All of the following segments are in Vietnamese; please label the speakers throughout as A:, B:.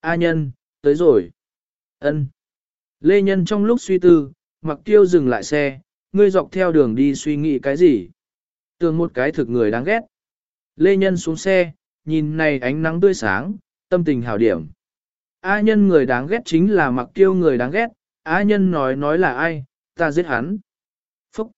A: A nhân, tới rồi. ân Lê Nhân trong lúc suy tư, mặc tiêu dừng lại xe, ngươi dọc theo đường đi suy nghĩ cái gì? Tường một cái thực người đáng ghét. Lê Nhân xuống xe, nhìn này ánh nắng tươi sáng, tâm tình hảo điểm. A nhân người đáng ghét chính là mặc tiêu người đáng ghét, A nhân nói nói là ai, ta giết hắn. Phúc!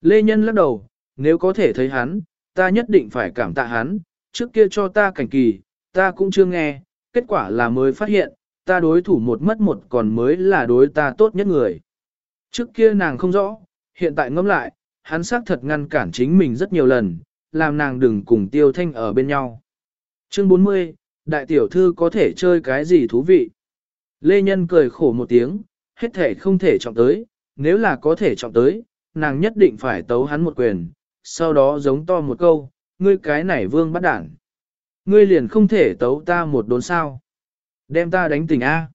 A: Lê Nhân lắc đầu, nếu có thể thấy hắn, ta nhất định phải cảm tạ hắn, trước kia cho ta cảnh kỳ, ta cũng chưa nghe, kết quả là mới phát hiện, ta đối thủ một mất một còn mới là đối ta tốt nhất người. Trước kia nàng không rõ, hiện tại ngẫm lại, hắn xác thật ngăn cản chính mình rất nhiều lần, làm nàng đừng cùng tiêu thanh ở bên nhau. Chương 40, đại tiểu thư có thể chơi cái gì thú vị? Lê Nhân cười khổ một tiếng, hết thể không thể trọng tới, nếu là có thể trọng tới, nàng nhất định phải tấu hắn một quyền, sau đó giống to một câu, ngươi cái này vương bắt đảng. Ngươi liền không thể tấu ta một đốn sao. Đem ta đánh tỉnh A.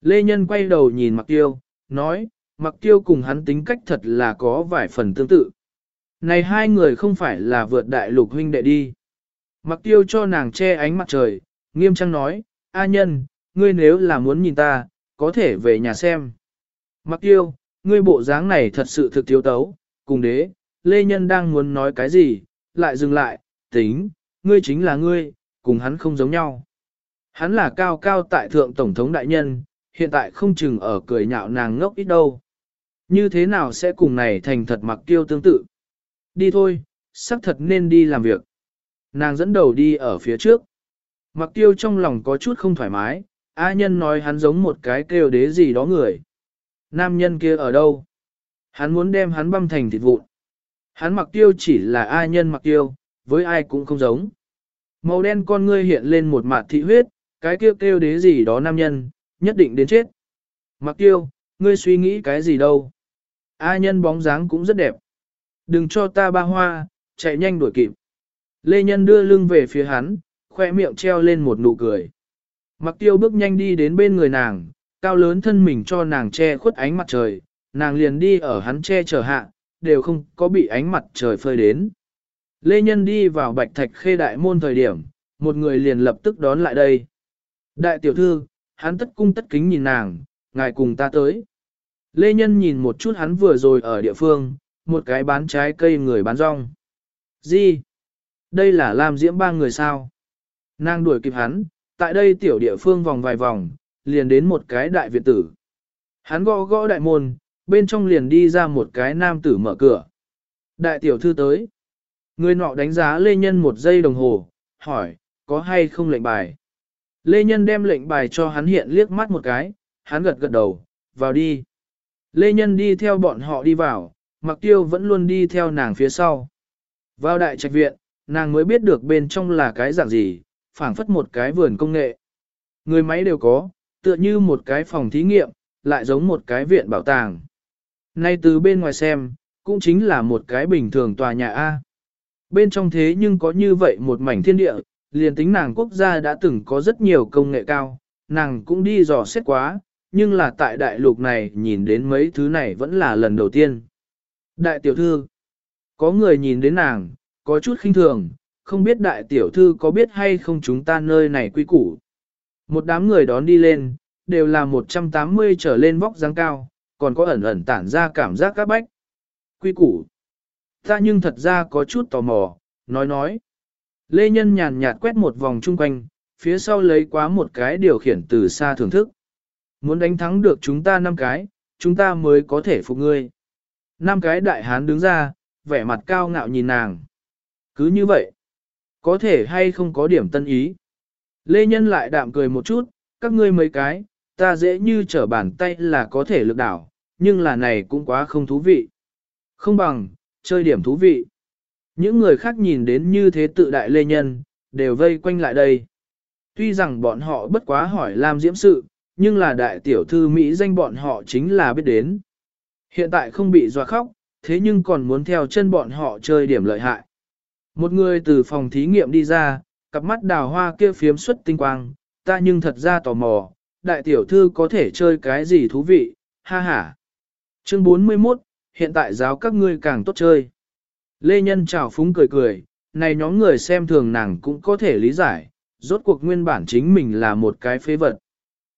A: Lê Nhân quay đầu nhìn Mặc Tiêu, nói, Mặc Tiêu cùng hắn tính cách thật là có vài phần tương tự. Này hai người không phải là vượt đại lục huynh đệ đi. Mặc Tiêu cho nàng che ánh mặt trời, nghiêm trang nói, A Nhân, ngươi nếu là muốn nhìn ta, có thể về nhà xem. Mặc Tiêu, ngươi bộ dáng này thật sự thực thiếu tấu, cùng đế, Lê Nhân đang muốn nói cái gì, lại dừng lại, tính, ngươi chính là ngươi, cùng hắn không giống nhau. Hắn là cao cao tại thượng tổng thống đại nhân, hiện tại không chừng ở cười nhạo nàng ngốc ít đâu. Như thế nào sẽ cùng này thành thật mặc tiêu tương tự? Đi thôi, sắc thật nên đi làm việc. Nàng dẫn đầu đi ở phía trước. Mặc tiêu trong lòng có chút không thoải mái, A nhân nói hắn giống một cái kêu đế gì đó người. Nam nhân kia ở đâu? Hắn muốn đem hắn băm thành thịt vụn. Hắn mặc tiêu chỉ là A nhân mặc tiêu, với ai cũng không giống. Màu đen con ngươi hiện lên một mạt thị huyết, cái kêu kêu đế gì đó nam nhân, nhất định đến chết. Mặc tiêu, ngươi suy nghĩ cái gì đâu. A nhân bóng dáng cũng rất đẹp. Đừng cho ta ba hoa, chạy nhanh đuổi kịp. Lê Nhân đưa lưng về phía hắn, khoe miệng treo lên một nụ cười. Mặc tiêu bước nhanh đi đến bên người nàng, cao lớn thân mình cho nàng che khuất ánh mặt trời, nàng liền đi ở hắn che chở hạ, đều không có bị ánh mặt trời phơi đến. Lê Nhân đi vào bạch thạch khê đại môn thời điểm, một người liền lập tức đón lại đây. Đại tiểu thư, hắn tất cung tất kính nhìn nàng, ngài cùng ta tới. Lê Nhân nhìn một chút hắn vừa rồi ở địa phương, một cái bán trái cây người bán rong. Gì? Đây là Lam Diễm ba người sao? Nàng đuổi kịp hắn, tại đây tiểu địa phương vòng vài vòng, liền đến một cái đại viện tử. Hắn gõ gõ đại môn, bên trong liền đi ra một cái nam tử mở cửa. Đại tiểu thư tới. Người nọ đánh giá Lê Nhân một giây đồng hồ, hỏi, có hay không lệnh bài? Lê Nhân đem lệnh bài cho hắn hiện liếc mắt một cái, hắn gật gật đầu, vào đi. Lê Nhân đi theo bọn họ đi vào, Mặc Tiêu vẫn luôn đi theo nàng phía sau. Vào đại trạch viện, nàng mới biết được bên trong là cái dạng gì, phảng phất một cái vườn công nghệ. Người máy đều có, tựa như một cái phòng thí nghiệm, lại giống một cái viện bảo tàng. Nay từ bên ngoài xem, cũng chính là một cái bình thường tòa nhà A. Bên trong thế nhưng có như vậy một mảnh thiên địa, liền tính nàng quốc gia đã từng có rất nhiều công nghệ cao, nàng cũng đi dò xét quá, nhưng là tại đại lục này nhìn đến mấy thứ này vẫn là lần đầu tiên. Đại tiểu thư, có người nhìn đến nàng, có chút khinh thường, không biết đại tiểu thư có biết hay không chúng ta nơi này quy củ. Một đám người đón đi lên, đều là 180 trở lên vóc dáng cao, còn có ẩn ẩn tản ra cảm giác các bách. Quy củ. Ta nhưng thật ra có chút tò mò, nói nói. Lê Nhân nhàn nhạt quét một vòng chung quanh, phía sau lấy quá một cái điều khiển từ xa thưởng thức. Muốn đánh thắng được chúng ta năm cái, chúng ta mới có thể phục ngươi. Năm cái đại hán đứng ra, vẻ mặt cao ngạo nhìn nàng. Cứ như vậy, có thể hay không có điểm tân ý. Lê Nhân lại đạm cười một chút, các ngươi mấy cái, ta dễ như trở bàn tay là có thể lực đảo, nhưng là này cũng quá không thú vị. Không bằng, chơi điểm thú vị. Những người khác nhìn đến như thế tự đại lê nhân, đều vây quanh lại đây. Tuy rằng bọn họ bất quá hỏi làm diễm sự, nhưng là đại tiểu thư Mỹ danh bọn họ chính là biết đến. Hiện tại không bị dọa khóc, thế nhưng còn muốn theo chân bọn họ chơi điểm lợi hại. Một người từ phòng thí nghiệm đi ra, cặp mắt đào hoa kia phiếm xuất tinh quang, ta nhưng thật ra tò mò, đại tiểu thư có thể chơi cái gì thú vị, ha ha. Chương 41, hiện tại giáo các ngươi càng tốt chơi. Lê Nhân chào phúng cười cười, này nhóm người xem thường nàng cũng có thể lý giải, rốt cuộc nguyên bản chính mình là một cái phế vật.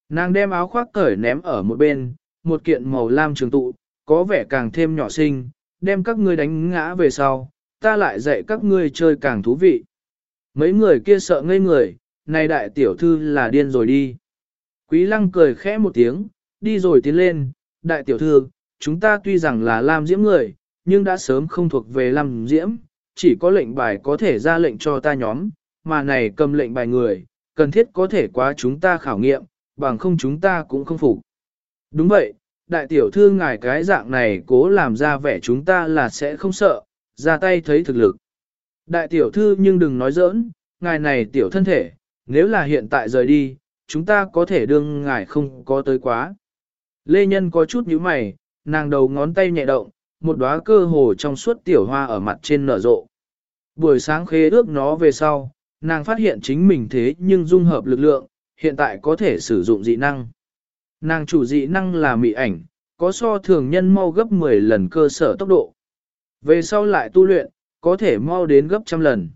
A: Nàng đem áo khoác cởi ném ở một bên, một kiện màu lam trường tụ, có vẻ càng thêm nhỏ xinh, đem các ngươi đánh ngã về sau, ta lại dạy các ngươi chơi càng thú vị. Mấy người kia sợ ngây người, này đại tiểu thư là điên rồi đi. Quý lăng cười khẽ một tiếng, đi rồi tiến lên, đại tiểu thư, chúng ta tuy rằng là Lam Diễm người, nhưng đã sớm không thuộc về Lam Diễm, chỉ có lệnh bài có thể ra lệnh cho ta nhóm, mà này cầm lệnh bài người, cần thiết có thể quá chúng ta khảo nghiệm, bằng không chúng ta cũng không phục. Đúng vậy, đại tiểu thư ngài cái dạng này cố làm ra vẻ chúng ta là sẽ không sợ, ra tay thấy thực lực. Đại tiểu thư nhưng đừng nói giỡn, ngài này tiểu thân thể, nếu là hiện tại rời đi, chúng ta có thể đương ngài không có tới quá. Lê Nhân có chút nhíu mày, nàng đầu ngón tay nhẹ động, một đóa cơ hồ trong suốt tiểu hoa ở mặt trên nở rộ. Buổi sáng khế ước nó về sau, nàng phát hiện chính mình thế nhưng dung hợp lực lượng, hiện tại có thể sử dụng dị năng. Nàng chủ dị năng là mị ảnh, có so thường nhân mau gấp 10 lần cơ sở tốc độ. Về sau lại tu luyện, có thể mau đến gấp trăm lần.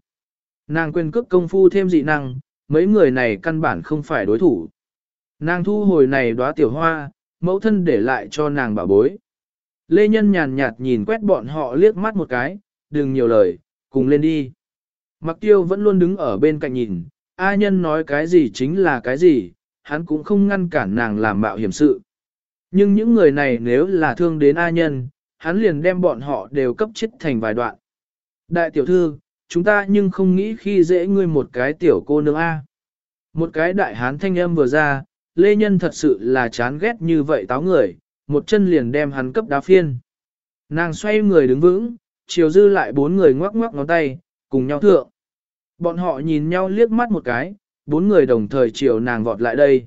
A: Nàng quên cước công phu thêm dị năng, mấy người này căn bản không phải đối thủ. Nàng thu hồi này đóa tiểu hoa, mẫu thân để lại cho nàng bảo bối. Lê Nhân nhàn nhạt nhìn quét bọn họ liếc mắt một cái, đừng nhiều lời, cùng lên đi. Mặc tiêu vẫn luôn đứng ở bên cạnh nhìn, A nhân nói cái gì chính là cái gì, hắn cũng không ngăn cản nàng làm mạo hiểm sự. Nhưng những người này nếu là thương đến A nhân, hắn liền đem bọn họ đều cấp chết thành vài đoạn. Đại tiểu thư, chúng ta nhưng không nghĩ khi dễ ngươi một cái tiểu cô nương A. Một cái đại hán thanh âm vừa ra, Lê Nhân thật sự là chán ghét như vậy táo người, một chân liền đem hắn cấp đá phiên. Nàng xoay người đứng vững, chiều dư lại bốn người ngoắc ngoắc ngón tay, cùng nhau thượng. Bọn họ nhìn nhau liếc mắt một cái, bốn người đồng thời chiều nàng vọt lại đây.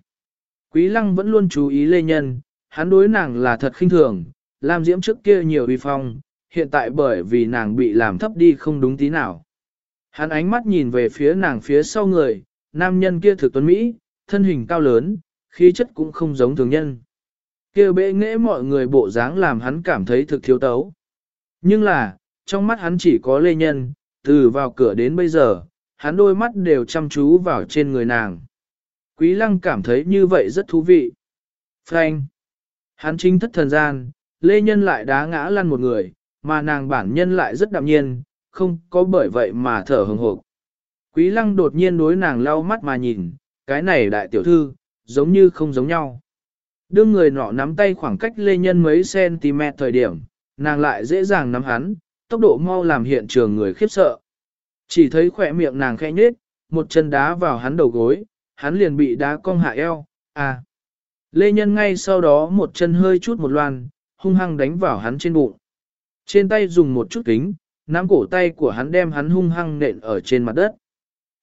A: Quý lăng vẫn luôn chú ý Lê Nhân, hắn đối nàng là thật khinh thường, làm diễm trước kia nhiều uy phong, hiện tại bởi vì nàng bị làm thấp đi không đúng tí nào. Hắn ánh mắt nhìn về phía nàng phía sau người, nam nhân kia thực tuấn Mỹ, thân hình cao lớn, khí chất cũng không giống thường nhân. kia bệ nghẽ mọi người bộ dáng làm hắn cảm thấy thực thiếu tấu. Nhưng là, trong mắt hắn chỉ có lê nhân, từ vào cửa đến bây giờ, hắn đôi mắt đều chăm chú vào trên người nàng. Quý lăng cảm thấy như vậy rất thú vị. Frank. Hắn chính thất thần gian, lê nhân lại đá ngã lăn một người, mà nàng bản nhân lại rất đạm nhiên, không có bởi vậy mà thở hừng hộp. Quý lăng đột nhiên đối nàng lau mắt mà nhìn, cái này đại tiểu thư, giống như không giống nhau. Đương người nọ nắm tay khoảng cách lê nhân mấy cm thời điểm, nàng lại dễ dàng nắm hắn, tốc độ mau làm hiện trường người khiếp sợ. Chỉ thấy khỏe miệng nàng khẽ nhếch, một chân đá vào hắn đầu gối, hắn liền bị đá cong hạ eo, à. Lê Nhân ngay sau đó một chân hơi chút một loan, hung hăng đánh vào hắn trên bụng. Trên tay dùng một chút kính, nắm cổ tay của hắn đem hắn hung hăng nện ở trên mặt đất.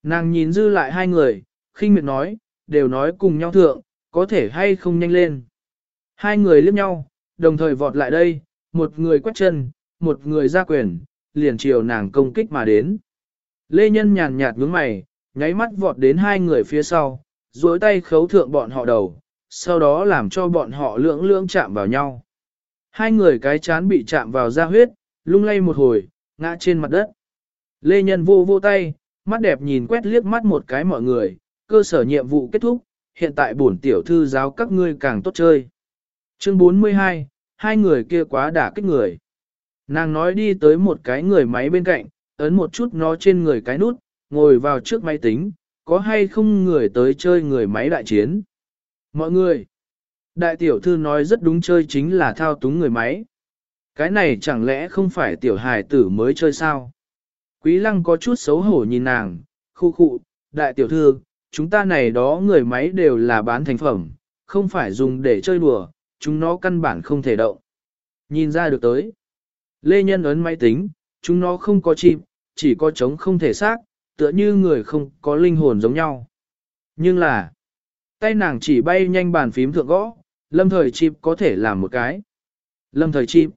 A: Nàng nhìn dư lại hai người, khinh miệt nói, đều nói cùng nhau thượng, có thể hay không nhanh lên. Hai người liếc nhau, đồng thời vọt lại đây, một người quét chân, một người ra quyền, liền chiều nàng công kích mà đến. Lê Nhân nhàn nhạt nhướng mày, nháy mắt vọt đến hai người phía sau, duỗi tay khấu thượng bọn họ đầu, sau đó làm cho bọn họ lưỡng lưỡng chạm vào nhau. Hai người cái chán bị chạm vào da huyết, lung lay một hồi, ngã trên mặt đất. Lê Nhân vô vô tay, mắt đẹp nhìn quét liếc mắt một cái mọi người, cơ sở nhiệm vụ kết thúc, hiện tại bổn tiểu thư giáo các ngươi càng tốt chơi. Chương 42, hai người kia quá đả kích người. Nàng nói đi tới một cái người máy bên cạnh, ấn một chút nó trên người cái nút, ngồi vào trước máy tính, có hay không người tới chơi người máy đại chiến. Mọi người, đại tiểu thư nói rất đúng chơi chính là thao túng người máy. Cái này chẳng lẽ không phải tiểu hài tử mới chơi sao? Quý lăng có chút xấu hổ nhìn nàng, khu khụ, đại tiểu thư, chúng ta này đó người máy đều là bán thành phẩm, không phải dùng để chơi đùa, chúng nó căn bản không thể động. Nhìn ra được tới. Lê Nhân ấn máy tính, chúng nó không có chim, chỉ có trống không thể xác, tựa như người không có linh hồn giống nhau. Nhưng là, tay nàng chỉ bay nhanh bàn phím thượng gõ, lâm thời chim có thể làm một cái. Lâm thời chim.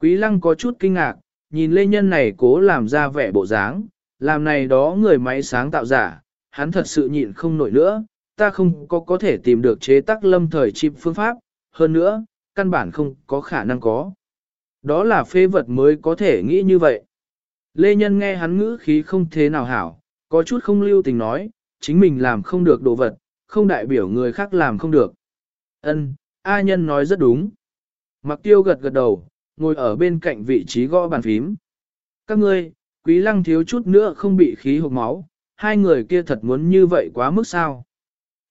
A: Quý lăng có chút kinh ngạc, nhìn lê nhân này cố làm ra vẻ bộ dáng, làm này đó người máy sáng tạo giả, hắn thật sự nhịn không nổi nữa, ta không có có thể tìm được chế tác lâm thời chip phương pháp, hơn nữa, căn bản không có khả năng có. Đó là phê vật mới có thể nghĩ như vậy. Lê Nhân nghe hắn ngữ khí không thế nào hảo, có chút không lưu tình nói, chính mình làm không được đồ vật, không đại biểu người khác làm không được. Ân, A nhân nói rất đúng. Mặc tiêu gật gật đầu, ngồi ở bên cạnh vị trí gõ bàn phím. Các ngươi, quý lăng thiếu chút nữa không bị khí hộp máu, hai người kia thật muốn như vậy quá mức sao.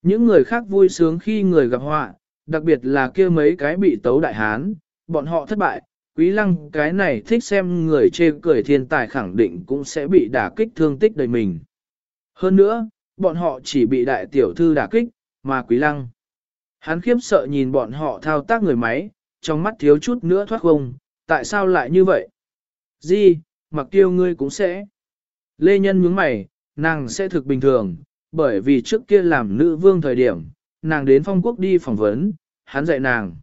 A: Những người khác vui sướng khi người gặp họa, đặc biệt là kia mấy cái bị tấu đại hán, bọn họ thất bại, quý lăng cái này thích xem người chê cười thiên tài khẳng định cũng sẽ bị đả kích thương tích đời mình. Hơn nữa, bọn họ chỉ bị đại tiểu thư đả kích, mà quý lăng. Hắn khiếp sợ nhìn bọn họ thao tác người máy, trong mắt thiếu chút nữa thoát không, tại sao lại như vậy? Di, mặc tiêu ngươi cũng sẽ. Lê Nhân nhướng mày, nàng sẽ thực bình thường, bởi vì trước kia làm nữ vương thời điểm, nàng đến phong quốc đi phỏng vấn, hắn dạy nàng.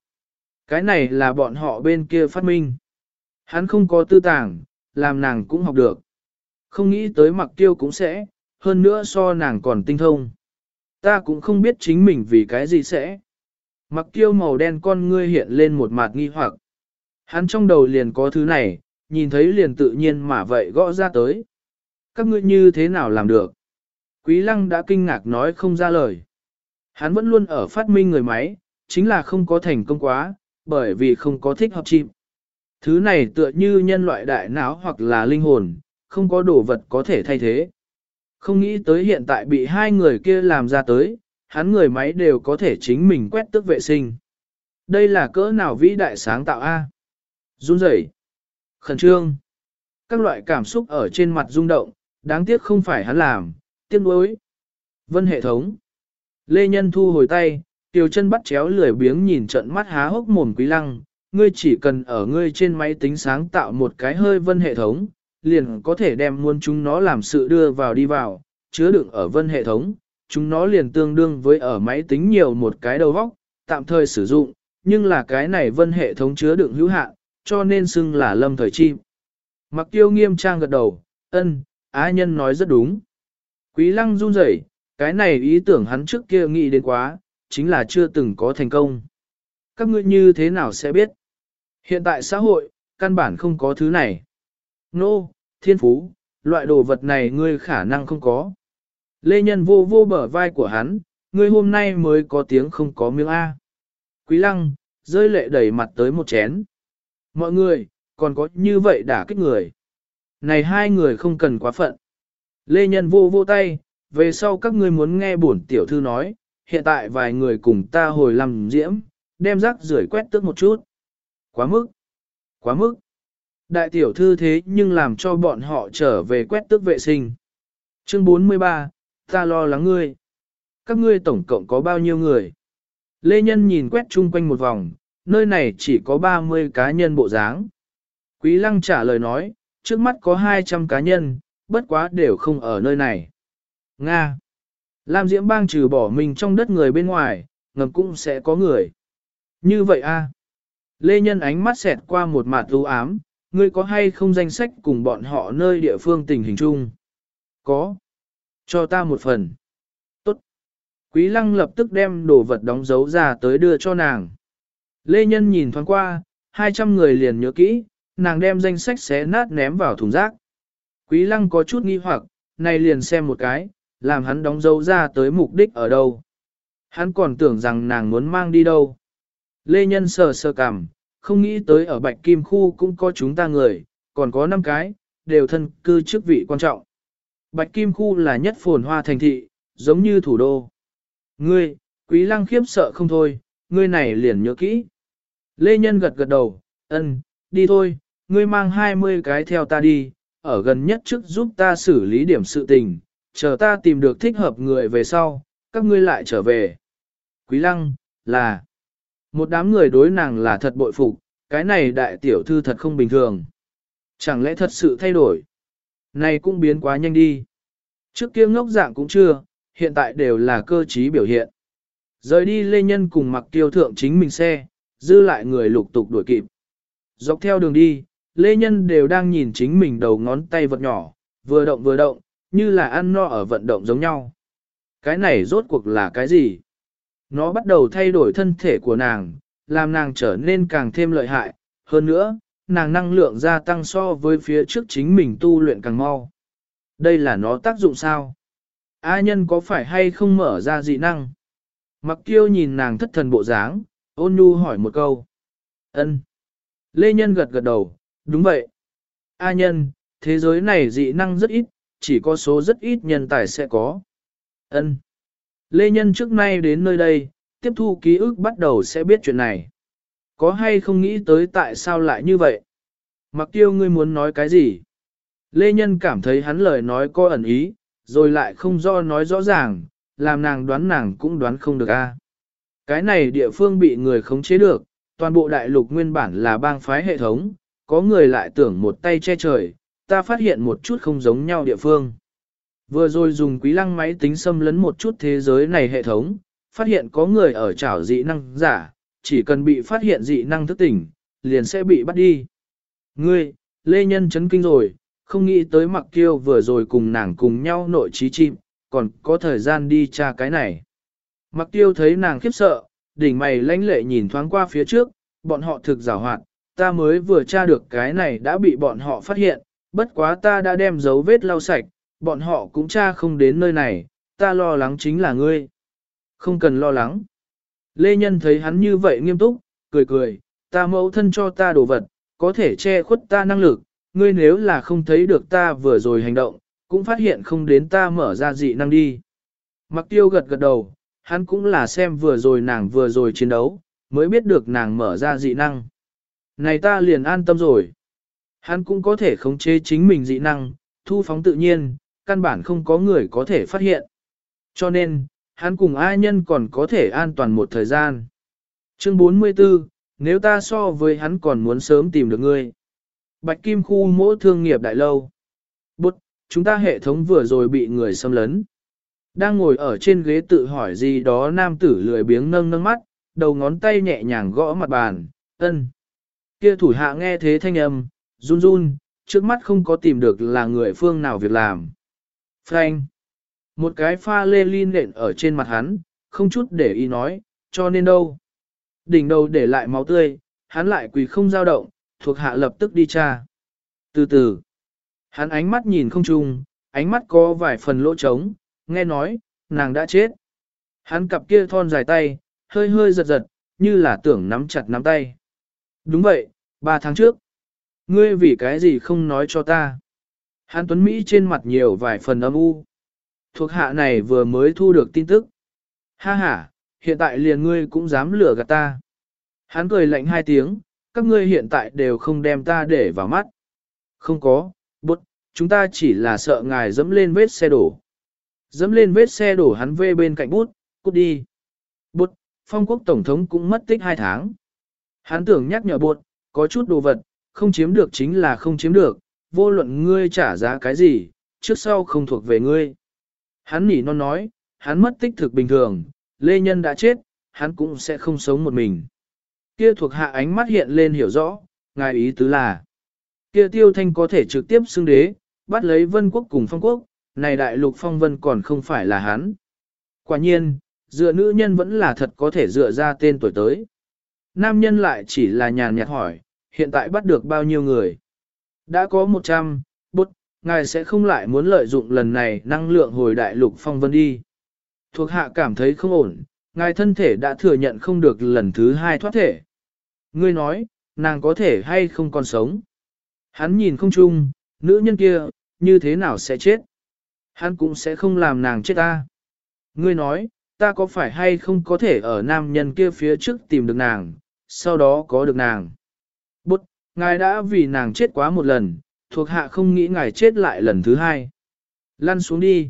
A: Cái này là bọn họ bên kia phát minh. Hắn không có tư tàng, làm nàng cũng học được. Không nghĩ tới mặc tiêu cũng sẽ, hơn nữa so nàng còn tinh thông. Ta cũng không biết chính mình vì cái gì sẽ. Mặc tiêu màu đen con ngươi hiện lên một mặt nghi hoặc. Hắn trong đầu liền có thứ này, nhìn thấy liền tự nhiên mà vậy gõ ra tới. Các ngươi như thế nào làm được? Quý lăng đã kinh ngạc nói không ra lời. Hắn vẫn luôn ở phát minh người máy, chính là không có thành công quá, bởi vì không có thích hợp chim. Thứ này tựa như nhân loại đại não hoặc là linh hồn, không có đồ vật có thể thay thế. Không nghĩ tới hiện tại bị hai người kia làm ra tới, hắn người máy đều có thể chính mình quét tước vệ sinh. Đây là cỡ nào vĩ đại sáng tạo A? Run rẩy, khẩn trương, các loại cảm xúc ở trên mặt rung động, đáng tiếc không phải hắn làm, tiếc nuối. Vân hệ thống. Lê Nhân thu hồi tay, tiểu chân bắt chéo lười biếng nhìn trận mắt há hốc mồm quý lăng, ngươi chỉ cần ở ngươi trên máy tính sáng tạo một cái hơi vân hệ thống, liền có thể đem muôn chúng nó làm sự đưa vào đi vào, chứa đựng ở vân hệ thống, chúng nó liền tương đương với ở máy tính nhiều một cái đầu vóc, tạm thời sử dụng, nhưng là cái này vân hệ thống chứa đựng hữu hạn, cho nên xưng là lâm thời chim. Mặc tiêu nghiêm trang gật đầu, ân, á nhân nói rất đúng. Quý lăng run rẩy, cái này ý tưởng hắn trước kia nghĩ đến quá, chính là chưa từng có thành công. Các ngươi như thế nào sẽ biết? Hiện tại xã hội, căn bản không có thứ này. Nô, no, thiên phú, loại đồ vật này ngươi khả năng không có. Lê Nhân vô vô bờ vai của hắn, ngươi hôm nay mới có tiếng không có miếng A. Quý lăng, rơi lệ đẩy mặt tới một chén. Mọi người, còn có như vậy đả kích người. Này hai người không cần quá phận. Lê Nhân vô vô tay, về sau các ngươi muốn nghe bổn tiểu thư nói, hiện tại vài người cùng ta hồi làm diễm, đem rác rưởi quét tước một chút. Quá mức, quá mức. Đại tiểu thư thế nhưng làm cho bọn họ trở về quét tước vệ sinh. Chương 43, ta lo lắng ngươi. Các ngươi tổng cộng có bao nhiêu người? Lê Nhân nhìn quét chung quanh một vòng, nơi này chỉ có 30 cá nhân bộ dáng. Quý Lăng trả lời nói, trước mắt có 200 cá nhân, bất quá đều không ở nơi này. Nga. Lam Diễm bang trừ bỏ mình trong đất người bên ngoài, ngầm cũng sẽ có người. Như vậy a. Lê Nhân ánh mắt xẹt qua một mặt u ám, ngươi có hay không danh sách cùng bọn họ nơi địa phương tình hình chung? Có. Cho ta một phần. Tốt. Quý lăng lập tức đem đồ vật đóng dấu ra tới đưa cho nàng. Lê Nhân nhìn thoáng qua, 200 người liền nhớ kỹ, nàng đem danh sách xé nát ném vào thùng rác. Quý lăng có chút nghi hoặc, này liền xem một cái, làm hắn đóng dấu ra tới mục đích ở đâu. Hắn còn tưởng rằng nàng muốn mang đi đâu. Lê Nhân sờ sờ cằm, không nghĩ tới ở Bạch Kim Khu cũng có chúng ta người, còn có 5 cái, đều thân cư chức vị quan trọng. Bạch Kim Khu là nhất phồn hoa thành thị, giống như thủ đô. Ngươi, quý lăng khiếp sợ không thôi, ngươi này liền nhớ kỹ. Lê Nhân gật gật đầu, ân, đi thôi, ngươi mang 20 cái theo ta đi, ở gần nhất trước giúp ta xử lý điểm sự tình, chờ ta tìm được thích hợp người về sau, các ngươi lại trở về. Quý lăng, là, một đám người đối nàng là thật bội phục, cái này đại tiểu thư thật không bình thường. Chẳng lẽ thật sự thay đổi? Này cũng biến quá nhanh đi. Trước kia ngốc dạng cũng chưa, hiện tại đều là cơ trí biểu hiện. Rời đi Lê Nhân cùng mặc tiêu thượng chính mình xe, dư lại người lục tục đuổi kịp. Dọc theo đường đi, Lê Nhân đều đang nhìn chính mình đầu ngón tay vật nhỏ, vừa động vừa động, như là ăn no ở vận động giống nhau. Cái này rốt cuộc là cái gì? Nó bắt đầu thay đổi thân thể của nàng, làm nàng trở nên càng thêm lợi hại, hơn nữa, nàng năng lượng gia tăng so với phía trước chính mình tu luyện càng mau. Đây là nó tác dụng sao? A nhân có phải hay không mở ra dị năng? Mặc kiêu nhìn nàng thất thần bộ dáng, ôn nhu hỏi một câu. ân Lê Nhân gật gật đầu, đúng vậy. A nhân, thế giới này dị năng rất ít, chỉ có số rất ít nhân tài sẽ có. ân Lê Nhân trước nay đến nơi đây, tiếp thu ký ức bắt đầu sẽ biết chuyện này. Có hay không nghĩ tới tại sao lại như vậy? Mặc tiêu ngươi muốn nói cái gì? Lê Nhân cảm thấy hắn lời nói có ẩn ý, rồi lại không do nói rõ ràng, làm nàng đoán nàng cũng đoán không được a. Cái này địa phương bị người khống chế được, toàn bộ đại lục nguyên bản là bang phái hệ thống, có người lại tưởng một tay che trời, ta phát hiện một chút không giống nhau địa phương. Vừa rồi dùng quý lăng máy tính xâm lấn một chút thế giới này hệ thống, phát hiện có người ở trảo dị năng giả, chỉ cần bị phát hiện dị năng thức tỉnh, liền sẽ bị bắt đi. Ngươi, Lê Nhân chấn kinh rồi, không nghĩ tới mặc kiêu vừa rồi cùng nàng cùng nhau nội trí chim, còn có thời gian đi tra cái này. Mặc tiêu thấy nàng khiếp sợ, đỉnh mày lãnh lệ nhìn thoáng qua phía trước, bọn họ thực rào hoạt, ta mới vừa tra được cái này đã bị bọn họ phát hiện, bất quá ta đã đem dấu vết lau sạch, bọn họ cũng tra không đến nơi này, ta lo lắng chính là ngươi. Không cần lo lắng. Lê Nhân thấy hắn như vậy nghiêm túc, cười cười, ta mẫu thân cho ta đồ vật, có thể che khuất ta năng lực, ngươi nếu là không thấy được ta vừa rồi hành động, cũng phát hiện không đến ta mở ra dị năng đi. Mặc tiêu gật gật đầu, hắn cũng là xem vừa rồi nàng vừa rồi chiến đấu, mới biết được nàng mở ra dị năng. Này ta liền an tâm rồi. Hắn cũng có thể khống chế chính mình dị năng, thu phóng tự nhiên, căn bản không có người có thể phát hiện. Cho nên, hắn cùng ai nhân còn có thể an toàn một thời gian. Chương 44, nếu ta so với hắn còn muốn sớm tìm được ngươi. Bạch Kim khu mỗi thương nghiệp đại lâu. Bút, chúng ta hệ thống vừa rồi bị người xâm lấn. Đang ngồi ở trên ghế tự hỏi gì đó nam tử lười biếng nâng nâng mắt, đầu ngón tay nhẹ nhàng gõ mặt bàn, ân. Kia thủ hạ nghe thế thanh âm, run run, trước mắt không có tìm được là người phương nào việc làm. Frank. Một cái pha lê linh nện ở trên mặt hắn, không chút để ý nói, cho nên đâu. Đỉnh đầu để lại máu tươi, hắn lại quỳ không dao động, thuộc hạ lập tức đi tra. Từ từ, hắn ánh mắt nhìn không chung, ánh mắt có vài phần lỗ trống, nghe nói, nàng đã chết. Hắn cặp kia thon dài tay, hơi hơi giật giật, như là tưởng nắm chặt nắm tay. Đúng vậy, ba tháng trước. Ngươi vì cái gì không nói cho ta? Hán Tuấn Mỹ trên mặt nhiều vài phần âm u. Thuộc hạ này vừa mới thu được tin tức. Ha ha, hiện tại liền ngươi cũng dám lừa gạt ta. Hắn cười lạnh hai tiếng, các ngươi hiện tại đều không đem ta để vào mắt. Không có, bút, chúng ta chỉ là sợ ngài dẫm lên vết xe đổ. Dẫm lên vết xe đổ hắn vê bên cạnh bút, cút đi. Bút, phong quốc tổng thống cũng mất tích hai tháng. Hắn tưởng nhắc nhở buộc, có chút đồ vật, không chiếm được chính là không chiếm được, vô luận ngươi trả giá cái gì, trước sau không thuộc về ngươi. Hắn nỉ non nói, hắn mất tích thực bình thường, Lê Nhân đã chết, hắn cũng sẽ không sống một mình. Kia thuộc hạ ánh mắt hiện lên hiểu rõ, ngài ý tứ là, kia tiêu thanh có thể trực tiếp xưng đế, bắt lấy vân quốc cùng phong quốc, này đại lục phong vân còn không phải là hắn. Quả nhiên, dựa nữ nhân vẫn là thật có thể dựa ra tên tuổi tới. Nam nhân lại chỉ là nhàn nhạt hỏi, hiện tại bắt được bao nhiêu người? Đã có 100, bút, ngài sẽ không lại muốn lợi dụng lần này năng lượng hồi đại lục phong vân đi. Thuộc hạ cảm thấy không ổn, ngài thân thể đã thừa nhận không được lần thứ hai thoát thể. Ngươi nói, nàng có thể hay không còn sống. Hắn nhìn không chung, nữ nhân kia, như thế nào sẽ chết? Hắn cũng sẽ không làm nàng chết ta. Ngươi nói, ta có phải hay không có thể ở nam nhân kia phía trước tìm được nàng, sau đó có được nàng. Bút, ngài đã vì nàng chết quá một lần, thuộc hạ không nghĩ ngài chết lại lần thứ hai. Lăn xuống đi.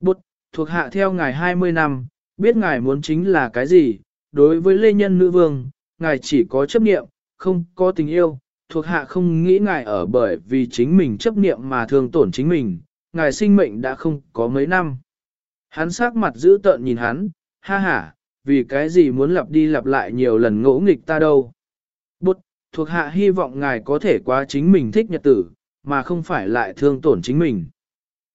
A: Bút, thuộc hạ theo ngài 20 năm, biết ngài muốn chính là cái gì, đối với lê nhân nữ vương, ngài chỉ có chấp niệm, không có tình yêu, thuộc hạ không nghĩ ngài ở bởi vì chính mình chấp niệm mà thường tổn chính mình, ngài sinh mệnh đã không có mấy năm. Hắn sắc mặt giữ tợn nhìn hắn, ha ha, vì cái gì muốn lặp đi lặp lại nhiều lần ngỗ nghịch ta đâu. Bụt, thuộc hạ hy vọng ngài có thể quá chính mình thích nhật tử, mà không phải lại thương tổn chính mình.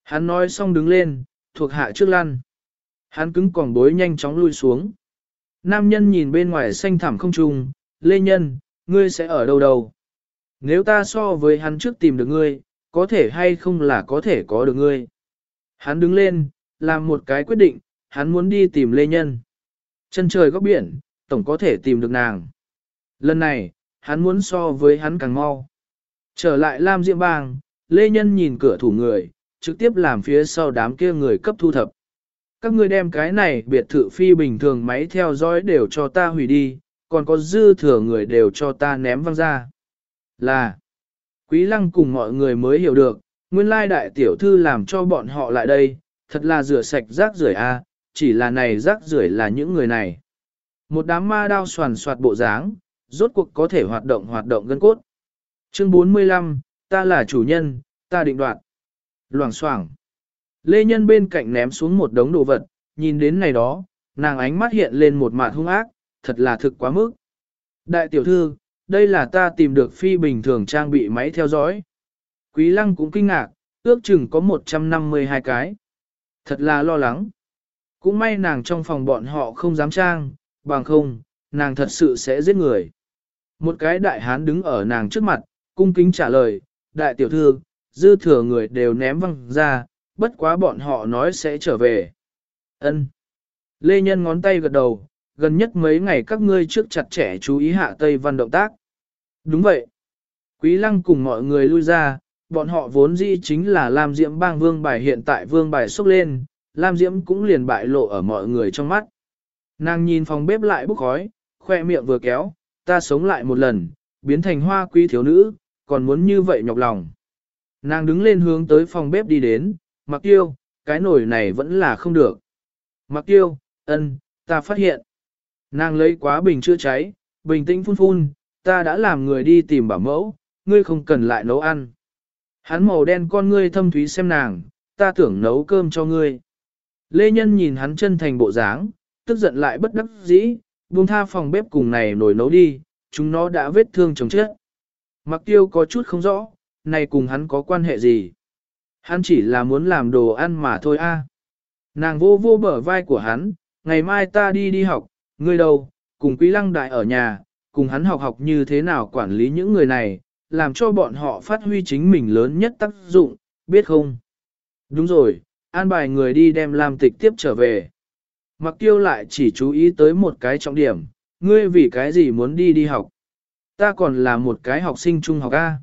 A: Hắn nói xong đứng lên, thuộc hạ trước lăn. Hắn cứng còn bối nhanh chóng lui xuống. Nam nhân nhìn bên ngoài xanh thẳm không trung, lê nhân, ngươi sẽ ở đâu đâu? Nếu ta so với hắn trước tìm được ngươi, có thể hay không là có thể có được ngươi. Hắn đứng lên, làm một cái quyết định, hắn muốn đi tìm Lê Nhân. Chân trời góc biển, tổng có thể tìm được nàng. Lần này, hắn muốn so với hắn càng mau. Trở lại Lam Diệm Bang, Lê Nhân nhìn cửa thủ người, trực tiếp làm phía sau đám kia người cấp thu thập. Các ngươi đem cái này biệt thự phi bình thường máy theo dõi đều cho ta hủy đi, còn có dư thừa người đều cho ta ném văng ra. Là, Quý Lăng cùng mọi người mới hiểu được, nguyên lai đại tiểu thư làm cho bọn họ lại đây, thật là rửa sạch rác rưởi a, chỉ là này rác rưởi là những người này. Một đám ma đao soàn soạt bộ dáng, rốt cuộc có thể hoạt động hoạt động gân cốt. Chương 45, ta là chủ nhân, ta định đoạt. Loảng xoảng. Lê Nhân bên cạnh ném xuống một đống đồ vật, nhìn đến này đó, nàng ánh mắt hiện lên một mặt hung ác, thật là thực quá mức. Đại tiểu thư, đây là ta tìm được phi bình thường trang bị máy theo dõi. Quý lăng cũng kinh ngạc, ước chừng có 152 cái. Thật là lo lắng. Cũng may nàng trong phòng bọn họ không dám trang, bằng không, nàng thật sự sẽ giết người. Một cái đại hán đứng ở nàng trước mặt, cung kính trả lời, đại tiểu thư, dư thừa người đều ném văng ra, bất quá bọn họ nói sẽ trở về. Ân. Lê Nhân ngón tay gật đầu, gần nhất mấy ngày các ngươi trước chặt chẽ chú ý hạ Tây Văn động tác. Đúng vậy. Quý lăng cùng mọi người lui ra, bọn họ vốn dĩ chính là làm Diễm bang vương bài hiện tại vương bài xúc lên, Lam Diễm cũng liền bại lộ ở mọi người trong mắt. Nàng nhìn phòng bếp lại bốc khói, khoe miệng vừa kéo, ta sống lại một lần, biến thành hoa quý thiếu nữ, còn muốn như vậy nhọc lòng. Nàng đứng lên hướng tới phòng bếp đi đến, mặc tiêu, cái nồi này vẫn là không được. Mặc tiêu, ân, ta phát hiện. Nàng lấy quá bình chữa cháy, bình tĩnh phun phun, ta đã làm người đi tìm bảo mẫu, ngươi không cần lại nấu ăn. Hắn màu đen con ngươi thâm thúy xem nàng, ta tưởng nấu cơm cho ngươi. Lê Nhân nhìn hắn chân thành bộ dáng, tức giận lại bất đắc dĩ, buông tha phòng bếp cùng này nồi nấu đi, chúng nó đã vết thương chồng chết. Mặc tiêu có chút không rõ, này cùng hắn có quan hệ gì. Hắn chỉ là muốn làm đồ ăn mà thôi a. Nàng vô vô bở vai của hắn, ngày mai ta đi đi học, ngươi đâu, cùng quý lăng đại ở nhà, cùng hắn học học như thế nào quản lý những người này, làm cho bọn họ phát huy chính mình lớn nhất tác dụng, biết không? Đúng rồi, an bài người đi đem làm tịch tiếp trở về. Mặc tiêu lại chỉ chú ý tới một cái trọng điểm, ngươi vì cái gì muốn đi đi học? Ta còn là một cái học sinh trung học A.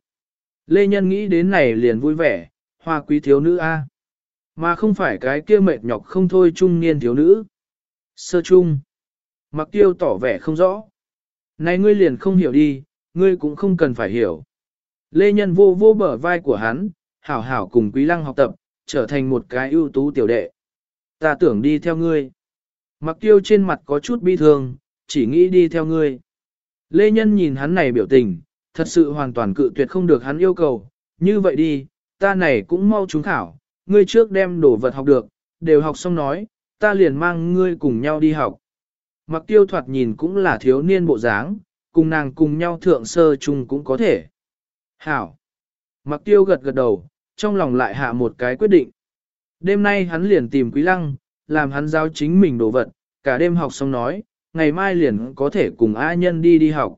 A: Lê Nhân nghĩ đến này liền vui vẻ, hoa quý thiếu nữ A. Mà không phải cái kia mệt nhọc không thôi trung niên thiếu nữ. Sơ trung. Mặc tiêu tỏ vẻ không rõ. Này ngươi liền không hiểu đi, ngươi cũng không cần phải hiểu. Lê Nhân vô vô bờ vai của hắn, hảo hảo cùng Quý Lăng học tập, trở thành một cái ưu tú tiểu đệ. Ta tưởng đi theo ngươi. Mặc tiêu trên mặt có chút bi thương, chỉ nghĩ đi theo ngươi. Lê Nhân nhìn hắn này biểu tình, thật sự hoàn toàn cự tuyệt không được hắn yêu cầu. Như vậy đi, ta này cũng mau trúng khảo, ngươi trước đem đồ vật học được, đều học xong nói, ta liền mang ngươi cùng nhau đi học. Mặc tiêu thoạt nhìn cũng là thiếu niên bộ dáng, cùng nàng cùng nhau thượng sơ chung cũng có thể. Hảo. Mặc tiêu gật gật đầu, trong lòng lại hạ một cái quyết định. Đêm nay hắn liền tìm Quý Lăng, làm hắn giao chính mình đồ vật, cả đêm học xong nói, ngày mai liền có thể cùng A Nhân đi đi học.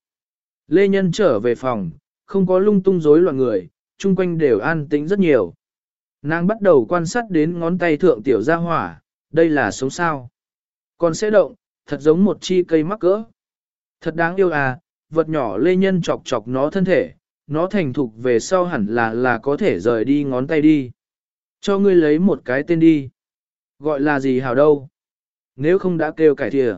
A: Lê Nhân trở về phòng, không có lung tung rối loạn người, chung quanh đều an tĩnh rất nhiều. Nàng bắt đầu quan sát đến ngón tay thượng tiểu gia hỏa, đây là sống sao. Còn sẽ động, thật giống một chi cây mắc cỡ. Thật đáng yêu à, vật nhỏ Lê Nhân chọc chọc nó thân thể, nó thành thục về sau hẳn là là có thể rời đi ngón tay đi. Cho ngươi lấy một cái tên đi. Gọi là gì hào đâu? Nếu không đã kêu cải thìa.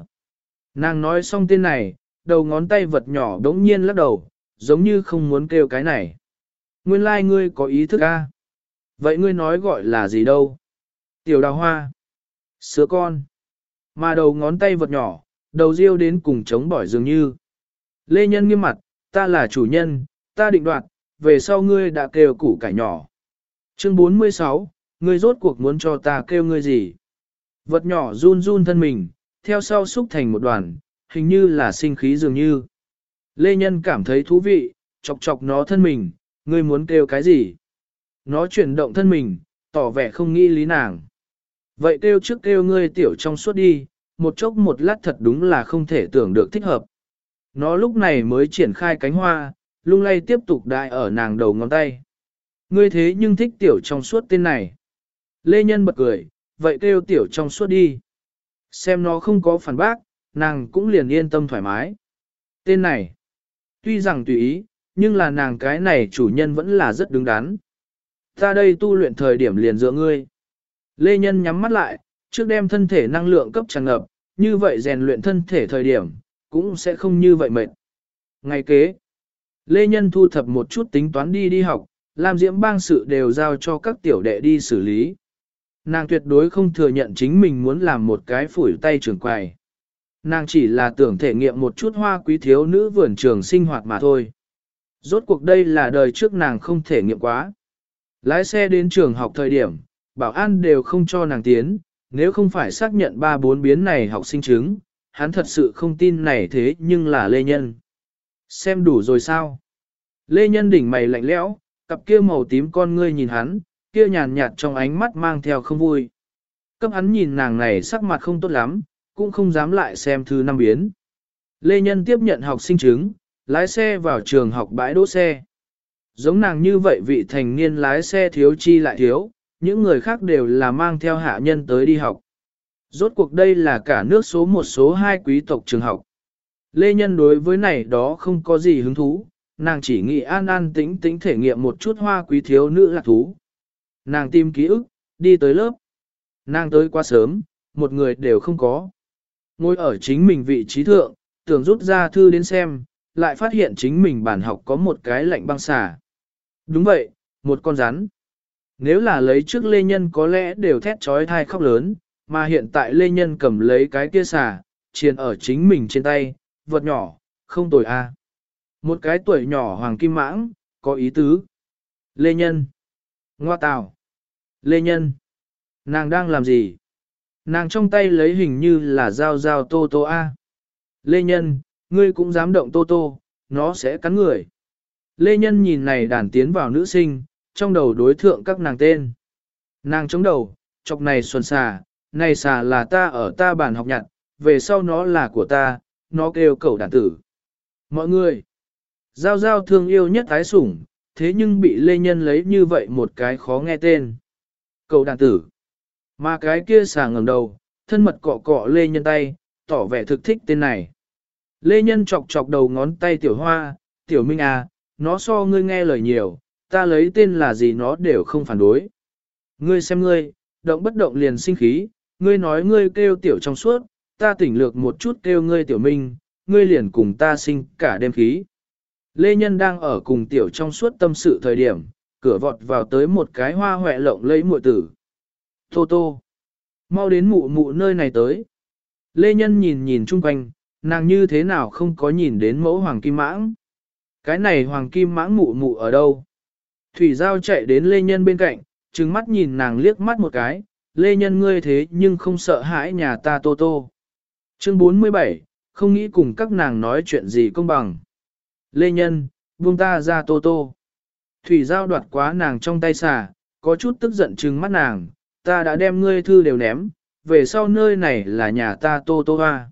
A: Nàng nói xong tên này, đầu ngón tay vật nhỏ đống nhiên lắc đầu, giống như không muốn kêu cái này. Nguyên lai like ngươi có ý thức a. Vậy ngươi nói gọi là gì đâu? Tiểu đào hoa. Sữa con. Mà đầu ngón tay vật nhỏ, đầu riêu đến cùng chống bỏi dường như. Lê Nhân nghiêm mặt, ta là chủ nhân, ta định đoạt, về sau ngươi đã kêu củ cải nhỏ. Chương 46, ngươi rốt cuộc muốn cho ta kêu ngươi gì? Vật nhỏ run run thân mình, theo sau xúc thành một đoàn, hình như là sinh khí dường như. Lê Nhân cảm thấy thú vị, chọc chọc nó thân mình, ngươi muốn kêu cái gì? Nó chuyển động thân mình, tỏ vẻ không nghĩ lý nàng. Vậy kêu trước kêu ngươi tiểu trong suốt đi, một chốc một lát thật đúng là không thể tưởng được thích hợp. Nó lúc này mới triển khai cánh hoa, lung lay tiếp tục đại ở nàng đầu ngón tay. Ngươi thế nhưng thích tiểu trong suốt tên này. Lê Nhân bật cười, vậy kêu tiểu trong suốt đi. Xem nó không có phản bác, nàng cũng liền yên tâm thoải mái. Tên này, tuy rằng tùy ý, nhưng là nàng cái này chủ nhân vẫn là rất đứng đắn. Ta đây tu luyện thời điểm liền dựa ngươi. Lê Nhân nhắm mắt lại, trước đem thân thể năng lượng cấp tràn ngập, như vậy rèn luyện thân thể thời điểm, cũng sẽ không như vậy mệt. Ngày kế, Lê Nhân thu thập một chút tính toán đi đi học, làm diễm bang sự đều giao cho các tiểu đệ đi xử lý. Nàng tuyệt đối không thừa nhận chính mình muốn làm một cái phủi tay trưởng quài. Nàng chỉ là tưởng thể nghiệm một chút hoa quý thiếu nữ vườn trường sinh hoạt mà thôi. Rốt cuộc đây là đời trước nàng không thể nghiệm quá. Lái xe đến trường học thời điểm, bảo an đều không cho nàng tiến, nếu không phải xác nhận ba bốn biến này học sinh chứng, hắn thật sự không tin này thế nhưng là Lê Nhân. Xem đủ rồi sao? Lê Nhân đỉnh mày lạnh lẽo, cặp kia màu tím con ngươi nhìn hắn, kia nhàn nhạt trong ánh mắt mang theo không vui. Cấp hắn nhìn nàng này sắc mặt không tốt lắm, cũng không dám lại xem thư năm biến. Lê Nhân tiếp nhận học sinh chứng, lái xe vào trường học bãi đỗ xe. Giống nàng như vậy vị thành niên lái xe thiếu chi lại thiếu, những người khác đều là mang theo hạ nhân tới đi học. Rốt cuộc đây là cả nước số một số hai quý tộc trường học. Lê Nhân đối với này đó không có gì hứng thú, nàng chỉ nghĩ an an tĩnh tĩnh thể nghiệm một chút hoa quý thiếu nữ lạc thú. Nàng tìm ký ức, đi tới lớp. Nàng tới quá sớm, một người đều không có. Ngồi ở chính mình vị trí thượng, tưởng rút ra thư đến xem, lại phát hiện chính mình bản học có một cái lạnh băng xà. Đúng vậy, một con rắn. Nếu là lấy trước Lê Nhân có lẽ đều thét trói thai khóc lớn, mà hiện tại Lê Nhân cầm lấy cái kia xà, chiền ở chính mình trên tay, vật nhỏ, không tồi a. Một cái tuổi nhỏ hoàng kim mãng, có ý tứ. Lê Nhân. Ngoa tào. Lê Nhân. Nàng đang làm gì? Nàng trong tay lấy hình như là dao dao tô tô A. Lê Nhân, ngươi cũng dám động tô tô, nó sẽ cắn người. Lê Nhân nhìn này đàn tiến vào nữ sinh, trong đầu đối thượng các nàng tên. Nàng chống đầu, chọc này xuân xà, này xà là ta ở ta bản học nhặt, về sau nó là của ta, nó kêu cầu đàn tử. Mọi người, giao giao thương yêu nhất tái sủng, thế nhưng bị Lê Nhân lấy như vậy một cái khó nghe tên. Cầu đàn tử. Mà cái kia xà ngẩng đầu, thân mật cọ cọ Lê Nhân tay, tỏ vẻ thực thích tên này. Lê Nhân chọc chọc đầu ngón tay tiểu hoa, tiểu minh à, nó so ngươi nghe lời nhiều, ta lấy tên là gì nó đều không phản đối. Ngươi xem ngươi, động bất động liền sinh khí, ngươi nói ngươi kêu tiểu trong suốt, ta tỉnh lược một chút kêu ngươi tiểu minh, ngươi liền cùng ta sinh cả đêm khí. Lê Nhân đang ở cùng tiểu trong suốt tâm sự thời điểm, cửa vọt vào tới một cái hoa hoẹ lộng lấy muội tử. Tô tô, mau đến mụ mụ nơi này tới. Lê Nhân nhìn nhìn chung quanh, nàng như thế nào không có nhìn đến mẫu hoàng kim mãng. Cái này hoàng kim mãng mụ mụ ở đâu? Thủy Giao chạy đến Lê Nhân bên cạnh, trừng mắt nhìn nàng liếc mắt một cái, Lê Nhân ngươi thế nhưng không sợ hãi nhà ta Tô Tô. Chương 47, không nghĩ cùng các nàng nói chuyện gì công bằng. Lê Nhân, buông ta ra Tô Tô. Thủy Giao đoạt quá nàng trong tay xà, có chút tức giận trừng mắt nàng, ta đã đem ngươi thư đều ném, về sau nơi này là nhà ta Tô Tô Hoa.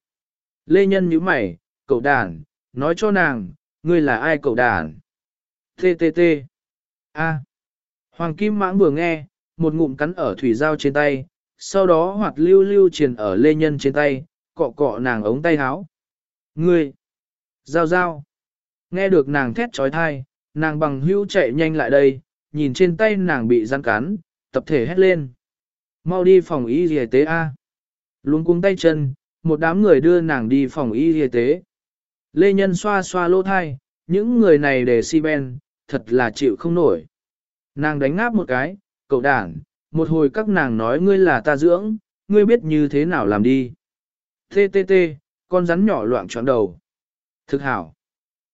A: Lê Nhân nhíu mày, cậu đàn, nói cho nàng, ngươi là ai cậu đàn? TTT. A. Hoàng Kim Mãng vừa nghe, một ngụm cắn ở thủy dao trên tay, sau đó hoạt lưu lưu truyền ở lê nhân trên tay, cọ cọ nàng ống tay áo. Ngươi! Giao giao! Nghe được nàng thét trói thai, nàng bằng hữu chạy nhanh lại đây, nhìn trên tay nàng bị rắn cắn, tập thể hét lên. Mau đi phòng y y tế A. Luôn cuống tay chân, một đám người đưa nàng đi phòng y y tế. Lê Nhân xoa xoa lỗ thai, những người này để si ben, thật là chịu không nổi. Nàng đánh ngáp một cái, cậu đảng, một hồi các nàng nói ngươi là ta dưỡng, ngươi biết như thế nào làm đi. Tê tê tê, con rắn nhỏ loạn tròn đầu. Thực hảo.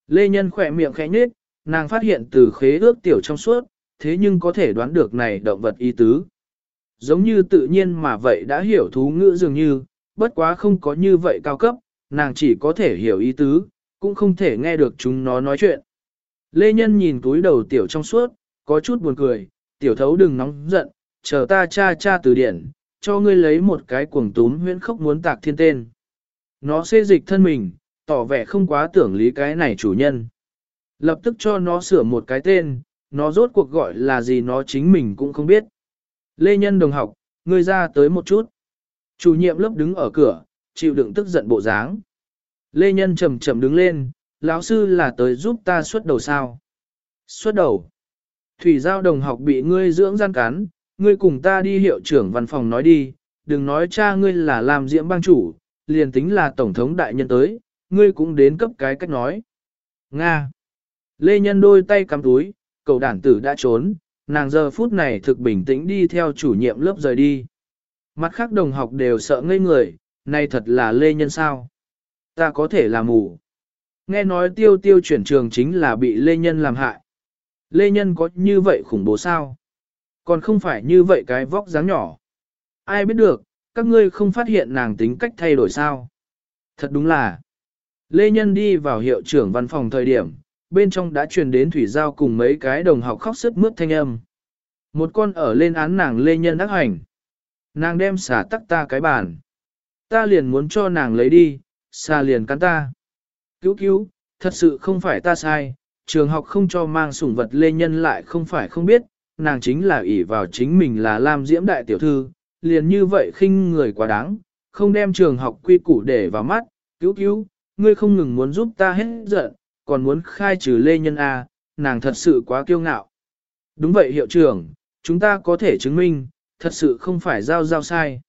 A: Lê Nhân khỏe miệng khẽ nhếch, nàng phát hiện từ khế ước tiểu trong suốt, thế nhưng có thể đoán được này động vật ý tứ. Giống như tự nhiên mà vậy đã hiểu thú ngữ dường như, bất quá không có như vậy cao cấp, nàng chỉ có thể hiểu ý tứ, cũng không thể nghe được chúng nó nói chuyện. Lê Nhân nhìn túi đầu tiểu trong suốt, có chút buồn cười, tiểu thấu đừng nóng giận, chờ ta cha cha từ điển, cho ngươi lấy một cái cuồng túm huyễn khốc muốn tạc thiên tên. Nó xê dịch thân mình, tỏ vẻ không quá tưởng lý cái này chủ nhân. Lập tức cho nó sửa một cái tên, nó rốt cuộc gọi là gì nó chính mình cũng không biết. Lê Nhân đồng học, Ngươi ra tới một chút. Chủ nhiệm lớp đứng ở cửa, chịu đựng tức giận bộ dáng. Lê Nhân chậm chậm đứng lên, lão sư là tới giúp ta xuất đầu sao. Xuất đầu. Thủy giao đồng học bị ngươi dưỡng gian cắn, ngươi cùng ta đi hiệu trưởng văn phòng nói đi, đừng nói cha ngươi là làm diễm bang chủ, liền tính là tổng thống đại nhân tới, ngươi cũng đến cấp cái cách nói. Nga. Lê Nhân đôi tay cắm túi, cậu đản tử đã trốn, nàng giờ phút này thực bình tĩnh đi theo chủ nhiệm lớp rời đi. Mặt khác đồng học đều sợ ngây người, này thật là Lê Nhân sao? Ta có thể là mù. Nghe nói tiêu tiêu chuyển trường chính là bị Lê Nhân làm hại. Lê Nhân có như vậy khủng bố sao? Còn không phải như vậy cái vóc dáng nhỏ. Ai biết được, các ngươi không phát hiện nàng tính cách thay đổi sao? Thật đúng là. Lê Nhân đi vào hiệu trưởng văn phòng thời điểm, bên trong đã truyền đến Thủy Giao cùng mấy cái đồng học khóc sức mướt thanh âm. Một con ở lên án nàng Lê Nhân ác hành. Nàng đem xả tắc ta cái bàn. Ta liền muốn cho nàng lấy đi, xa liền cắn ta. Cứu cứu, thật sự không phải ta sai, trường học không cho mang sủng vật Lê Nhân lại không phải không biết, nàng chính là ỷ vào chính mình là Lam Diễm Đại Tiểu Thư, liền như vậy khinh người quá đáng, không đem trường học quy củ để vào mắt, cứu cứu, ngươi không ngừng muốn giúp ta hết giận, còn muốn khai trừ Lê Nhân A, nàng thật sự quá kiêu ngạo. Đúng vậy hiệu trưởng, chúng ta có thể chứng minh, thật sự không phải giao giao sai.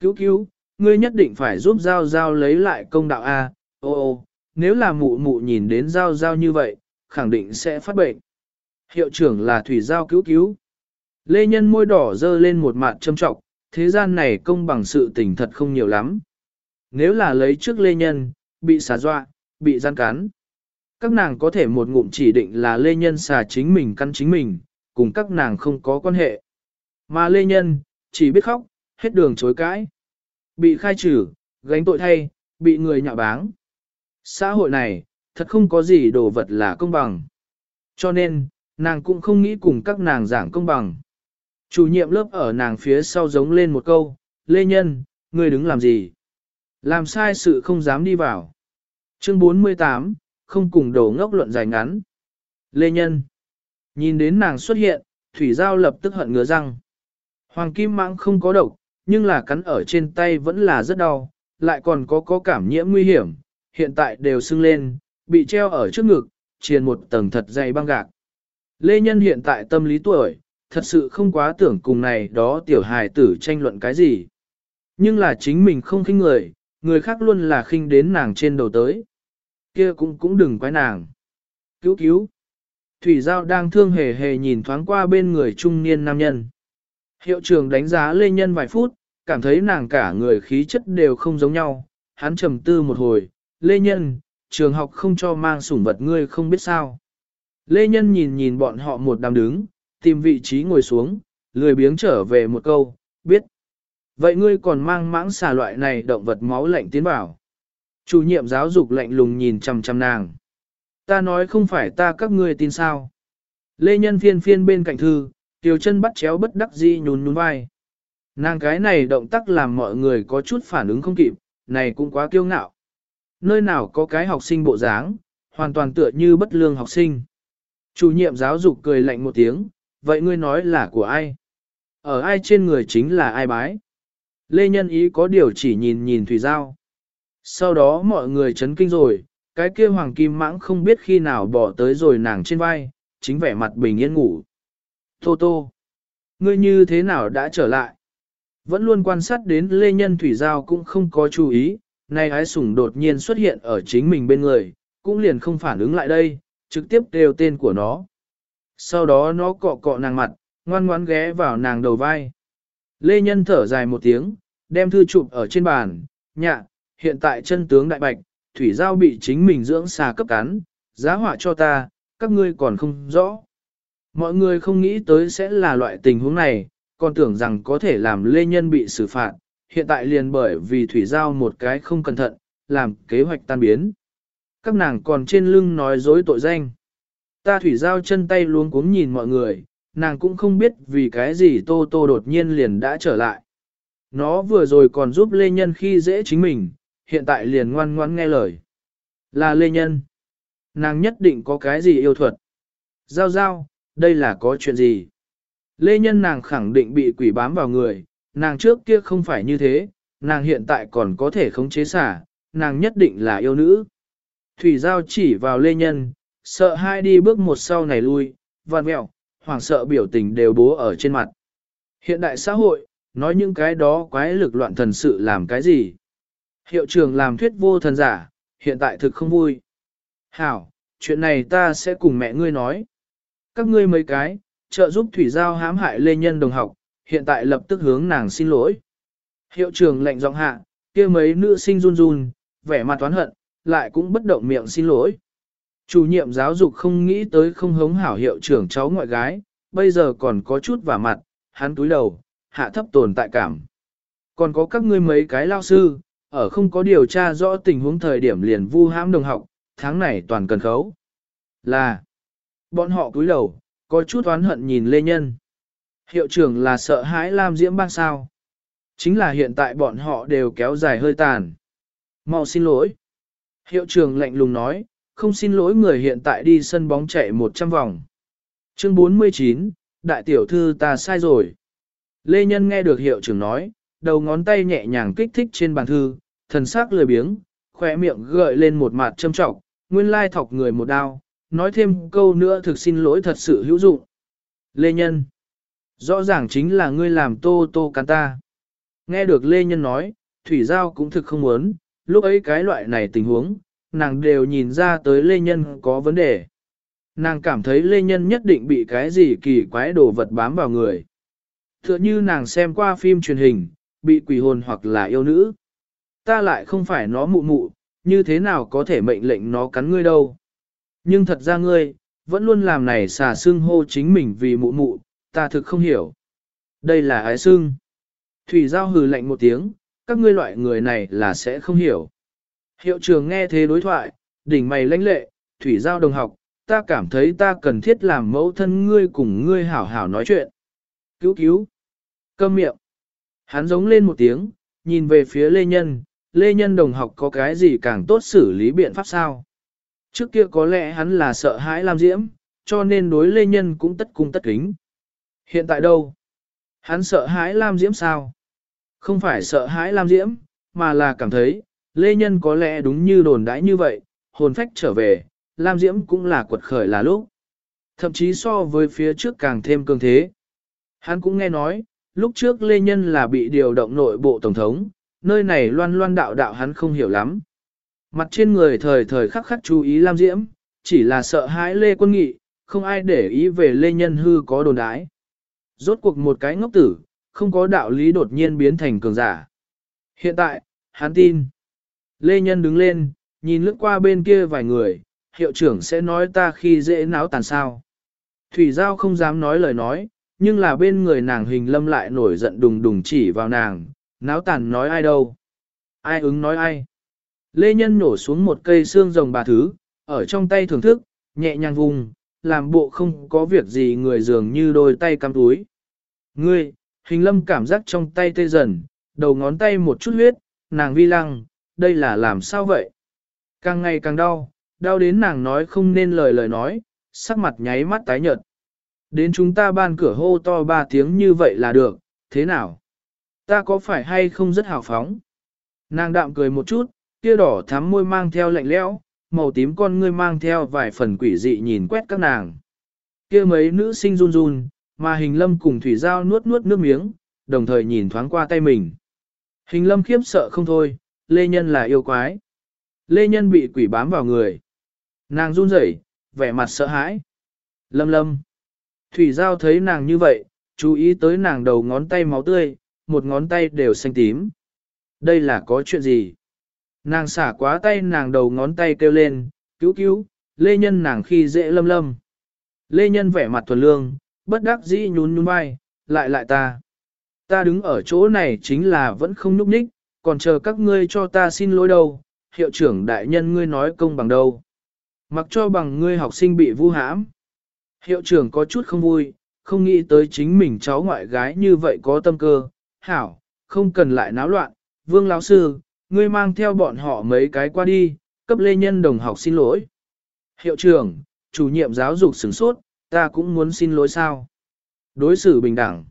A: Cứu cứu, ngươi nhất định phải giúp giao giao lấy lại công đạo A, ô ô, nếu là mụ mụ nhìn đến giao giao như vậy, khẳng định sẽ phát bệnh. Hiệu trưởng là thủy giao cứu cứu. Lê Nhân môi đỏ dơ lên một mặt châm trọng, thế gian này công bằng sự tình thật không nhiều lắm. Nếu là lấy trước Lê Nhân, bị xả dọa, bị gian cắn. Các nàng có thể một ngụm chỉ định là Lê Nhân xả chính mình căn chính mình, cùng các nàng không có quan hệ. Mà Lê Nhân, chỉ biết khóc, hết đường chối cãi. Bị khai trừ, gánh tội thay, bị người nhạo báng. Xã hội này, thật không có gì đồ vật là công bằng. Cho nên, nàng cũng không nghĩ cùng các nàng giảng công bằng. Chủ nhiệm lớp ở nàng phía sau giống lên một câu, Lê Nhân, ngươi đứng làm gì? Làm sai sự không dám đi vào. Chương 48, không cùng đầu ngốc luận dài ngắn. Lê Nhân. Nhìn đến nàng xuất hiện, Thủy Giao lập tức hận ngứa răng. Hoàng kim mãng không có độc, nhưng là cắn ở trên tay vẫn là rất đau, lại còn có có cảm nhiễm nguy hiểm, hiện tại đều sưng lên, bị treo ở trước ngực, triền một tầng thật dày băng gạc. Lê Nhân hiện tại tâm lý tuổi, thật sự không quá tưởng cùng này đó tiểu hài tử tranh luận cái gì. Nhưng là chính mình không khinh người, người khác luôn là khinh đến nàng trên đầu tới. Kia cũng cũng đừng quái nàng. Cứu cứu. Thủy Giao đang thương hề hề nhìn thoáng qua bên người trung niên nam nhân. Hiệu trưởng đánh giá Lê Nhân vài phút, cảm thấy nàng cả người khí chất đều không giống nhau. Hắn trầm tư một hồi, Lê Nhân, trường học không cho mang sủng vật ngươi không biết sao. Lê Nhân nhìn nhìn bọn họ một đám đứng, tìm vị trí ngồi xuống, lười biếng trở về một câu, biết. Vậy ngươi còn mang mãng xà loại này động vật máu lạnh tiến bảo. Chủ nhiệm giáo dục lạnh lùng nhìn chằm chằm nàng. Ta nói không phải ta các ngươi tin sao. Lê Nhân phiên phiên bên cạnh thư, tiểu chân bắt chéo bất đắc dĩ nhún nhún vai. Nàng cái này động tác làm mọi người có chút phản ứng không kịp, này cũng quá kiêu ngạo. Nơi nào có cái học sinh bộ dáng, hoàn toàn tựa như bất lương học sinh. Chủ nhiệm giáo dục cười lạnh một tiếng, vậy ngươi nói là của ai? Ở ai trên người chính là ai bái? Lê Nhân Ý có điều chỉ nhìn nhìn Thủy Giao. Sau đó mọi người chấn kinh rồi, cái kia hoàng kim mãng không biết khi nào bỏ tới rồi nàng trên vai, chính vẻ mặt bình yên ngủ. Tô tô, ngươi như thế nào đã trở lại? Vẫn luôn quan sát đến Lê Nhân Thủy Giao cũng không có chú ý, nay ái sủng đột nhiên xuất hiện ở chính mình bên người, cũng liền không phản ứng lại đây, trực tiếp đều tên của nó. Sau đó nó cọ cọ nàng mặt, ngoan ngoãn ghé vào nàng đầu vai. Lê Nhân thở dài một tiếng, đem thư chụp ở trên bàn, nhạ, hiện tại chân tướng đại bạch, thủy giao bị chính mình dưỡng xà cấp cắn, giá họa cho ta, các ngươi còn không rõ. Mọi người không nghĩ tới sẽ là loại tình huống này, còn tưởng rằng có thể làm Lê Nhân bị xử phạt, hiện tại liền bởi vì thủy giao một cái không cẩn thận, làm kế hoạch tan biến. Các nàng còn trên lưng nói dối tội danh. Ta thủy giao chân tay luống cuống nhìn mọi người, nàng cũng không biết vì cái gì Tô Tô đột nhiên liền đã trở lại. Nó vừa rồi còn giúp Lê Nhân khi dễ chính mình, hiện tại liền ngoan ngoãn nghe lời. Là Lê Nhân. Nàng nhất định có cái gì yêu thuật. Giao giao, đây là có chuyện gì? Lê Nhân nàng khẳng định bị quỷ bám vào người, nàng trước kia không phải như thế, nàng hiện tại còn có thể khống chế xả, nàng nhất định là yêu nữ. Thủy Giao chỉ vào Lê Nhân, sợ hai đi bước một sau này lui, vằn mẹo, hoảng sợ biểu tình đều bố ở trên mặt. Hiện đại xã hội, nói những cái đó quái lực loạn thần sự làm cái gì. Hiệu trưởng làm thuyết vô thần giả, hiện tại thực không vui. Hảo, chuyện này ta sẽ cùng mẹ ngươi nói. Các ngươi mấy cái, trợ giúp Thủy Giao hãm hại Lê Nhân đồng học, hiện tại lập tức hướng nàng xin lỗi. Hiệu trưởng lệnh giọng hạ, kia mấy nữ sinh run run, vẻ mặt toán hận, lại cũng bất động miệng xin lỗi. Chủ nhiệm giáo dục không nghĩ tới không hống hảo hiệu trưởng cháu ngoại gái, bây giờ còn có chút vả mặt, hắn túi đầu, hạ thấp tồn tại cảm. Còn có các ngươi mấy cái lao sư, ở không có điều tra rõ tình huống thời điểm liền vu hãm đồng học, tháng này toàn cần khấu. Là, bọn họ cúi đầu, có chút oán hận nhìn Lê Nhân. Hiệu trưởng là sợ hãi Lam Diễm ban sao. Chính là hiện tại bọn họ đều kéo dài hơi tàn. Mau xin lỗi. Hiệu trưởng lạnh lùng nói, không xin lỗi người hiện tại đi sân bóng chạy 100 vòng. Chương 49, Đại tiểu thư ta sai rồi. Lê Nhân nghe được hiệu trưởng nói, đầu ngón tay nhẹ nhàng kích thích trên bàn thư, thần sắc lười biếng, khỏe miệng gợi lên một mặt châm trọng, nguyên lai thọc người một đao, nói thêm câu nữa thực xin lỗi thật sự hữu dụng. Lê Nhân, rõ ràng chính là ngươi làm tô tô cắn ta. Nghe được Lê Nhân nói, Thủy Giao cũng thực không muốn, lúc ấy cái loại này tình huống, nàng đều nhìn ra tới Lê Nhân có vấn đề. Nàng cảm thấy Lê Nhân nhất định bị cái gì kỳ quái đồ vật bám vào người. Tựa như nàng xem qua phim truyền hình, bị quỷ hồn hoặc là yêu nữ. Ta lại không phải nó mụ mụ, như thế nào có thể mệnh lệnh nó cắn ngươi đâu. Nhưng thật ra ngươi, vẫn luôn làm này xà xương hô chính mình vì mụ mụ, ta thực không hiểu. Đây là ái xương Thủy giao hừ lạnh một tiếng, các ngươi loại người này là sẽ không hiểu. Hiệu trường nghe thế đối thoại, đỉnh mày lãnh lệ, thủy giao đồng học, ta cảm thấy ta cần thiết làm mẫu thân ngươi cùng ngươi hảo hảo nói chuyện. Cứu cứu. Câm miệng. Hắn giống lên một tiếng, nhìn về phía Lê Nhân, Lê Nhân đồng học có cái gì càng tốt xử lý biện pháp sao? Trước kia có lẽ hắn là sợ hãi làm diễm, cho nên đối Lê Nhân cũng tất cung tất kính. Hiện tại đâu? Hắn sợ hãi Lam Diễm sao? Không phải sợ hãi Lam Diễm, mà là cảm thấy, Lê Nhân có lẽ đúng như đồn đãi như vậy, hồn phách trở về, Lam Diễm cũng là quật khởi là lúc. Thậm chí so với phía trước càng thêm cường thế. Hắn cũng nghe nói, lúc trước Lê Nhân là bị điều động nội bộ Tổng thống, nơi này loan loan đạo đạo hắn không hiểu lắm. Mặt trên người thời thời khắc khắc chú ý Lam Diễm, chỉ là sợ hãi Lê Quân Nghị, không ai để ý về Lê Nhân hư có đồn đái. Rốt cuộc một cái ngốc tử, không có đạo lý đột nhiên biến thành cường giả. Hiện tại, hắn tin. Lê Nhân đứng lên, nhìn lướt qua bên kia vài người, hiệu trưởng sẽ nói ta khi dễ náo tàn sao. Thủy Giao không dám nói lời nói, nhưng là bên người nàng hình lâm lại nổi giận đùng đùng chỉ vào nàng, náo tàn nói ai đâu. Ai ứng nói ai. Lê Nhân nổ xuống một cây xương rồng bà thứ, ở trong tay thưởng thức, nhẹ nhàng vùng, làm bộ không có việc gì người dường như đôi tay cắm túi. Ngươi, hình lâm cảm giác trong tay tê dần, đầu ngón tay một chút huyết, nàng vi lăng, đây là làm sao vậy? Càng ngày càng đau, đau đến nàng nói không nên lời lời nói, sắc mặt nháy mắt tái nhợt. Đến chúng ta ban cửa hô to ba tiếng như vậy là được, thế nào? Ta có phải hay không rất hào phóng? Nàng đạm cười một chút, kia đỏ thắm môi mang theo lạnh lẽo, màu tím con ngươi mang theo vài phần quỷ dị nhìn quét các nàng. Kia mấy nữ sinh run run, mà hình lâm cùng thủy giao nuốt nuốt nước miếng, đồng thời nhìn thoáng qua tay mình. Hình lâm khiếp sợ không thôi, Lê Nhân là yêu quái. Lê Nhân bị quỷ bám vào người. Nàng run rẩy, vẻ mặt sợ hãi. Lâm lâm. Thủy giao thấy nàng như vậy, chú ý tới nàng đầu ngón tay máu tươi, một ngón tay đều xanh tím. Đây là có chuyện gì? Nàng xả quá tay nàng đầu ngón tay kêu lên, cứu cứu, lê nhân nàng khi dễ lâm lâm. Lê nhân vẻ mặt thuần lương, bất đắc dĩ nhún nhún vai, lại lại ta. Ta đứng ở chỗ này chính là vẫn không nhúc nhích, còn chờ các ngươi cho ta xin lỗi đâu, hiệu trưởng đại nhân ngươi nói công bằng đâu. Mặc cho bằng ngươi học sinh bị vu hãm. Hiệu trưởng có chút không vui, không nghĩ tới chính mình cháu ngoại gái như vậy có tâm cơ. Hảo, không cần lại náo loạn, vương lão sư, ngươi mang theo bọn họ mấy cái qua đi, cấp lê nhân đồng học xin lỗi. Hiệu trưởng, chủ nhiệm giáo dục sửng sốt, ta cũng muốn xin lỗi sao. Đối xử bình đẳng.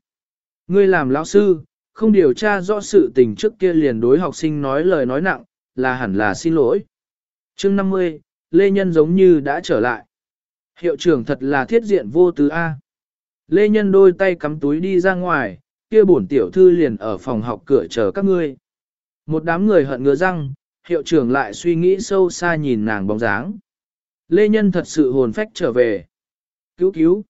A: Ngươi làm lão sư, không điều tra rõ sự tình trước kia liền đối học sinh nói lời nói nặng, là hẳn là xin lỗi. chương 50, Lê Nhân giống như đã trở lại. Hiệu trưởng thật là thiết diện vô tứ A. Lê Nhân đôi tay cắm túi đi ra ngoài, kia bổn tiểu thư liền ở phòng học cửa chờ các ngươi. Một đám người hận ngứa răng, hiệu trưởng lại suy nghĩ sâu xa nhìn nàng bóng dáng. Lê Nhân thật sự hồn phách trở về. Cứu cứu.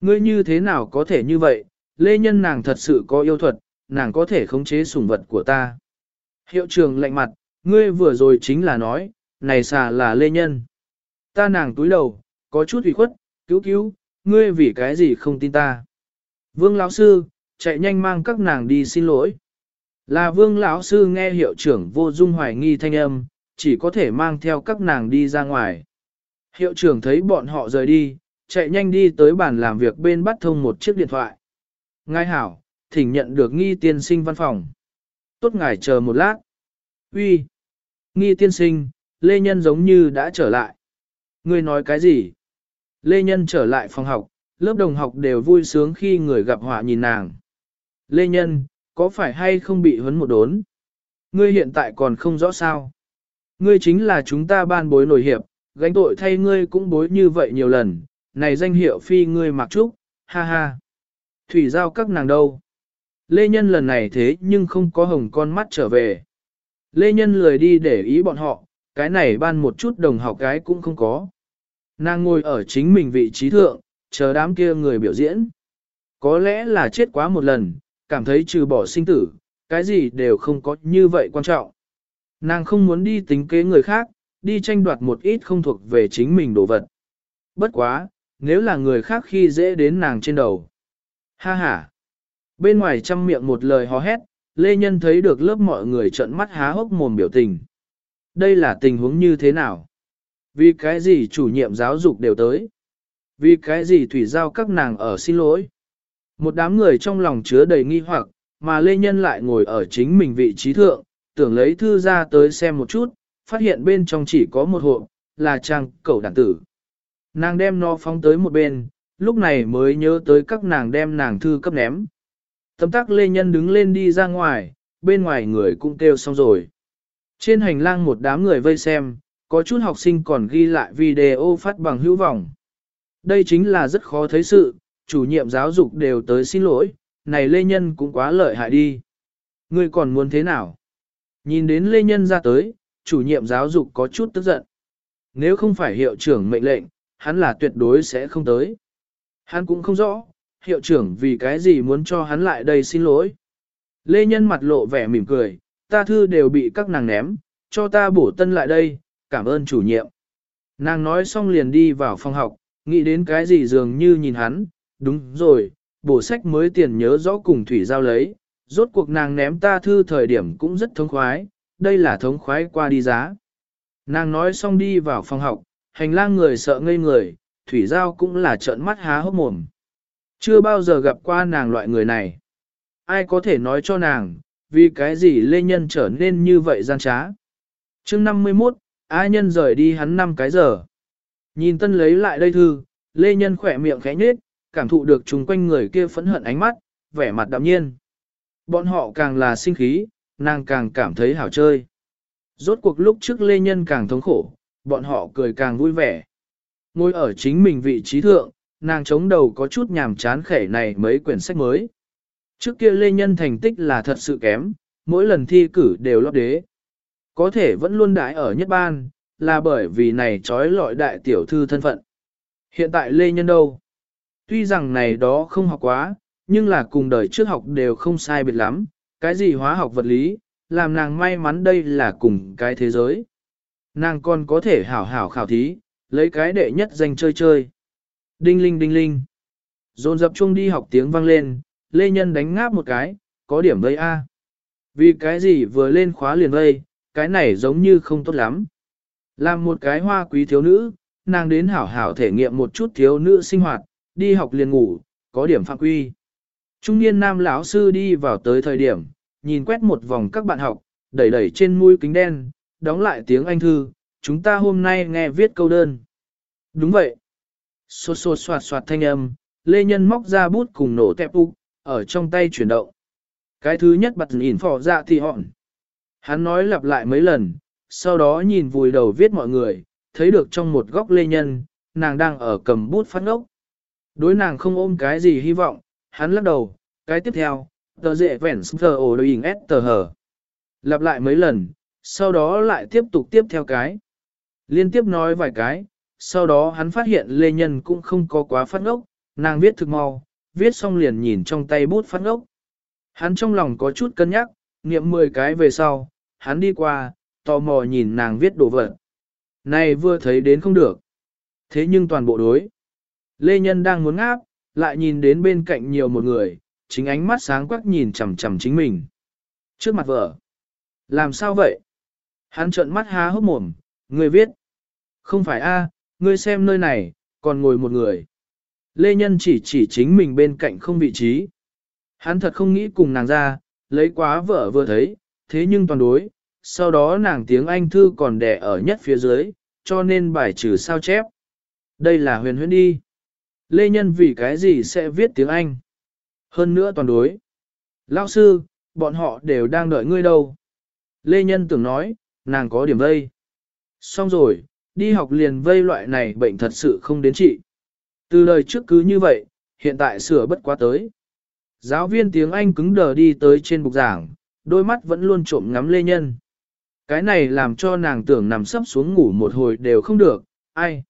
A: Ngươi như thế nào có thể như vậy, Lê Nhân nàng thật sự có yêu thuật, nàng có thể khống chế sủng vật của ta. Hiệu trưởng lạnh mặt, ngươi vừa rồi chính là nói, này xà là Lê Nhân. Ta nàng túi đầu, có chút ủy khuất, cứu cứu, ngươi vì cái gì không tin ta. Vương lão sư, chạy nhanh mang các nàng đi xin lỗi. Là vương lão sư nghe hiệu trưởng vô dung hoài nghi thanh âm, chỉ có thể mang theo các nàng đi ra ngoài. Hiệu trưởng thấy bọn họ rời đi, chạy nhanh đi tới bàn làm việc bên bắt thông một chiếc điện thoại. Ngài hảo, thỉnh nhận được nghi tiên sinh văn phòng. Tốt ngài chờ một lát. Uy, Nghi tiên sinh, Lê Nhân giống như đã trở lại. Ngươi nói cái gì? Lê Nhân trở lại phòng học, lớp đồng học đều vui sướng khi người gặp họa nhìn nàng. Lê Nhân, có phải hay không bị huấn một đốn? Ngươi hiện tại còn không rõ sao. Ngươi chính là chúng ta ban bối nổi hiệp, gánh tội thay ngươi cũng bối như vậy nhiều lần, này danh hiệu phi ngươi mặc trúc, ha ha. Thủy giao các nàng đâu? Lê Nhân lần này thế nhưng không có hồng con mắt trở về. Lê Nhân lười đi để ý bọn họ, cái này ban một chút đồng học cái cũng không có. Nàng ngồi ở chính mình vị trí thượng, chờ đám kia người biểu diễn. Có lẽ là chết quá một lần, cảm thấy trừ bỏ sinh tử, cái gì đều không có như vậy quan trọng. Nàng không muốn đi tính kế người khác, đi tranh đoạt một ít không thuộc về chính mình đồ vật. Bất quá, nếu là người khác khi dễ đến nàng trên đầu. Ha ha! Bên ngoài chăm miệng một lời hò hét, Lê Nhân thấy được lớp mọi người trợn mắt há hốc mồm biểu tình. Đây là tình huống như thế nào? Vì cái gì chủ nhiệm giáo dục đều tới? Vì cái gì thủy giao các nàng ở xin lỗi? Một đám người trong lòng chứa đầy nghi hoặc, mà Lê Nhân lại ngồi ở chính mình vị trí thượng, tưởng lấy thư ra tới xem một chút, phát hiện bên trong chỉ có một hộp, là trang cầu đàn tử. Nàng đem nó phóng tới một bên, lúc này mới nhớ tới các nàng đem nàng thư cấp ném. Tấm tắc Lê Nhân đứng lên đi ra ngoài, bên ngoài người cũng kêu xong rồi. Trên hành lang một đám người vây xem, có chút học sinh còn ghi lại video phát bằng hữu vọng. Đây chính là rất khó thấy sự, chủ nhiệm giáo dục đều tới xin lỗi, này Lê Nhân cũng quá lợi hại đi. Ngươi còn muốn thế nào? Nhìn đến Lê Nhân ra tới, chủ nhiệm giáo dục có chút tức giận. Nếu không phải hiệu trưởng mệnh lệnh, hắn là tuyệt đối sẽ không tới. Hắn cũng không rõ, hiệu trưởng vì cái gì muốn cho hắn lại đây xin lỗi. Lê Nhân mặt lộ vẻ mỉm cười, ta thư đều bị các nàng ném, cho ta bổ tân lại đây, cảm ơn chủ nhiệm. Nàng nói xong liền đi vào phòng học, nghĩ đến cái gì dường như nhìn hắn, đúng rồi, bổ sách mới tiền nhớ rõ cùng Thủy Giao lấy, rốt cuộc nàng ném ta thư thời điểm cũng rất thống khoái, đây là thống khoái qua đi giá. Nàng nói xong đi vào phòng học, hành lang người sợ ngây người, Thủy Giao cũng là trợn mắt há hốc mồm. Chưa bao giờ gặp qua nàng loại người này. Ai có thể nói cho nàng, vì cái gì Lê Nhân trở nên như vậy gian trá. chương 51, ai nhân rời đi hắn năm cái giờ. Nhìn tân lấy lại đây thư, Lê Nhân khỏe miệng khẽ nhết, cảm thụ được chung quanh người kia phẫn hận ánh mắt, vẻ mặt đạm nhiên. Bọn họ càng là sinh khí, nàng càng cảm thấy hảo chơi. Rốt cuộc lúc trước Lê Nhân càng thống khổ, bọn họ cười càng vui vẻ. Ngồi ở chính mình vị trí thượng, nàng chống đầu có chút nhàm chán khẻ này mấy quyển sách mới. Trước kia Lê Nhân thành tích là thật sự kém, mỗi lần thi cử đều lót đế. Có thể vẫn luôn đãi ở nhất ban, là bởi vì này trói lọi đại tiểu thư thân phận. Hiện tại Lê Nhân đâu? Tuy rằng này đó không học quá, nhưng là cùng đời trước học đều không sai biệt lắm, cái gì hóa học vật lý, làm nàng may mắn đây là cùng cái thế giới. Nàng còn có thể hảo hảo khảo thí, lấy cái đệ nhất danh chơi chơi. Đinh linh đinh linh. Dồn dập chung đi học tiếng vang lên, Lê Nhân đánh ngáp một cái, có điểm vây A. Vì cái gì vừa lên khóa liền vây, cái này giống như không tốt lắm. Làm một cái hoa quý thiếu nữ, nàng đến hảo hảo thể nghiệm một chút thiếu nữ sinh hoạt, đi học liền ngủ, có điểm phạm quy. Trung niên nam lão sư đi vào tới thời điểm, nhìn quét một vòng các bạn học, đẩy đẩy trên mũi kính đen, đóng lại tiếng Anh thư, chúng ta hôm nay nghe viết câu đơn. Đúng vậy. Xô xô soạt soạt thanh âm, Lê Nhân móc ra bút cùng nổ tẹp úc, ở trong tay chuyển động. Cái thứ nhất bật nhìn phỏ dạ thì họn. Hắn nói lặp lại mấy lần, sau đó nhìn vùi đầu viết mọi người, thấy được trong một góc lê nhân, nàng đang ở cầm bút phát ngốc. Đối nàng không ôm cái gì hy vọng, hắn lắc đầu, cái tiếp theo, tờ dệ vẻn sờ ổ đôi hình S tờ hở. Lặp lại mấy lần, sau đó lại tiếp tục tiếp theo cái. Liên tiếp nói vài cái, sau đó hắn phát hiện lê nhân cũng không có quá phát ngốc, nàng viết thực mau, viết xong liền nhìn trong tay bút phát ngốc. Hắn trong lòng có chút cân nhắc, niệm 10 cái về sau, hắn đi qua, tò mò nhìn nàng viết đồ vật. Này vừa thấy đến không được. Thế nhưng toàn bộ đối. Lê Nhân đang muốn ngáp, lại nhìn đến bên cạnh nhiều một người, chính ánh mắt sáng quắc nhìn chằm chằm chính mình. Trước mặt vợ. Làm sao vậy? Hắn trợn mắt há hốc mồm, người viết. Không phải a, ngươi xem nơi này, còn ngồi một người. Lê Nhân chỉ chỉ chính mình bên cạnh không vị trí. Hắn thật không nghĩ cùng nàng ra, lấy quá vợ vừa thấy, thế nhưng toàn đối, sau đó nàng tiếng Anh thư còn đẻ ở nhất phía dưới, cho nên bài trừ sao chép. Đây là huyền huyền đi. Lê Nhân vì cái gì sẽ viết tiếng Anh? Hơn nữa toàn đối. Lao sư, bọn họ đều đang đợi ngươi đâu. Lê Nhân tưởng nói, nàng có điểm vây. Xong rồi, đi học liền vây loại này bệnh thật sự không đến trị. Từ lời trước cứ như vậy, hiện tại sửa bất quá tới. Giáo viên tiếng Anh cứng đờ đi tới trên bục giảng, đôi mắt vẫn luôn trộm ngắm Lê Nhân. Cái này làm cho nàng tưởng nằm sấp xuống ngủ một hồi đều không được, ai.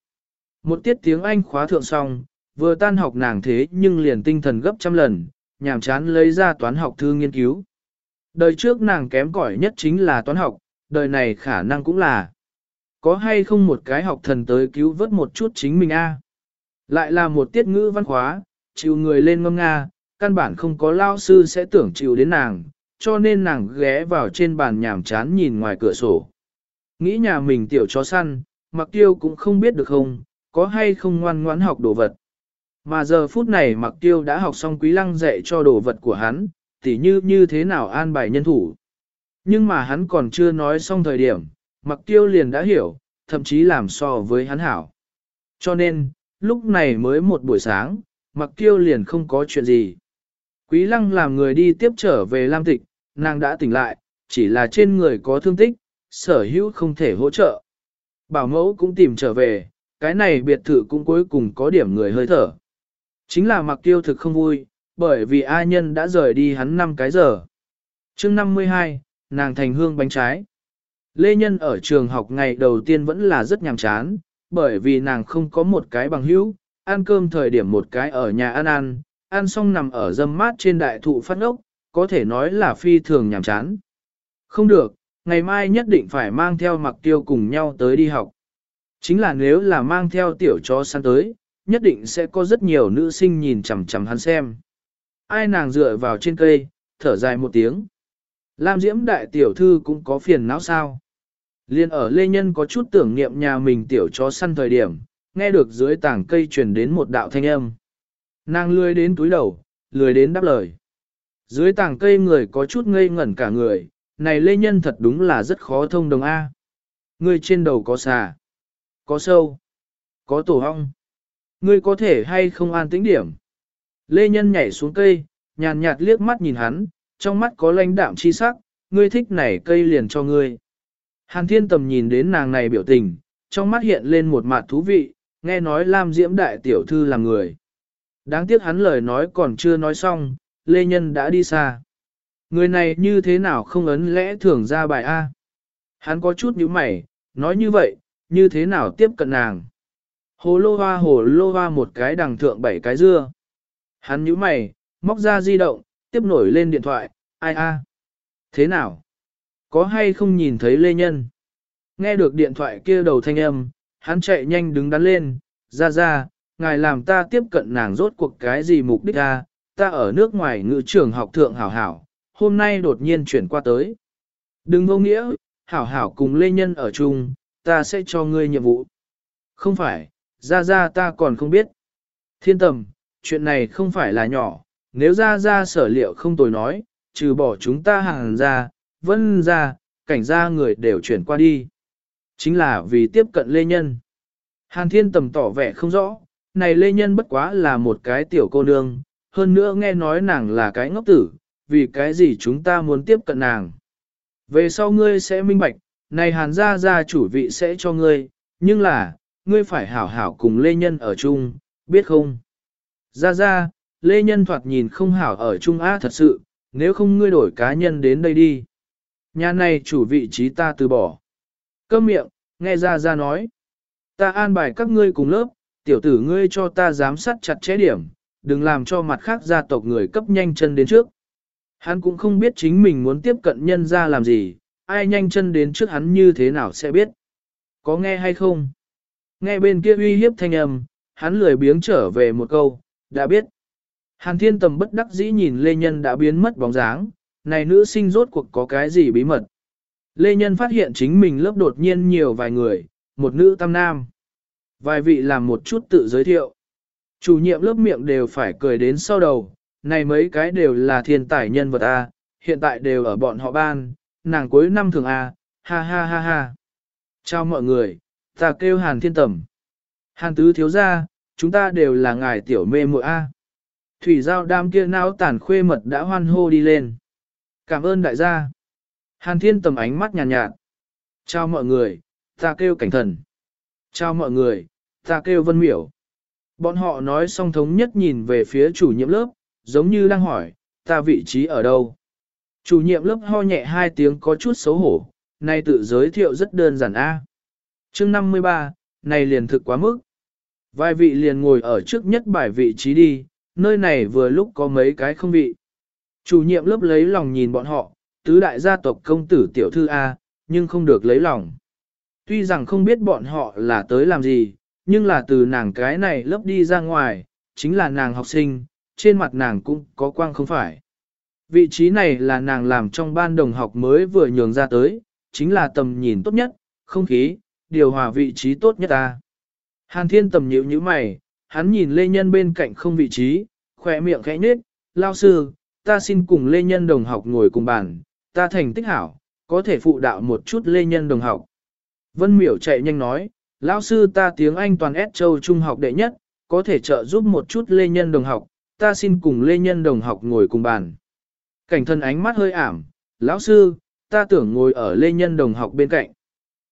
A: Một tiết tiếng Anh khóa thượng xong, vừa tan học nàng thế nhưng liền tinh thần gấp trăm lần, nhàm chán lấy ra toán học thư nghiên cứu. Đời trước nàng kém cỏi nhất chính là toán học, đời này khả năng cũng là. Có hay không một cái học thần tới cứu vớt một chút chính mình a? Lại là một tiết ngữ văn khóa, chịu người lên ngâm nga, căn bản không có lao sư sẽ tưởng chịu đến nàng, cho nên nàng ghé vào trên bàn nhàm chán nhìn ngoài cửa sổ. Nghĩ nhà mình tiểu chó săn, mặc tiêu cũng không biết được không, có hay không ngoan ngoãn học đồ vật. Mà giờ phút này mặc tiêu đã học xong quý lăng dạy cho đồ vật của hắn, tỉ như như thế nào an bài nhân thủ. Nhưng mà hắn còn chưa nói xong thời điểm, mặc tiêu liền đã hiểu, thậm chí làm so với hắn hảo. Cho nên, lúc này mới một buổi sáng, mặc tiêu liền không có chuyện gì. Quý lăng làm người đi tiếp trở về Lam Tịch, nàng đã tỉnh lại, chỉ là trên người có thương tích, sở hữu không thể hỗ trợ. Bảo mẫu cũng tìm trở về, cái này biệt thự cũng cuối cùng có điểm người hơi thở. Chính là mặc tiêu thực không vui, bởi vì A nhân đã rời đi hắn 5 cái giờ. chương 52, nàng thành hương bánh trái. Lê Nhân ở trường học ngày đầu tiên vẫn là rất nhàm chán, bởi vì nàng không có một cái bằng hữu, ăn cơm thời điểm một cái ở nhà ăn ăn, ăn xong nằm ở dâm mát trên đại thụ phát ốc, có thể nói là phi thường nhàm chán. Không được, ngày mai nhất định phải mang theo mặc tiêu cùng nhau tới đi học. Chính là nếu là mang theo tiểu chó săn tới, nhất định sẽ có rất nhiều nữ sinh nhìn chằm chằm hắn xem. Ai nàng dựa vào trên cây, thở dài một tiếng. Lam diễm đại tiểu thư cũng có phiền não sao. Liên ở Lê Nhân có chút tưởng niệm nhà mình tiểu chó săn thời điểm, nghe được dưới tảng cây truyền đến một đạo thanh âm. Nàng lười đến túi đầu, lười đến đáp lời. Dưới tảng cây người có chút ngây ngẩn cả người, này Lê Nhân thật đúng là rất khó thông đồng A. Người trên đầu có xà, có sâu, có tổ hong. Ngươi có thể hay không an tĩnh điểm. Lê Nhân nhảy xuống cây, nhàn nhạt liếc mắt nhìn hắn, trong mắt có lãnh đạm chi sắc, ngươi thích này cây liền cho ngươi. Hàn thiên tầm nhìn đến nàng này biểu tình, trong mắt hiện lên một mặt thú vị, nghe nói Lam Diễm đại tiểu thư là người. Đáng tiếc hắn lời nói còn chưa nói xong, Lê Nhân đã đi xa. Người này như thế nào không ấn lẽ thường ra bài A. Hắn có chút nhíu mày, nói như vậy, như thế nào tiếp cận nàng. Hồ lô hoa hồ lô hoa một cái đằng thượng bảy cái dưa. Hắn nhíu mày, móc ra di động, tiếp nổi lên điện thoại, ai a? Thế nào? Có hay không nhìn thấy Lê Nhân? Nghe được điện thoại kia đầu thanh âm, hắn chạy nhanh đứng đắn lên, ra ra, ngài làm ta tiếp cận nàng rốt cuộc cái gì mục đích a? ta ở nước ngoài ngữ trường học thượng hảo hảo, hôm nay đột nhiên chuyển qua tới. Đừng vô nghĩa, hảo hảo cùng Lê Nhân ở chung, ta sẽ cho ngươi nhiệm vụ. Không phải, ra ra ta còn không biết. Thiên tầm, chuyện này không phải là nhỏ, nếu ra ra sở liệu không tồi nói, trừ bỏ chúng ta hàng ra, vân ra, cảnh ra người đều chuyển qua đi. Chính là vì tiếp cận Lê Nhân. Hàn thiên tầm tỏ vẻ không rõ, này Lê Nhân bất quá là một cái tiểu cô nương, hơn nữa nghe nói nàng là cái ngốc tử, vì cái gì chúng ta muốn tiếp cận nàng. Về sau ngươi sẽ minh bạch, này hàn gia gia chủ vị sẽ cho ngươi, nhưng là, ngươi phải hảo hảo cùng Lê Nhân ở chung, biết không? Ra ra, Lê Nhân thoạt nhìn không hảo ở Trung á thật sự, nếu không ngươi đổi cá nhân đến đây đi. Nhà này chủ vị trí ta từ bỏ. Câm miệng, nghe ra ra nói. Ta an bài các ngươi cùng lớp, tiểu tử ngươi cho ta giám sát chặt chẽ điểm, đừng làm cho mặt khác gia tộc người cấp nhanh chân đến trước. Hắn cũng không biết chính mình muốn tiếp cận nhân ra làm gì, ai nhanh chân đến trước hắn như thế nào sẽ biết. Có nghe hay không? Nghe bên kia uy hiếp thanh âm, hắn lười biếng trở về một câu, đã biết. Hàn thiên tầm bất đắc dĩ nhìn Lê Nhân đã biến mất bóng dáng, này nữ sinh rốt cuộc có cái gì bí mật. Lê Nhân phát hiện chính mình lớp đột nhiên nhiều vài người, một nữ tam nam. Vài vị làm một chút tự giới thiệu. Chủ nhiệm lớp miệng đều phải cười đến sau đầu, này mấy cái đều là thiên tài nhân vật A, hiện tại đều ở bọn họ ban, nàng cuối năm thường A, ha ha ha ha. Chào mọi người, ta kêu Hàn Thiên Tầm. Hàn Tứ thiếu gia, chúng ta đều là ngài tiểu mê muội A. Thủy giao đam kia não tàn khuê mật đã hoan hô đi lên. Cảm ơn đại gia. Hàn Thiên Tầm ánh mắt nhàn nhạt, nhạt. Chào mọi người, ta kêu cảnh thần. Chào mọi người, ta kêu vân miểu. Bọn họ nói xong thống nhất nhìn về phía chủ nhiệm lớp, giống như đang hỏi, ta vị trí ở đâu. Chủ nhiệm lớp ho nhẹ hai tiếng có chút xấu hổ, nay tự giới thiệu rất đơn giản a. À. Chương 53, này liền thực quá mức. Vài vị liền ngồi ở trước nhất bài vị trí đi, nơi này vừa lúc có mấy cái không vị. Chủ nhiệm lớp lấy lòng nhìn bọn họ, tứ đại gia tộc công tử tiểu thư A, nhưng không được lấy lòng. Tuy rằng không biết bọn họ là tới làm gì, nhưng là từ nàng cái này lớp đi ra ngoài, chính là nàng học sinh, trên mặt nàng cũng có quang không phải. Vị trí này là nàng làm trong ban đồng học mới vừa nhường ra tới, chính là tầm nhìn tốt nhất, không khí, điều hòa vị trí tốt nhất ta. Hàn thiên tầm nhịu như mày, hắn nhìn Lê Nhân bên cạnh không vị trí, khỏe miệng khẽ nhếch, lao sư, ta xin cùng Lê Nhân đồng học ngồi cùng bàn, ta thành tích hảo, có thể phụ đạo một chút Lê Nhân đồng học. Vân miểu chạy nhanh nói, lão sư ta tiếng Anh toàn S châu trung học đệ nhất, có thể trợ giúp một chút Lê Nhân đồng học, ta xin cùng Lê Nhân đồng học ngồi cùng bàn. Cảnh thân ánh mắt hơi ảm, lão sư, ta tưởng ngồi ở Lê Nhân đồng học bên cạnh.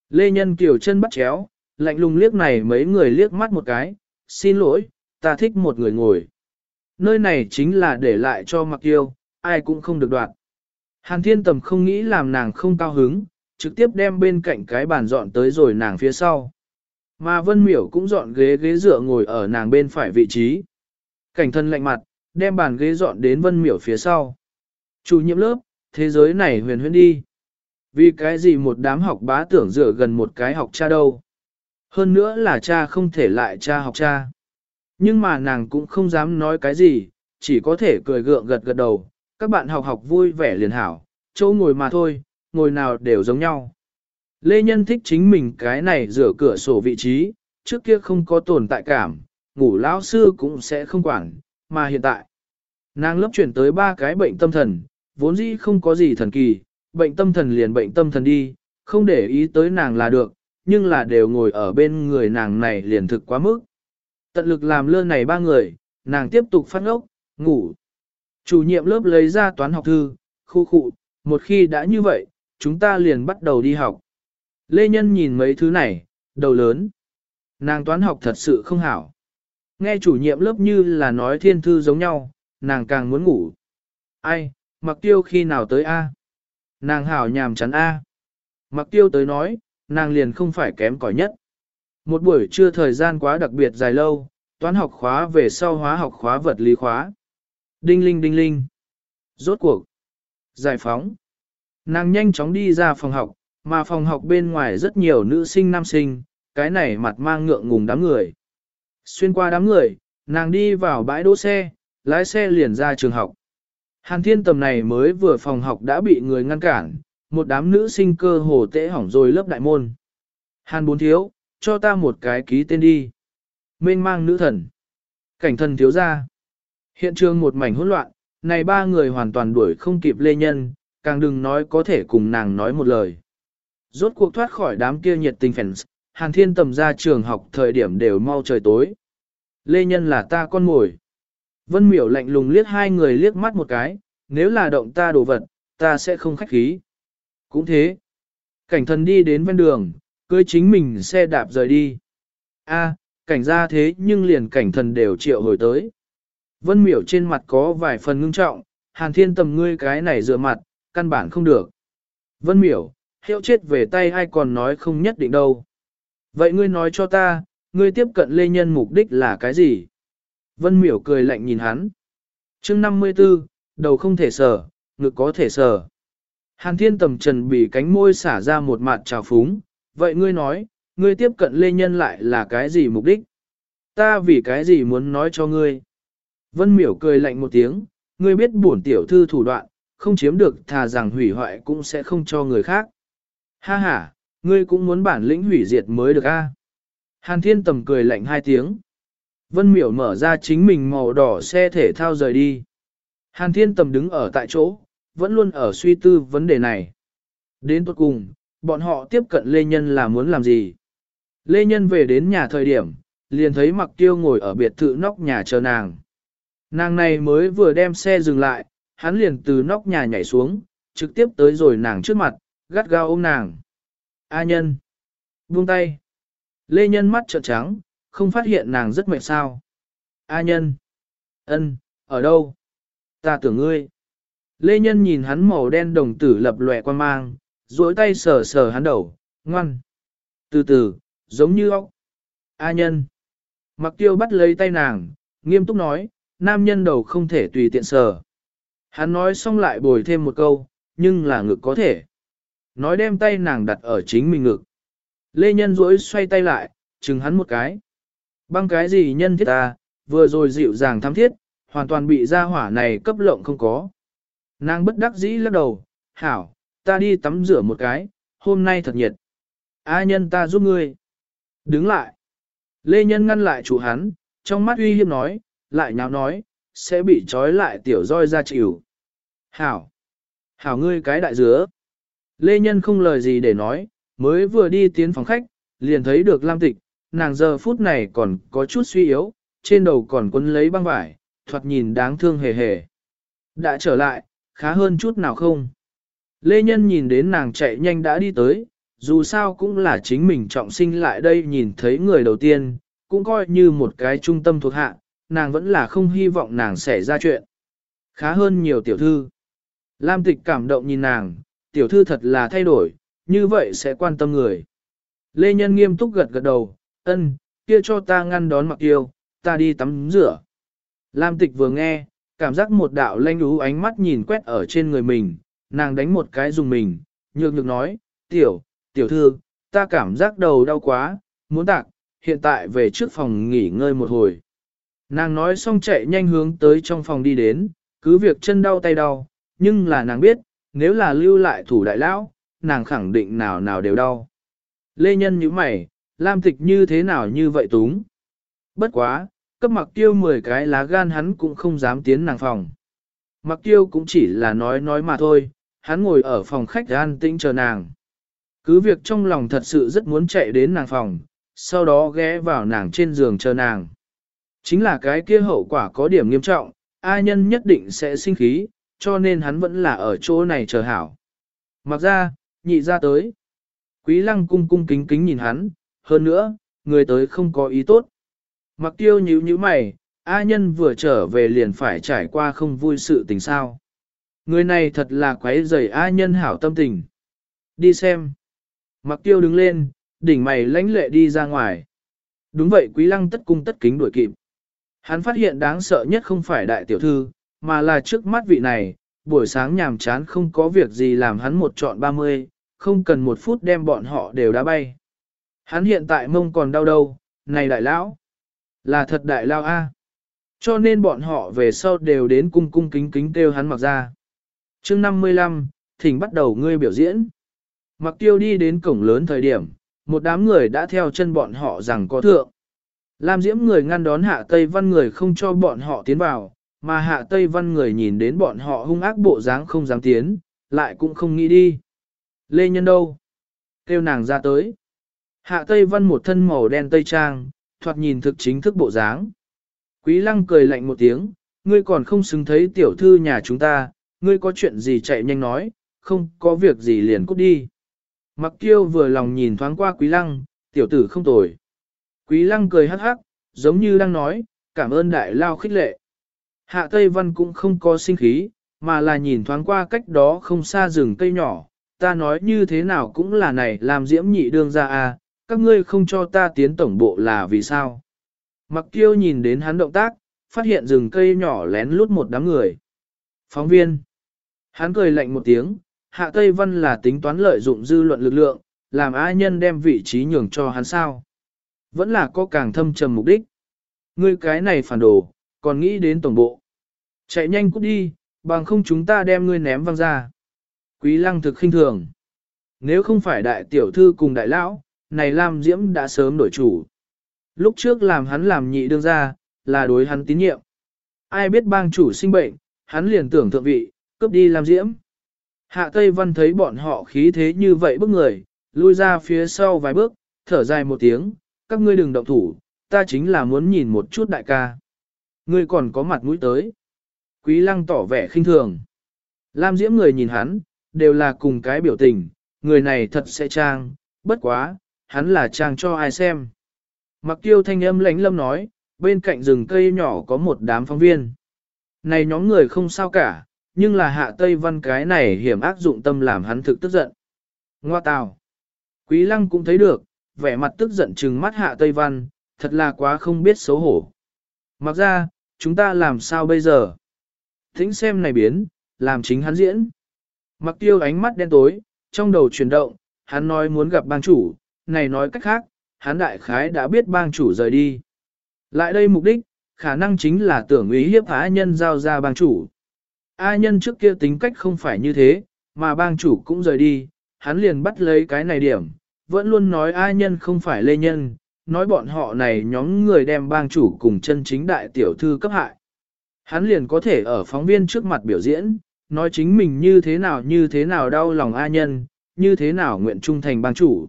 A: Lê Nhân kiểu chân bắt chéo, lạnh lùng liếc này mấy người liếc mắt một cái, xin lỗi, ta thích một người ngồi. Nơi này chính là để lại cho mặc yêu, ai cũng không được đoạt. Hàn thiên tầm không nghĩ làm nàng không cao hứng, trực tiếp đem bên cạnh cái bàn dọn tới rồi nàng phía sau. Mà Vân Miểu cũng dọn ghế ghế dựa ngồi ở nàng bên phải vị trí. Cảnh thân lạnh mặt, đem bàn ghế dọn đến Vân Miểu phía sau. Chủ nhiệm lớp, thế giới này huyền huyền đi. Vì cái gì một đám học bá tưởng dựa gần một cái học cha đâu. Hơn nữa là cha không thể lại cha học cha. Nhưng mà nàng cũng không dám nói cái gì, chỉ có thể cười gượng gật gật đầu. Các bạn học học vui vẻ liền hảo, chỗ ngồi mà thôi, ngồi nào đều giống nhau. Lê Nhân thích chính mình cái này rửa cửa sổ vị trí, trước kia không có tồn tại cảm, ngủ lão sư cũng sẽ không quản, mà hiện tại. Nàng lớp chuyển tới ba cái bệnh tâm thần, vốn dĩ không có gì thần kỳ, bệnh tâm thần liền bệnh tâm thần đi, không để ý tới nàng là được, nhưng là đều ngồi ở bên người nàng này liền thực quá mức. Tận lực làm lơ này ba người, nàng tiếp tục phát ngốc, ngủ. Chủ nhiệm lớp lấy ra toán học thư, khu khụ, một khi đã như vậy, chúng ta liền bắt đầu đi học. Lê Nhân nhìn mấy thứ này, đầu lớn. Nàng toán học thật sự không hảo. Nghe chủ nhiệm lớp như là nói thiên thư giống nhau, nàng càng muốn ngủ. Ai, mặc tiêu khi nào tới A? Nàng hảo nhàm chắn A. Mặc tiêu tới nói, nàng liền không phải kém cỏi nhất. Một buổi trưa thời gian quá đặc biệt dài lâu, toán học khóa về sau hóa học khóa vật lý khóa. Đinh linh đinh linh. Rốt cuộc. Giải phóng. Nàng nhanh chóng đi ra phòng học, mà phòng học bên ngoài rất nhiều nữ sinh nam sinh, cái này mặt mang ngượng ngùng đám người. Xuyên qua đám người, nàng đi vào bãi đỗ xe, lái xe liền ra trường học. Hàn thiên tầm này mới vừa phòng học đã bị người ngăn cản, một đám nữ sinh cơ hồ tễ hỏng rồi lớp đại môn. Hàn bốn thiếu, cho ta một cái ký tên đi. Mênh mang nữ thần. Cảnh thần thiếu ra. Hiện trường một mảnh hỗn loạn, này ba người hoàn toàn đuổi không kịp lê nhân, càng đừng nói có thể cùng nàng nói một lời. Rốt cuộc thoát khỏi đám kia nhiệt tình fans, Hàn Thiên tầm ra trường học thời điểm đều mau trời tối. Lê Nhân là ta con ngồi. Vân miểu lạnh lùng liếc hai người liếc mắt một cái, nếu là động ta đồ vật, ta sẽ không khách khí. Cũng thế. Cảnh thần đi đến ven đường, cưới chính mình xe đạp rời đi. A, cảnh ra thế nhưng liền cảnh thần đều triệu hồi tới. Vân miểu trên mặt có vài phần ngưng trọng, hàn thiên tầm ngươi cái này dựa mặt, căn bản không được. Vân miểu, hiệu chết về tay ai còn nói không nhất định đâu. Vậy ngươi nói cho ta, ngươi tiếp cận lê nhân mục đích là cái gì? Vân miểu cười lạnh nhìn hắn. chương 54, đầu không thể sở ngực có thể sở Hàn thiên tầm trần bị cánh môi xả ra một mặt trào phúng. Vậy ngươi nói, ngươi tiếp cận lê nhân lại là cái gì mục đích? Ta vì cái gì muốn nói cho ngươi? Vân miểu cười lạnh một tiếng, ngươi biết bổn tiểu thư thủ đoạn, không chiếm được thà rằng hủy hoại cũng sẽ không cho người khác. Ha ha, ngươi cũng muốn bản lĩnh hủy diệt mới được a. Hàn thiên tầm cười lạnh hai tiếng. Vân miểu mở ra chính mình màu đỏ xe thể thao rời đi. Hàn thiên tầm đứng ở tại chỗ, vẫn luôn ở suy tư vấn đề này. Đến tuốt cùng, bọn họ tiếp cận Lê Nhân là muốn làm gì? Lê Nhân về đến nhà thời điểm, liền thấy mặc tiêu ngồi ở biệt thự nóc nhà chờ nàng. Nàng này mới vừa đem xe dừng lại, hắn liền từ nóc nhà nhảy xuống, trực tiếp tới rồi nàng trước mặt, gắt gao ôm nàng. A nhân. Buông tay. Lê Nhân mắt trợn trắng, không phát hiện nàng rất mệt sao. A nhân. ân, ở đâu? Ta tưởng ngươi. Lê Nhân nhìn hắn màu đen đồng tử lập lòe quan mang, duỗi tay sờ sờ hắn đầu, ngoan. Từ từ, giống như ốc. A nhân. Mặc tiêu bắt lấy tay nàng, nghiêm túc nói, nam nhân đầu không thể tùy tiện sờ. Hắn nói xong lại bồi thêm một câu, nhưng là ngực có thể. Nói đem tay nàng đặt ở chính mình ngực. Lê Nhân duỗi xoay tay lại, chừng hắn một cái. Băng cái gì nhân thiết ta, vừa rồi dịu dàng thắm thiết, hoàn toàn bị gia hỏa này cấp lộng không có. Nàng bất đắc dĩ lắc đầu, hảo, ta đi tắm rửa một cái, hôm nay thật nhiệt. A nhân ta giúp ngươi. Đứng lại. Lê Nhân ngăn lại chủ hắn, trong mắt uy hiếp nói, lại nháo nói, sẽ bị trói lại tiểu roi ra chịu. Hảo. Hảo ngươi cái đại dứa. Lê Nhân không lời gì để nói, mới vừa đi tiến phòng khách, liền thấy được Lam Tịch, nàng giờ phút này còn có chút suy yếu, trên đầu còn quấn lấy băng vải, thoạt nhìn đáng thương hề hề. Đã trở lại, khá hơn chút nào không? Lê Nhân nhìn đến nàng chạy nhanh đã đi tới, dù sao cũng là chính mình trọng sinh lại đây nhìn thấy người đầu tiên, cũng coi như một cái trung tâm thuộc hạ, nàng vẫn là không hy vọng nàng xảy ra chuyện. Khá hơn nhiều tiểu thư. Lam tịch cảm động nhìn nàng, tiểu thư thật là thay đổi, như vậy sẽ quan tâm người. Lê Nhân nghiêm túc gật gật đầu, ân, kia cho ta ngăn đón mặc yêu, ta đi tắm rửa. Lam tịch vừa nghe, cảm giác một đạo lanh ú ánh mắt nhìn quét ở trên người mình, nàng đánh một cái dùng mình, nhược nhược nói, tiểu, tiểu thư, ta cảm giác đầu đau quá, muốn tạc, hiện tại về trước phòng nghỉ ngơi một hồi. Nàng nói xong chạy nhanh hướng tới trong phòng đi đến, cứ việc chân đau tay đau, nhưng là nàng biết, nếu là lưu lại thủ đại lão, nàng khẳng định nào nào đều đau. Lê Nhân như mày, Lam Tịch như thế nào như vậy túng. Bất quá, cấp mặc tiêu 10 cái lá gan hắn cũng không dám tiến nàng phòng. Mặc tiêu cũng chỉ là nói nói mà thôi, hắn ngồi ở phòng khách an tĩnh chờ nàng. Cứ việc trong lòng thật sự rất muốn chạy đến nàng phòng, sau đó ghé vào nàng trên giường chờ nàng. Chính là cái kia hậu quả có điểm nghiêm trọng, A nhân nhất định sẽ sinh khí, cho nên hắn vẫn là ở chỗ này chờ hảo. Mặc ra, nhị ra tới. Quý lăng cung cung kính kính nhìn hắn, hơn nữa, người tới không có ý tốt. Mặc tiêu nhíu nhíu mày, A nhân vừa trở về liền phải trải qua không vui sự tình sao. Người này thật là quấy rầy A nhân hảo tâm tình. Đi xem. Mặc tiêu đứng lên, đỉnh mày lãnh lệ đi ra ngoài. Đúng vậy quý lăng tất cung tất kính đuổi kịp. Hắn phát hiện đáng sợ nhất không phải đại tiểu thư, mà là trước mắt vị này, buổi sáng nhàm chán không có việc gì làm hắn một chọn 30, không cần một phút đem bọn họ đều đã bay. Hắn hiện tại mông còn đau đâu, này đại lão, là thật đại lao a. Cho nên bọn họ về sau đều đến cung cung kính kính kêu hắn mặc ra. chương 55, thỉnh bắt đầu ngươi biểu diễn. Mặc tiêu đi đến cổng lớn thời điểm, một đám người đã theo chân bọn họ rằng có thượng. Lam diễm người ngăn đón hạ Tây Văn người không cho bọn họ tiến vào, mà hạ Tây Văn người nhìn đến bọn họ hung ác bộ dáng không dám tiến, lại cũng không nghĩ đi. Lê Nhân đâu? Kêu nàng ra tới. Hạ Tây Văn một thân màu đen tây trang, thoạt nhìn thực chính thức bộ dáng. Quý lăng cười lạnh một tiếng, ngươi còn không xứng thấy tiểu thư nhà chúng ta, ngươi có chuyện gì chạy nhanh nói, không có việc gì liền cút đi. Mặc kiêu vừa lòng nhìn thoáng qua quý lăng, tiểu tử không tồi. Quý lăng cười hắc hắc, giống như đang nói, cảm ơn đại lao khích lệ. Hạ Tây Văn cũng không có sinh khí, mà là nhìn thoáng qua cách đó không xa rừng cây nhỏ, ta nói như thế nào cũng là này làm diễm nhị đương ra à, các ngươi không cho ta tiến tổng bộ là vì sao. Mặc kiêu nhìn đến hắn động tác, phát hiện rừng cây nhỏ lén lút một đám người. Phóng viên. Hắn cười lạnh một tiếng, Hạ Tây Văn là tính toán lợi dụng dư luận lực lượng, làm ai nhân đem vị trí nhường cho hắn sao. Vẫn là có càng thâm trầm mục đích. Ngươi cái này phản đồ, còn nghĩ đến tổng bộ. Chạy nhanh cút đi, bằng không chúng ta đem ngươi ném văng ra. Quý lăng thực khinh thường. Nếu không phải đại tiểu thư cùng đại lão, này Lam Diễm đã sớm đổi chủ. Lúc trước làm hắn làm nhị đương ra, là đối hắn tín nhiệm. Ai biết bang chủ sinh bệnh, hắn liền tưởng thượng vị, cướp đi Lam Diễm. Hạ Tây Văn thấy bọn họ khí thế như vậy bức người, lui ra phía sau vài bước, thở dài một tiếng, các ngươi đừng động thủ, ta chính là muốn nhìn một chút đại ca. Ngươi còn có mặt mũi tới. Quý lăng tỏ vẻ khinh thường. Lam Diễm người nhìn hắn, đều là cùng cái biểu tình, người này thật sẽ trang, bất quá, hắn là trang cho ai xem. Mặc tiêu thanh âm lãnh lâm nói, bên cạnh rừng cây nhỏ có một đám phóng viên. Này nhóm người không sao cả, nhưng là hạ Tây Văn cái này hiểm ác dụng tâm làm hắn thực tức giận. Ngoa tào. Quý lăng cũng thấy được, vẻ mặt tức giận trừng mắt hạ Tây Văn, thật là quá không biết xấu hổ. Mặc ra, chúng ta làm sao bây giờ? Thính xem này biến, làm chính hắn diễn. Mặc tiêu ánh mắt đen tối, trong đầu chuyển động, hắn nói muốn gặp bang chủ, này nói cách khác, hắn đại khái đã biết bang chủ rời đi. Lại đây mục đích, khả năng chính là tưởng ý hiếp A nhân giao ra bang chủ. A nhân trước kia tính cách không phải như thế, mà bang chủ cũng rời đi, hắn liền bắt lấy cái này điểm, vẫn luôn nói A nhân không phải lê nhân, nói bọn họ này nhóm người đem bang chủ cùng chân chính đại tiểu thư cấp hại. Hắn liền có thể ở phóng viên trước mặt biểu diễn, nói chính mình như thế nào như thế nào đau lòng A nhân, như thế nào nguyện trung thành bang chủ.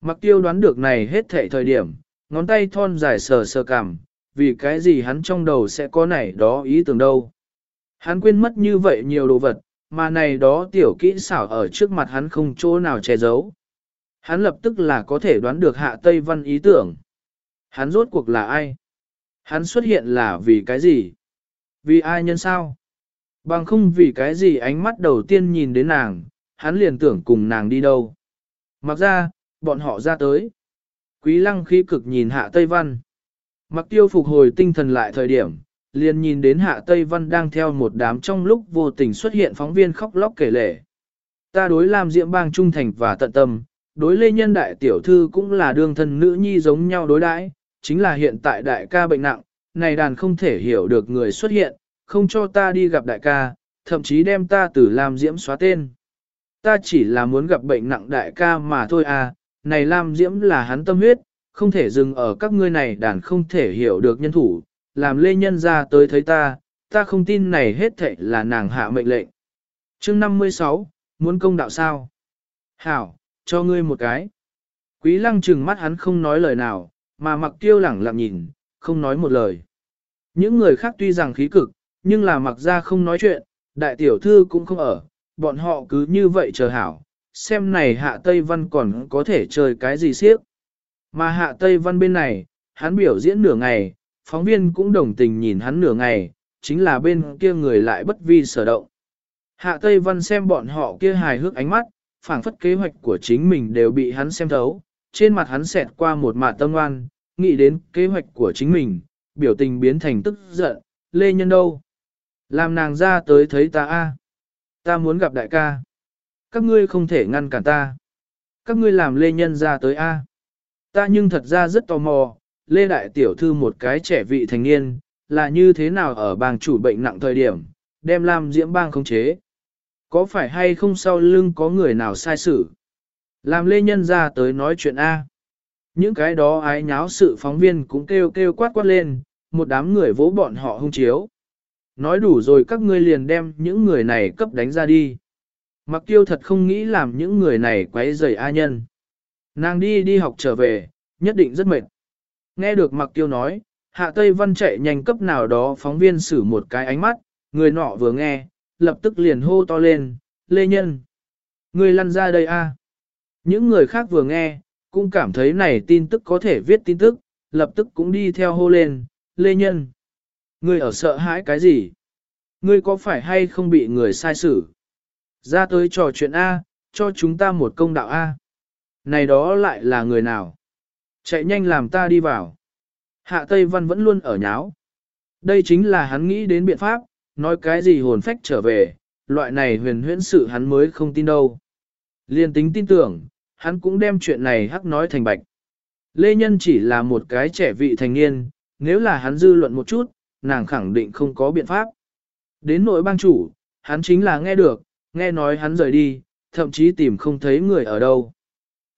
A: Mặc tiêu đoán được này hết thệ thời điểm, ngón tay thon dài sờ sờ cảm, vì cái gì hắn trong đầu sẽ có này đó ý tưởng đâu. Hắn quên mất như vậy nhiều đồ vật, mà này đó tiểu kỹ xảo ở trước mặt hắn không chỗ nào che giấu. Hắn lập tức là có thể đoán được hạ Tây Văn ý tưởng. Hắn rốt cuộc là ai? Hắn xuất hiện là vì cái gì? Vì ai nhân sao? Bằng không vì cái gì ánh mắt đầu tiên nhìn đến nàng, hắn liền tưởng cùng nàng đi đâu. Mặc ra, bọn họ ra tới. Quý lăng khí cực nhìn hạ Tây Văn. Mặc tiêu phục hồi tinh thần lại thời điểm, liền nhìn đến hạ Tây Văn đang theo một đám trong lúc vô tình xuất hiện phóng viên khóc lóc kể lể. Ta đối làm diệm bang trung thành và tận tâm, đối lê nhân đại tiểu thư cũng là đương thân nữ nhi giống nhau đối đãi, chính là hiện tại đại ca bệnh nặng, này đàn không thể hiểu được người xuất hiện, không cho ta đi gặp đại ca, thậm chí đem ta từ làm Diễm xóa tên. Ta chỉ là muốn gặp bệnh nặng đại ca mà thôi à, này Lam Diễm là hắn tâm huyết, không thể dừng ở các ngươi này đàn không thể hiểu được nhân thủ, làm lê nhân ra tới thấy ta, ta không tin này hết thệ là nàng hạ mệnh lệnh. chương 56, muốn công đạo sao? Hảo, cho ngươi một cái. Quý lăng trừng mắt hắn không nói lời nào, mà mặc tiêu lẳng lặng nhìn, không nói một lời. Những người khác tuy rằng khí cực, nhưng là mặc ra không nói chuyện, đại tiểu thư cũng không ở, bọn họ cứ như vậy chờ hảo, xem này hạ Tây Văn còn có thể chơi cái gì siếc. Mà hạ Tây Văn bên này, hắn biểu diễn nửa ngày, phóng viên cũng đồng tình nhìn hắn nửa ngày, chính là bên kia người lại bất vi sở động. Hạ Tây Văn xem bọn họ kia hài hước ánh mắt, phảng phất kế hoạch của chính mình đều bị hắn xem thấu, trên mặt hắn xẹt qua một mạt tâm oan, nghĩ đến kế hoạch của chính mình, biểu tình biến thành tức giận, lê nhân đâu. Làm nàng ra tới thấy ta a, Ta muốn gặp đại ca. Các ngươi không thể ngăn cản ta. Các ngươi làm lê nhân ra tới a. Ta nhưng thật ra rất tò mò, lê đại tiểu thư một cái trẻ vị thành niên, là như thế nào ở bang chủ bệnh nặng thời điểm, đem làm diễm bang không chế. Có phải hay không sau lưng có người nào sai sự? Làm lê nhân ra tới nói chuyện A. Những cái đó ái nháo sự phóng viên cũng kêu kêu quát quát lên, một đám người vỗ bọn họ hung chiếu. Nói đủ rồi các ngươi liền đem những người này cấp đánh ra đi. Mặc tiêu thật không nghĩ làm những người này quấy rầy A nhân. Nàng đi đi học trở về, nhất định rất mệt. Nghe được mặc tiêu nói, hạ Tây Văn chạy nhanh cấp nào đó phóng viên xử một cái ánh mắt, người nọ vừa nghe, lập tức liền hô to lên, Lê Nhân. Người lăn ra đây a. Những người khác vừa nghe, cũng cảm thấy này tin tức có thể viết tin tức, lập tức cũng đi theo hô lên, Lê Nhân. người ở sợ hãi cái gì? Ngươi có phải hay không bị người sai xử? Ra tới trò chuyện A, cho chúng ta một công đạo A. Này đó lại là người nào? Chạy nhanh làm ta đi vào. Hạ Tây Văn vẫn luôn ở nháo. Đây chính là hắn nghĩ đến biện pháp, nói cái gì hồn phách trở về, loại này huyền huyễn sự hắn mới không tin đâu. Liên tính tin tưởng, hắn cũng đem chuyện này hắc nói thành bạch. Lê Nhân chỉ là một cái trẻ vị thành niên, nếu là hắn dư luận một chút, nàng khẳng định không có biện pháp. Đến nội bang chủ, hắn chính là nghe được, nghe nói hắn rời đi, thậm chí tìm không thấy người ở đâu.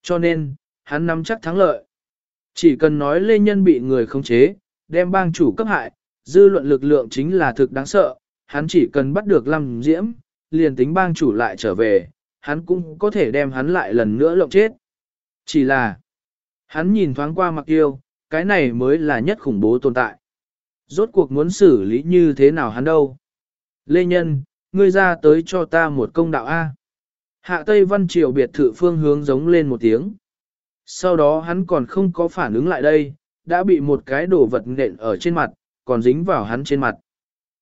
A: Cho nên, hắn nắm chắc thắng lợi. Chỉ cần nói Lê Nhân bị người khống chế, đem bang chủ cấp hại, dư luận lực lượng chính là thực đáng sợ, hắn chỉ cần bắt được Lâm Diễm, liền tính bang chủ lại trở về, hắn cũng có thể đem hắn lại lần nữa lộng chết. Chỉ là, hắn nhìn thoáng qua mặc yêu, cái này mới là nhất khủng bố tồn tại. Rốt cuộc muốn xử lý như thế nào hắn đâu. Lê Nhân, ngươi ra tới cho ta một công đạo A. Hạ Tây Văn Triều biệt thự phương hướng giống lên một tiếng. Sau đó hắn còn không có phản ứng lại đây, đã bị một cái đồ vật nện ở trên mặt, còn dính vào hắn trên mặt.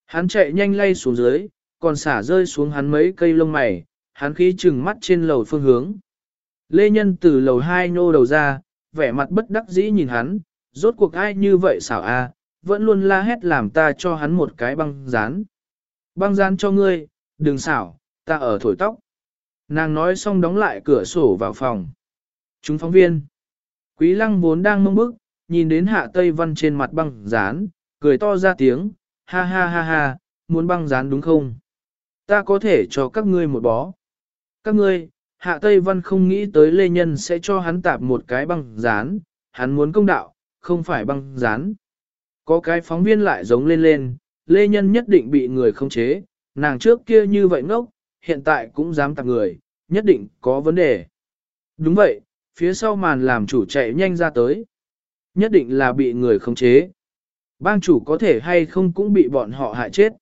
A: Hắn chạy nhanh lay xuống dưới, còn xả rơi xuống hắn mấy cây lông mày, hắn khí chừng mắt trên lầu phương hướng. Lê Nhân từ lầu hai nô đầu ra, vẻ mặt bất đắc dĩ nhìn hắn, rốt cuộc ai như vậy xảo a, vẫn luôn la hét làm ta cho hắn một cái băng dán. Băng gian cho ngươi, đừng xảo, ta ở thổi tóc. Nàng nói xong đóng lại cửa sổ vào phòng. Chúng phóng viên. Quý lăng vốn đang mông bức, nhìn đến hạ tây văn trên mặt băng dán, cười to ra tiếng, ha ha ha ha, muốn băng dán đúng không? Ta có thể cho các ngươi một bó. Các ngươi, hạ tây văn không nghĩ tới lê nhân sẽ cho hắn tạp một cái băng dán, hắn muốn công đạo, không phải băng dán. Có cái phóng viên lại giống lên lên, lê nhân nhất định bị người khống chế, nàng trước kia như vậy ngốc, hiện tại cũng dám tạp người, nhất định có vấn đề. Đúng vậy, phía sau màn làm chủ chạy nhanh ra tới. Nhất định là bị người khống chế. Bang chủ có thể hay không cũng bị bọn họ hại chết.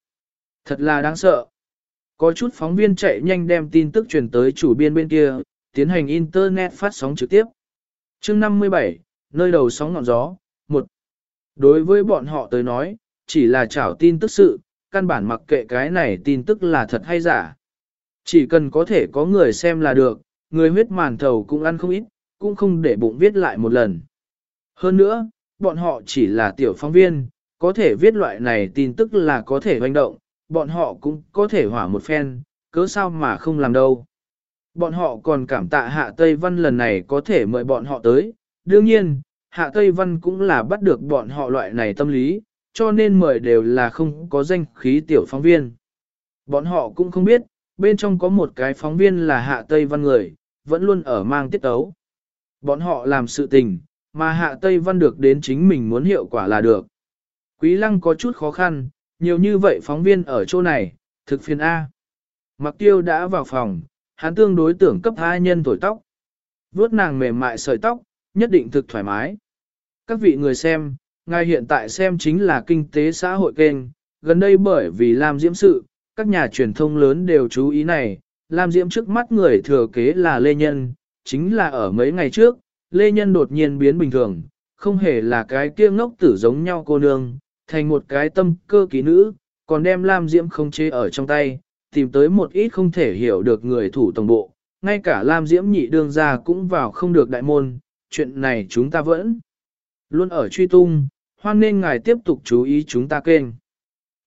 A: Thật là đáng sợ. Có chút phóng viên chạy nhanh đem tin tức truyền tới chủ biên bên kia, tiến hành internet phát sóng trực tiếp. chương 57, nơi đầu sóng ngọn gió, một Đối với bọn họ tới nói, chỉ là chảo tin tức sự, căn bản mặc kệ cái này tin tức là thật hay giả. Chỉ cần có thể có người xem là được, người huyết màn thầu cũng ăn không ít, cũng không để bụng viết lại một lần. Hơn nữa, bọn họ chỉ là tiểu phóng viên, có thể viết loại này tin tức là có thể hoành động, bọn họ cũng có thể hỏa một phen, cớ sao mà không làm đâu. Bọn họ còn cảm tạ Hạ Tây Văn lần này có thể mời bọn họ tới, đương nhiên, Hạ Tây Văn cũng là bắt được bọn họ loại này tâm lý, cho nên mời đều là không có danh khí tiểu phóng viên. Bọn họ cũng không biết, bên trong có một cái phóng viên là Hạ Tây Văn người, vẫn luôn ở mang tiết tấu. Bọn họ làm sự tình, mà Hạ Tây Văn được đến chính mình muốn hiệu quả là được. Quý Lăng có chút khó khăn, nhiều như vậy phóng viên ở chỗ này, thực phiền A. Mặc tiêu đã vào phòng, hắn tương đối tưởng cấp hai nhân thổi tóc. Vuốt nàng mềm mại sợi tóc, nhất định thực thoải mái. Các vị người xem, ngài hiện tại xem chính là kinh tế xã hội kênh, gần đây bởi vì làm diễm sự, các nhà truyền thông lớn đều chú ý này, làm diễm trước mắt người thừa kế là Lê Nhân, chính là ở mấy ngày trước, Lê Nhân đột nhiên biến bình thường, không hề là cái kia ngốc tử giống nhau cô nương, thành một cái tâm cơ ký nữ, còn đem Lam Diễm không chế ở trong tay, tìm tới một ít không thể hiểu được người thủ tổng bộ, ngay cả Lam Diễm nhị đương gia cũng vào không được đại môn, chuyện này chúng ta vẫn luôn ở truy tung, hoan nên ngài tiếp tục chú ý chúng ta kênh.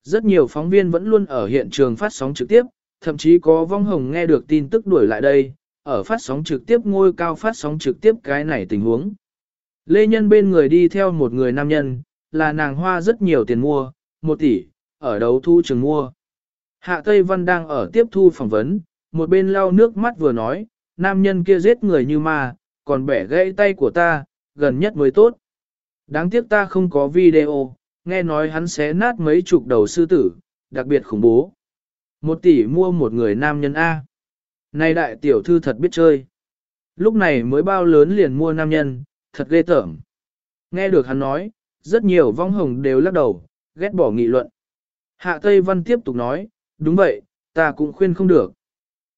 A: Rất nhiều phóng viên vẫn luôn ở hiện trường phát sóng trực tiếp, thậm chí có vong hồng nghe được tin tức đuổi lại đây, ở phát sóng trực tiếp ngôi cao phát sóng trực tiếp cái này tình huống. Lê Nhân bên người đi theo một người nam nhân, là nàng hoa rất nhiều tiền mua, một tỷ, ở đấu thu trường mua. Hạ Tây Văn đang ở tiếp thu phỏng vấn, một bên lau nước mắt vừa nói, nam nhân kia giết người như ma, còn bẻ gãy tay của ta, gần nhất mới tốt. Đáng tiếc ta không có video, nghe nói hắn xé nát mấy chục đầu sư tử, đặc biệt khủng bố. Một tỷ mua một người nam nhân A. Này đại tiểu thư thật biết chơi. Lúc này mới bao lớn liền mua nam nhân, thật ghê tởm. Nghe được hắn nói, rất nhiều vong hồng đều lắc đầu, ghét bỏ nghị luận. Hạ Tây Văn tiếp tục nói, đúng vậy, ta cũng khuyên không được.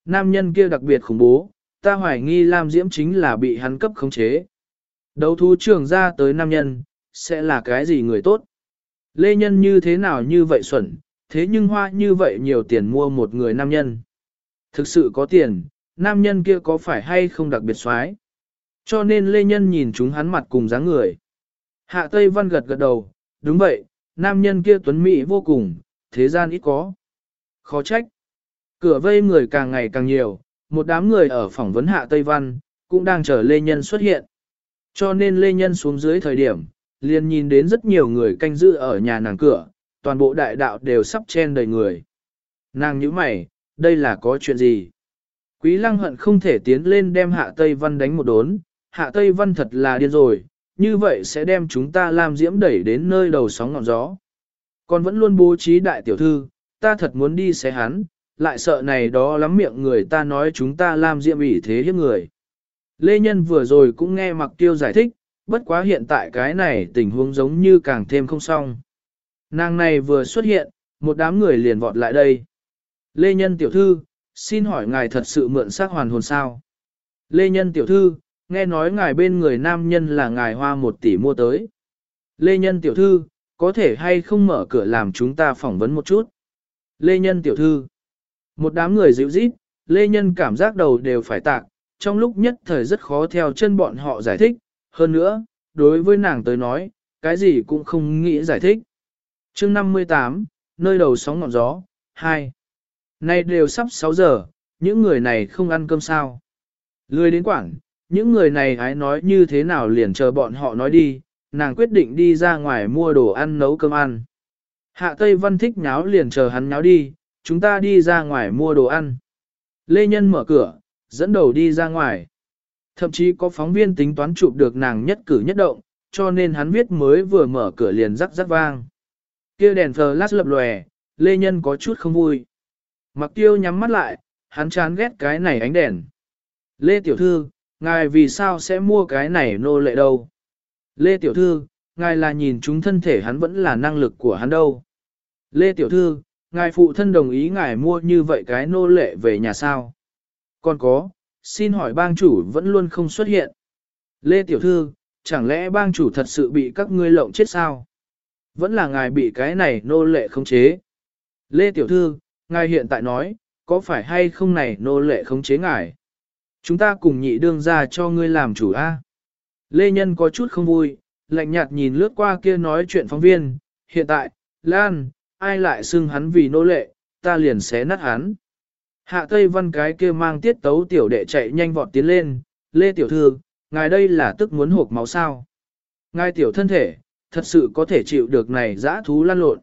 A: Nam nhân kia đặc biệt khủng bố, ta hoài nghi Lam Diễm chính là bị hắn cấp khống chế. Đấu thú trường ra tới nam nhân, sẽ là cái gì người tốt? Lê Nhân như thế nào như vậy xuẩn, thế nhưng hoa như vậy nhiều tiền mua một người nam nhân. Thực sự có tiền, nam nhân kia có phải hay không đặc biệt xoái? Cho nên Lê Nhân nhìn chúng hắn mặt cùng dáng người. Hạ Tây Văn gật gật đầu, đúng vậy, nam nhân kia tuấn mỹ vô cùng, thế gian ít có. Khó trách. Cửa vây người càng ngày càng nhiều, một đám người ở phỏng vấn Hạ Tây Văn, cũng đang chờ Lê Nhân xuất hiện. Cho nên Lê Nhân xuống dưới thời điểm, liền nhìn đến rất nhiều người canh giữ ở nhà nàng cửa, toàn bộ đại đạo đều sắp chen đầy người. Nàng nhíu mày, đây là có chuyện gì? Quý lăng hận không thể tiến lên đem Hạ Tây Văn đánh một đốn, Hạ Tây Văn thật là điên rồi, như vậy sẽ đem chúng ta làm diễm đẩy đến nơi đầu sóng ngọn gió. Còn vẫn luôn bố trí đại tiểu thư, ta thật muốn đi xé hắn, lại sợ này đó lắm miệng người ta nói chúng ta làm diễm ủy thế hiếp người. Lê Nhân vừa rồi cũng nghe Mặc Tiêu giải thích, bất quá hiện tại cái này tình huống giống như càng thêm không xong. Nàng này vừa xuất hiện, một đám người liền vọt lại đây. Lê Nhân tiểu thư, xin hỏi ngài thật sự mượn xác hoàn hồn sao? Lê Nhân tiểu thư, nghe nói ngài bên người nam nhân là ngài hoa một tỷ mua tới. Lê Nhân tiểu thư, có thể hay không mở cửa làm chúng ta phỏng vấn một chút? Lê Nhân tiểu thư, một đám người dịu rít, Lê Nhân cảm giác đầu đều phải tạc, trong lúc nhất thời rất khó theo chân bọn họ giải thích, hơn nữa, đối với nàng tới nói, cái gì cũng không nghĩ giải thích. chương 58, nơi đầu sóng ngọn gió, 2. Nay đều sắp 6 giờ, những người này không ăn cơm sao. Lười đến quảng, những người này hãy nói như thế nào liền chờ bọn họ nói đi, nàng quyết định đi ra ngoài mua đồ ăn nấu cơm ăn. Hạ Tây Văn thích nháo liền chờ hắn nháo đi, chúng ta đi ra ngoài mua đồ ăn. Lê Nhân mở cửa, dẫn đầu đi ra ngoài. Thậm chí có phóng viên tính toán chụp được nàng nhất cử nhất động, cho nên hắn viết mới vừa mở cửa liền rắc rắc vang. Kia đèn flash lập lòe, Lê Nhân có chút không vui. Mặc tiêu nhắm mắt lại, hắn chán ghét cái này ánh đèn. Lê Tiểu Thư, ngài vì sao sẽ mua cái này nô lệ đâu? Lê Tiểu Thư, ngài là nhìn chúng thân thể hắn vẫn là năng lực của hắn đâu? Lê Tiểu Thư, ngài phụ thân đồng ý ngài mua như vậy cái nô lệ về nhà sao? Còn có, xin hỏi bang chủ vẫn luôn không xuất hiện. Lê Tiểu Thư, chẳng lẽ bang chủ thật sự bị các ngươi lộng chết sao? Vẫn là ngài bị cái này nô lệ khống chế. Lê Tiểu Thư, ngài hiện tại nói, có phải hay không này nô lệ khống chế ngài? Chúng ta cùng nhị đương ra cho ngươi làm chủ A. Lê Nhân có chút không vui, lạnh nhạt nhìn lướt qua kia nói chuyện phóng viên. Hiện tại, Lan, ai lại xưng hắn vì nô lệ, ta liền xé nát hắn. Hạ Tây Văn cái kia mang tiết tấu tiểu đệ chạy nhanh vọt tiến lên, Lê Tiểu Thư, ngài đây là tức muốn hộp máu sao. Ngài tiểu thân thể, thật sự có thể chịu được này dã thú lăn lộn.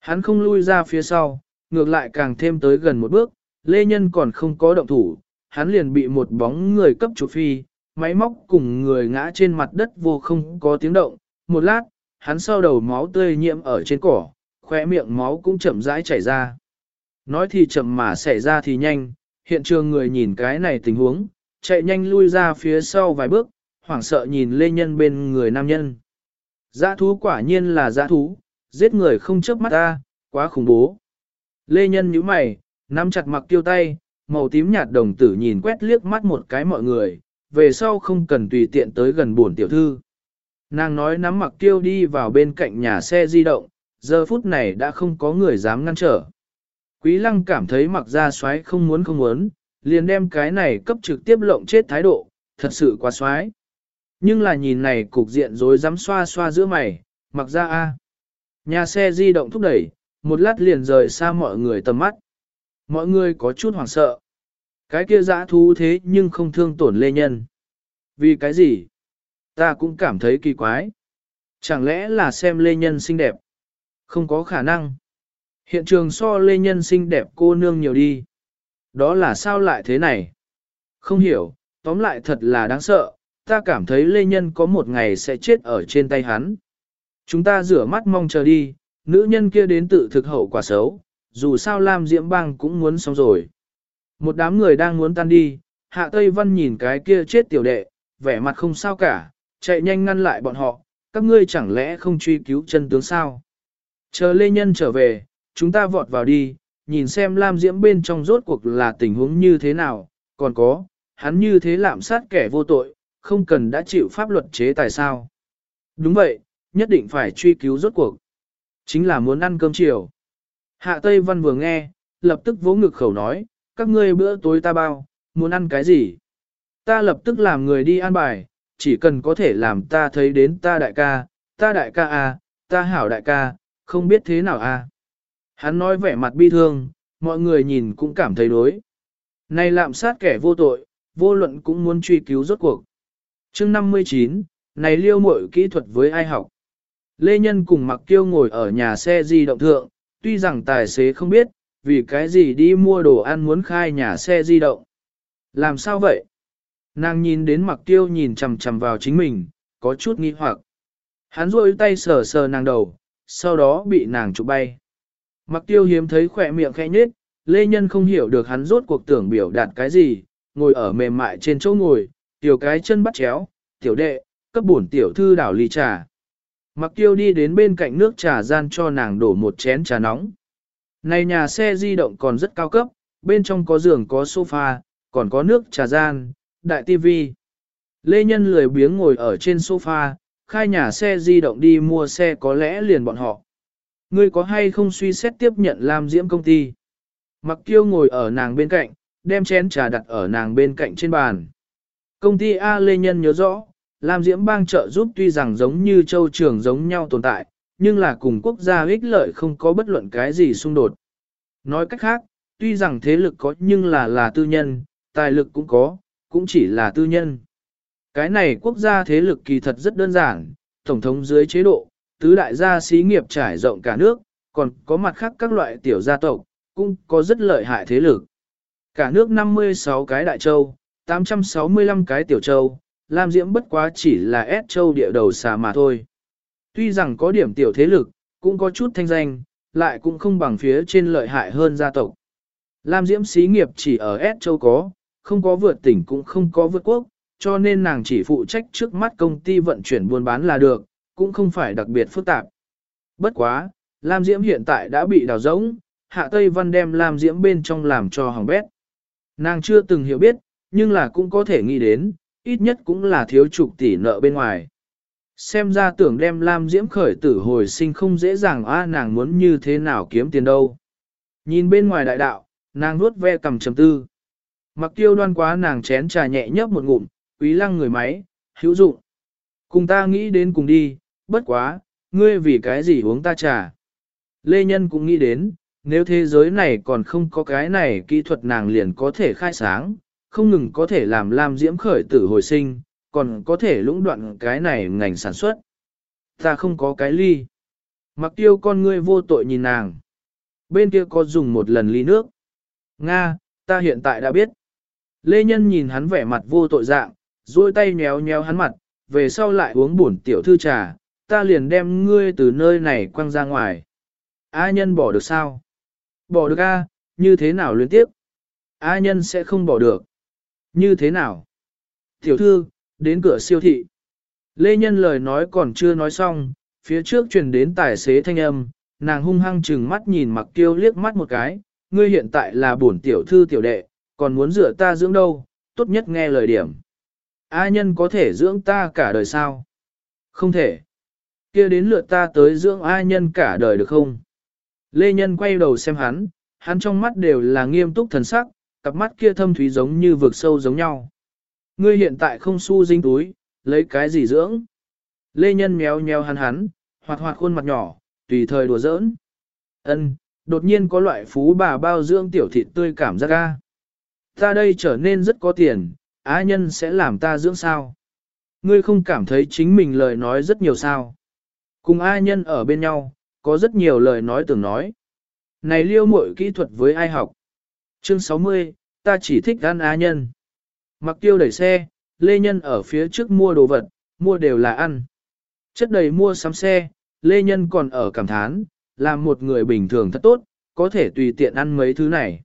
A: Hắn không lui ra phía sau, ngược lại càng thêm tới gần một bước, Lê Nhân còn không có động thủ, hắn liền bị một bóng người cấp chủ phi, máy móc cùng người ngã trên mặt đất vô không có tiếng động. Một lát, hắn sau đầu máu tươi nhiễm ở trên cỏ, khóe miệng máu cũng chậm rãi chảy ra. Nói thì chậm mà xảy ra thì nhanh, hiện trường người nhìn cái này tình huống, chạy nhanh lui ra phía sau vài bước, hoảng sợ nhìn lê nhân bên người nam nhân. Giã thú quả nhiên là giã thú, giết người không chớp mắt ta, quá khủng bố. Lê nhân nhíu mày, nắm chặt mặc tiêu tay, màu tím nhạt đồng tử nhìn quét liếc mắt một cái mọi người, về sau không cần tùy tiện tới gần buồn tiểu thư. Nàng nói nắm mặc tiêu đi vào bên cạnh nhà xe di động, giờ phút này đã không có người dám ngăn trở. Quý lăng cảm thấy mặc ra xoáy không muốn không muốn, liền đem cái này cấp trực tiếp lộng chết thái độ, thật sự quá xoáy. Nhưng là nhìn này cục diện rồi dám xoa xoa giữa mày, mặc ra a Nhà xe di động thúc đẩy, một lát liền rời xa mọi người tầm mắt. Mọi người có chút hoảng sợ. Cái kia dã thú thế nhưng không thương tổn lê nhân. Vì cái gì? Ta cũng cảm thấy kỳ quái. Chẳng lẽ là xem lê nhân xinh đẹp? Không có khả năng. Hiện trường so lê nhân xinh đẹp cô nương nhiều đi. Đó là sao lại thế này? Không hiểu, tóm lại thật là đáng sợ, ta cảm thấy lê nhân có một ngày sẽ chết ở trên tay hắn. Chúng ta rửa mắt mong chờ đi, nữ nhân kia đến tự thực hậu quả xấu, dù sao Lam Diễm Bang cũng muốn xong rồi. Một đám người đang muốn tan đi, Hạ Tây Văn nhìn cái kia chết tiểu đệ, vẻ mặt không sao cả, chạy nhanh ngăn lại bọn họ, các ngươi chẳng lẽ không truy cứu chân tướng sao? Chờ Lê Nhân trở về, chúng ta vọt vào đi, nhìn xem Lam Diễm bên trong rốt cuộc là tình huống như thế nào, còn có, hắn như thế lạm sát kẻ vô tội, không cần đã chịu pháp luật chế tài sao. Đúng vậy, nhất định phải truy cứu rốt cuộc. Chính là muốn ăn cơm chiều. Hạ Tây Văn vừa nghe, lập tức vỗ ngực khẩu nói, các ngươi bữa tối ta bao, muốn ăn cái gì? Ta lập tức làm người đi ăn bài, chỉ cần có thể làm ta thấy đến ta đại ca, ta đại ca à, ta hảo đại ca, không biết thế nào à. Hắn nói vẻ mặt bi thương, mọi người nhìn cũng cảm thấy đối. Này lạm sát kẻ vô tội, vô luận cũng muốn truy cứu rốt cuộc. chương 59, này liêu mội kỹ thuật với ai học? Lê Nhân cùng Mặc Kiêu ngồi ở nhà xe di động thượng, tuy rằng tài xế không biết, vì cái gì đi mua đồ ăn muốn khai nhà xe di động. Làm sao vậy? Nàng nhìn đến Mặc Kiêu nhìn chằm chằm vào chính mình, có chút nghi hoặc. Hắn rôi tay sờ sờ nàng đầu, sau đó bị nàng chụp bay. Mặc Tiêu hiếm thấy khỏe miệng khẽ nhết, Lê Nhân không hiểu được hắn rốt cuộc tưởng biểu đạt cái gì, ngồi ở mềm mại trên chỗ ngồi, tiểu cái chân bắt chéo, tiểu đệ, cấp bổn tiểu thư đảo ly trà. Mặc tiêu đi đến bên cạnh nước trà gian cho nàng đổ một chén trà nóng. Này nhà xe di động còn rất cao cấp, bên trong có giường có sofa, còn có nước trà gian, đại tivi. Lê Nhân lười biếng ngồi ở trên sofa, khai nhà xe di động đi mua xe có lẽ liền bọn họ. Ngươi có hay không suy xét tiếp nhận làm diễm công ty? Mặc tiêu ngồi ở nàng bên cạnh, đem chén trà đặt ở nàng bên cạnh trên bàn. Công ty A Lê Nhân nhớ rõ, Lam Diễm bang trợ giúp tuy rằng giống như châu trường giống nhau tồn tại, nhưng là cùng quốc gia ích lợi không có bất luận cái gì xung đột. Nói cách khác, tuy rằng thế lực có nhưng là là tư nhân, tài lực cũng có, cũng chỉ là tư nhân. Cái này quốc gia thế lực kỳ thật rất đơn giản, tổng thống dưới chế độ, tứ đại gia xí nghiệp trải rộng cả nước, còn có mặt khác các loại tiểu gia tộc, cũng có rất lợi hại thế lực. Cả nước 56 cái đại châu, 865 cái tiểu châu, Lam Diễm bất quá chỉ là S châu địa đầu xà mà thôi. Tuy rằng có điểm tiểu thế lực, cũng có chút thanh danh, lại cũng không bằng phía trên lợi hại hơn gia tộc. Lam Diễm xí nghiệp chỉ ở S châu có, không có vượt tỉnh cũng không có vượt quốc, cho nên nàng chỉ phụ trách trước mắt công ty vận chuyển buôn bán là được, cũng không phải đặc biệt phức tạp. Bất quá, Lam Diễm hiện tại đã bị đào rỗng, Hạ Tây Văn đem Lam Diễm bên trong làm cho hỏng bét. Nàng chưa từng hiểu biết, nhưng là cũng có thể nghĩ đến, ít nhất cũng là thiếu chục tỷ nợ bên ngoài. Xem ra tưởng đem Lam Diễm khởi tử hồi sinh không dễ dàng a nàng muốn như thế nào kiếm tiền đâu. Nhìn bên ngoài đại đạo, nàng nuốt ve cầm trầm tư. Mặc tiêu đoan quá nàng chén trà nhẹ nhấp một ngụm, quý lăng người máy, hữu dụng. Cùng ta nghĩ đến cùng đi, bất quá, ngươi vì cái gì uống ta trà. Lê Nhân cũng nghĩ đến, nếu thế giới này còn không có cái này kỹ thuật nàng liền có thể khai sáng, không ngừng có thể làm Lam Diễm khởi tử hồi sinh, còn có thể lũng đoạn cái này ngành sản xuất. Ta không có cái ly. Mặc tiêu con ngươi vô tội nhìn nàng. Bên kia có dùng một lần ly nước. Nga, ta hiện tại đã biết. Lê Nhân nhìn hắn vẻ mặt vô tội dạng, duỗi tay nhéo nhéo hắn mặt, về sau lại uống bổn tiểu thư trà, ta liền đem ngươi từ nơi này quăng ra ngoài. A nhân bỏ được sao? Bỏ được a, như thế nào liên tiếp? A nhân sẽ không bỏ được. Như thế nào? Tiểu thư, đến cửa siêu thị. Lê Nhân lời nói còn chưa nói xong, phía trước truyền đến tài xế thanh âm, nàng hung hăng chừng mắt nhìn mặc tiêu liếc mắt một cái, ngươi hiện tại là bổn tiểu thư tiểu đệ, còn muốn rửa ta dưỡng đâu, tốt nhất nghe lời điểm. A nhân có thể dưỡng ta cả đời sao? Không thể kia đến lượt ta tới dưỡng ai nhân cả đời được không? Lê Nhân quay đầu xem hắn, hắn trong mắt đều là nghiêm túc thần sắc, cặp mắt kia thâm thúy giống như vực sâu giống nhau. Ngươi hiện tại không su dinh túi, lấy cái gì dưỡng? Lê Nhân méo méo hắn hắn, hoạt hoạt khuôn mặt nhỏ, tùy thời đùa giỡn. Ân, đột nhiên có loại phú bà bao dưỡng tiểu thịt tươi cảm giác ga. Ta đây trở nên rất có tiền, á nhân sẽ làm ta dưỡng sao? Ngươi không cảm thấy chính mình lời nói rất nhiều sao? Cùng A nhân ở bên nhau, có rất nhiều lời nói tưởng nói. Này liêu muội kỹ thuật với ai học? Chương 60, ta chỉ thích ăn ai nhân. Mặc tiêu đẩy xe, Lê Nhân ở phía trước mua đồ vật, mua đều là ăn. Chất đầy mua sắm xe, Lê Nhân còn ở cảm thán, làm một người bình thường thật tốt, có thể tùy tiện ăn mấy thứ này.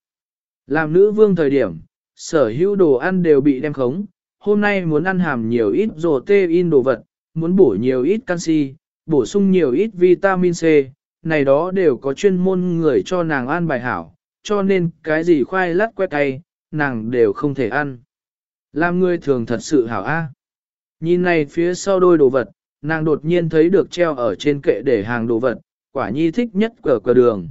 A: Làm nữ vương thời điểm, sở hữu đồ ăn đều bị đem khống, hôm nay muốn ăn hàm nhiều ít protein đồ vật, muốn bổ nhiều ít canxi, bổ sung nhiều ít vitamin C, này đó đều có chuyên môn người cho nàng ăn bài hảo, cho nên cái gì khoai lát que cay, nàng đều không thể ăn. Làm người thường thật sự hảo a. Nhìn này phía sau đôi đồ vật, nàng đột nhiên thấy được treo ở trên kệ để hàng đồ vật, quả nhi thích nhất cờ cờ đường.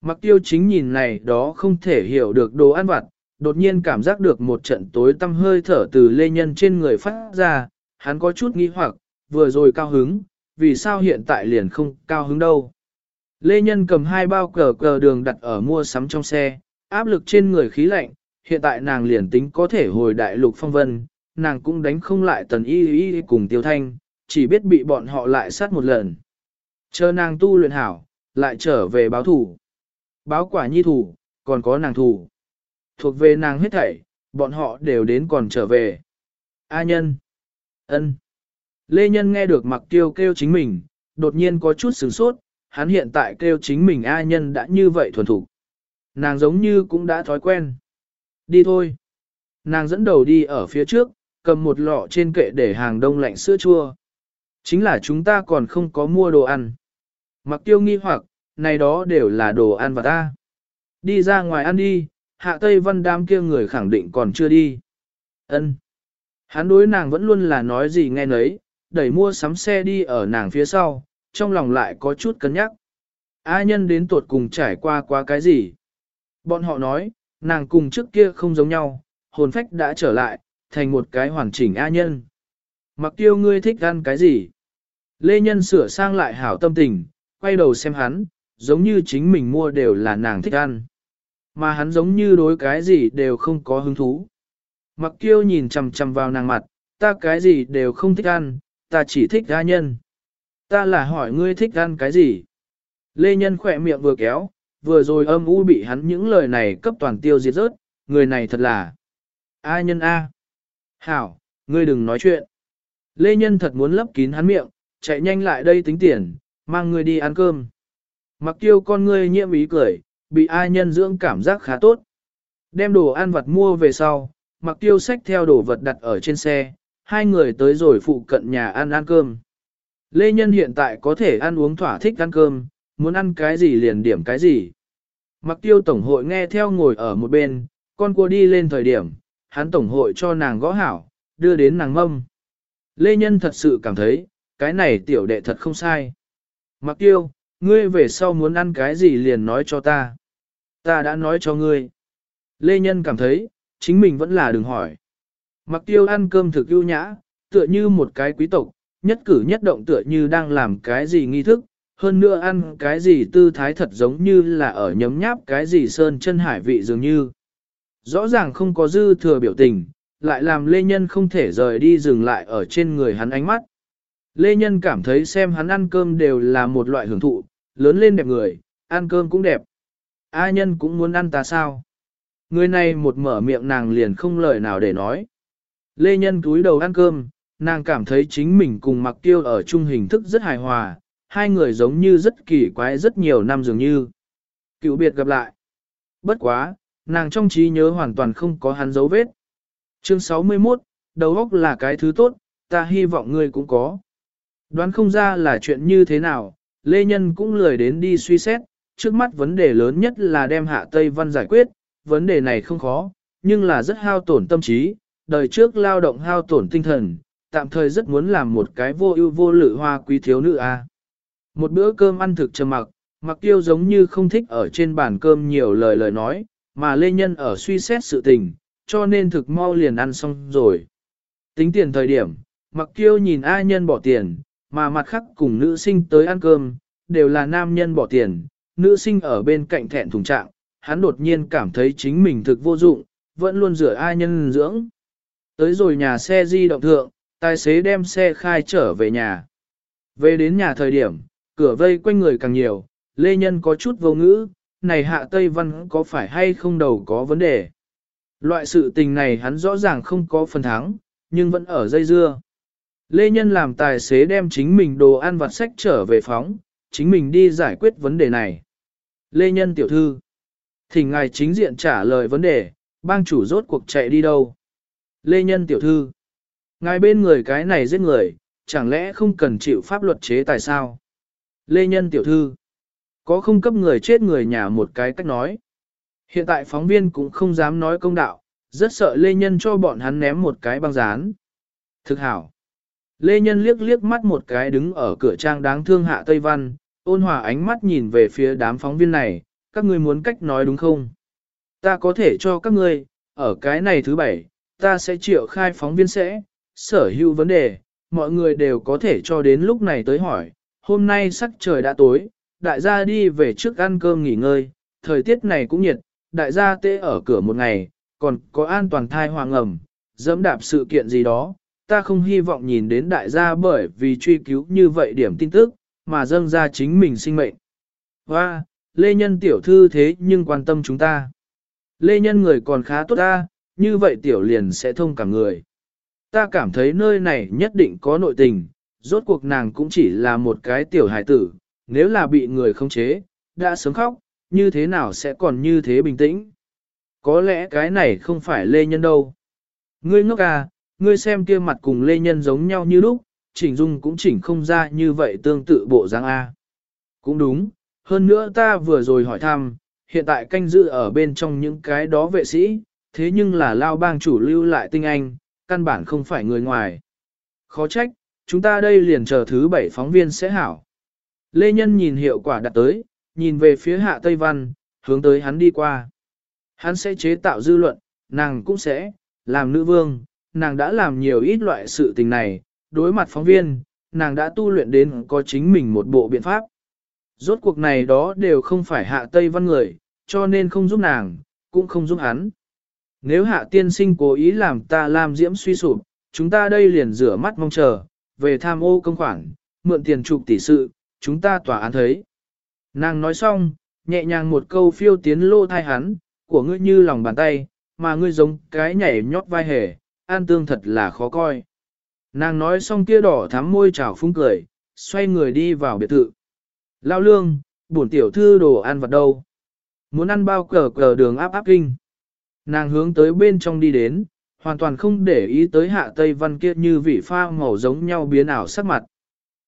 A: Mặc tiêu chính nhìn này đó không thể hiểu được đồ ăn vặt, đột nhiên cảm giác được một trận tối tăm hơi thở từ lê nhân trên người phát ra, hắn có chút nghi hoặc, vừa rồi cao hứng, vì sao hiện tại liền không cao hứng đâu. Lê Nhân cầm hai bao cờ cờ đường đặt ở mua sắm trong xe, áp lực trên người khí lạnh, hiện tại nàng liền tính có thể hồi đại lục phong vân, nàng cũng đánh không lại tần y y cùng tiêu thanh, chỉ biết bị bọn họ lại sát một lần. Chờ nàng tu luyện hảo, lại trở về báo thủ. Báo quả nhi thủ, còn có nàng thủ. Thuộc về nàng hết thảy, bọn họ đều đến còn trở về. A nhân. ân. Lê Nhân nghe được mặc tiêu kêu chính mình, đột nhiên có chút sửng sốt, hắn hiện tại kêu chính mình A nhân đã như vậy thuần thủ. Nàng giống như cũng đã thói quen. Đi thôi. Nàng dẫn đầu đi ở phía trước, cầm một lọ trên kệ để hàng đông lạnh sữa chua. Chính là chúng ta còn không có mua đồ ăn. Mặc tiêu nghi hoặc, này đó đều là đồ ăn và ta. Đi ra ngoài ăn đi, hạ tây văn đám kia người khẳng định còn chưa đi. ân Hắn đối nàng vẫn luôn là nói gì nghe nấy, đẩy mua sắm xe đi ở nàng phía sau, trong lòng lại có chút cân nhắc. A nhân đến tuột cùng trải qua qua cái gì? Bọn họ nói, nàng cùng trước kia không giống nhau, hồn phách đã trở lại, thành một cái hoàn chỉnh A nhân. Mặc tiêu ngươi thích ăn cái gì? Lê Nhân sửa sang lại hảo tâm tình, quay đầu xem hắn, giống như chính mình mua đều là nàng thích ăn. Mà hắn giống như đối cái gì đều không có hứng thú. Mặc tiêu nhìn chằm chằm vào nàng mặt, ta cái gì đều không thích ăn, ta chỉ thích gia nhân. Ta là hỏi ngươi thích ăn cái gì? Lê Nhân khỏe miệng vừa kéo, vừa rồi âm u bị hắn những lời này cấp toàn tiêu diệt rớt, người này thật là A nhân A. Hảo, ngươi đừng nói chuyện. Lê Nhân thật muốn lấp kín hắn miệng, chạy nhanh lại đây tính tiền, mang ngươi đi ăn cơm. Mặc tiêu con ngươi nhiễm ý cười, bị A nhân dưỡng cảm giác khá tốt. Đem đồ ăn vặt mua về sau, mặc tiêu xách theo đồ vật đặt ở trên xe, hai người tới rồi phụ cận nhà ăn ăn cơm. Lê Nhân hiện tại có thể ăn uống thỏa thích ăn cơm, muốn ăn cái gì liền điểm cái gì. Mặc tiêu tổng hội nghe theo ngồi ở một bên, con cua đi lên thời điểm, hắn tổng hội cho nàng gõ hảo, đưa đến nàng mâm. Lê Nhân thật sự cảm thấy, cái này tiểu đệ thật không sai. Mặc tiêu, ngươi về sau muốn ăn cái gì liền nói cho ta. Ta đã nói cho ngươi. Lê Nhân cảm thấy, chính mình vẫn là đừng hỏi. Mặc tiêu ăn cơm thực ưu nhã, tựa như một cái quý tộc, nhất cử nhất động tựa như đang làm cái gì nghi thức, hơn nữa ăn cái gì tư thái thật giống như là ở nhấm nháp cái gì sơn chân hải vị dường như. Rõ ràng không có dư thừa biểu tình, lại làm Lê Nhân không thể rời đi dừng lại ở trên người hắn ánh mắt. Lê Nhân cảm thấy xem hắn ăn cơm đều là một loại hưởng thụ, lớn lên đẹp người, ăn cơm cũng đẹp. A Nhân cũng muốn ăn ta sao? Người này một mở miệng nàng liền không lời nào để nói. Lê Nhân túi đầu ăn cơm, nàng cảm thấy chính mình cùng mặc tiêu ở chung hình thức rất hài hòa, hai người giống như rất kỳ quái rất nhiều năm dường như. Cựu biệt gặp lại. Bất quá, nàng trong trí nhớ hoàn toàn không có hắn dấu vết. Chương 61, đầu óc là cái thứ tốt, ta hy vọng ngươi cũng có. Đoán không ra là chuyện như thế nào, Lê Nhân cũng lười đến đi suy xét, trước mắt vấn đề lớn nhất là đem hạ Tây Văn giải quyết, vấn đề này không khó, nhưng là rất hao tổn tâm trí, đời trước lao động hao tổn tinh thần, tạm thời rất muốn làm một cái vô ưu vô lự hoa quý thiếu nữ a. Một bữa cơm ăn thực trầm mặc, mặc tiêu giống như không thích ở trên bàn cơm nhiều lời lời nói, mà Lê Nhân ở suy xét sự tình, cho nên thực mau liền ăn xong rồi. Tính tiền thời điểm, mặc tiêu nhìn A nhân bỏ tiền, mà mặt khác cùng nữ sinh tới ăn cơm, đều là nam nhân bỏ tiền, nữ sinh ở bên cạnh thẹn thùng trạng, hắn đột nhiên cảm thấy chính mình thực vô dụng, vẫn luôn rửa A nhân dưỡng. Tới rồi nhà xe di động thượng, tài xế đem xe khai trở về nhà. Về đến nhà thời điểm, cửa vây quanh người càng nhiều, Lê Nhân có chút vô ngữ, này hạ Tây Văn có phải hay không đầu có vấn đề. Loại sự tình này hắn rõ ràng không có phần thắng, nhưng vẫn ở dây dưa. Lê Nhân làm tài xế đem chính mình đồ ăn vặt sách trở về phóng, chính mình đi giải quyết vấn đề này. Lê Nhân tiểu thư, thỉnh ngài chính diện trả lời vấn đề, bang chủ rốt cuộc chạy đi đâu. Lê Nhân tiểu thư, ngài bên người cái này giết người, chẳng lẽ không cần chịu pháp luật chế tài sao? Lê Nhân tiểu thư, có không cấp người chết người nhà một cái cách nói. Hiện tại phóng viên cũng không dám nói công đạo, rất sợ Lê Nhân cho bọn hắn ném một cái băng dán. Thực hảo. Lê Nhân liếc liếc mắt một cái đứng ở cửa trang đáng thương hạ Tây Văn, ôn hòa ánh mắt nhìn về phía đám phóng viên này, các ngươi muốn cách nói đúng không? Ta có thể cho các ngươi, ở cái này thứ bảy, ta sẽ triệu khai phóng viên sẽ, sở hữu vấn đề, mọi người đều có thể cho đến lúc này tới hỏi, hôm nay sắc trời đã tối, đại gia đi về trước ăn cơm nghỉ ngơi, thời tiết này cũng nhiệt, đại gia tê ở cửa một ngày, còn có an toàn thai hoàng ẩm, dẫm đạp sự kiện gì đó, ta không hy vọng nhìn đến đại gia bởi vì truy cứu như vậy điểm tin tức, mà dâng ra chính mình sinh mệnh. Và, Lê Nhân tiểu thư thế nhưng quan tâm chúng ta. Lê Nhân người còn khá tốt ta, như vậy tiểu liền sẽ thông cả người. Ta cảm thấy nơi này nhất định có nội tình, rốt cuộc nàng cũng chỉ là một cái tiểu hài tử, nếu là bị người không chế, đã sớm khóc, như thế nào sẽ còn như thế bình tĩnh. Có lẽ cái này không phải Lê Nhân đâu. Ngươi ngốc à, ngươi xem kia mặt cùng Lê Nhân giống nhau như lúc, chỉnh dung cũng chỉnh không ra như vậy tương tự bộ dáng A. Cũng đúng, hơn nữa ta vừa rồi hỏi thăm, hiện tại canh dự ở bên trong những cái đó vệ sĩ, thế nhưng là lao bang chủ lưu lại tinh anh, căn bản không phải người ngoài. Khó trách, chúng ta đây liền chờ thứ bảy phóng viên sẽ hảo. Lê Nhân nhìn hiệu quả đặt tới, nhìn về phía hạ Tây Văn, hướng tới hắn đi qua. Hắn sẽ chế tạo dư luận, nàng cũng sẽ, làm nữ vương, nàng đã làm nhiều ít loại sự tình này, đối mặt phóng viên, nàng đã tu luyện đến có chính mình một bộ biện pháp. Rốt cuộc này đó đều không phải hạ Tây Văn người, cho nên không giúp nàng, cũng không giúp hắn. Nếu hạ tiên sinh cố ý làm ta làm diễm suy sụp, chúng ta đây liền rửa mắt mong chờ, về tham ô công khoản, mượn tiền trục tỷ sự, chúng ta tòa án thấy. Nàng nói xong, nhẹ nhàng một câu phiêu tiến lô thai hắn, của ngươi như lòng bàn tay, mà ngươi giống cái nhảy nhót vai hề, an tương thật là khó coi. Nàng nói xong kia đỏ thắm môi trào phúng cười, xoay người đi vào biệt thự. Lao lương, bổn tiểu thư đồ ăn vặt đâu? Muốn ăn bao cờ cờ đường áp áp kinh. Nàng hướng tới bên trong đi đến, hoàn toàn không để ý tới hạ tây văn kia như vị pha màu giống nhau biến ảo sắc mặt.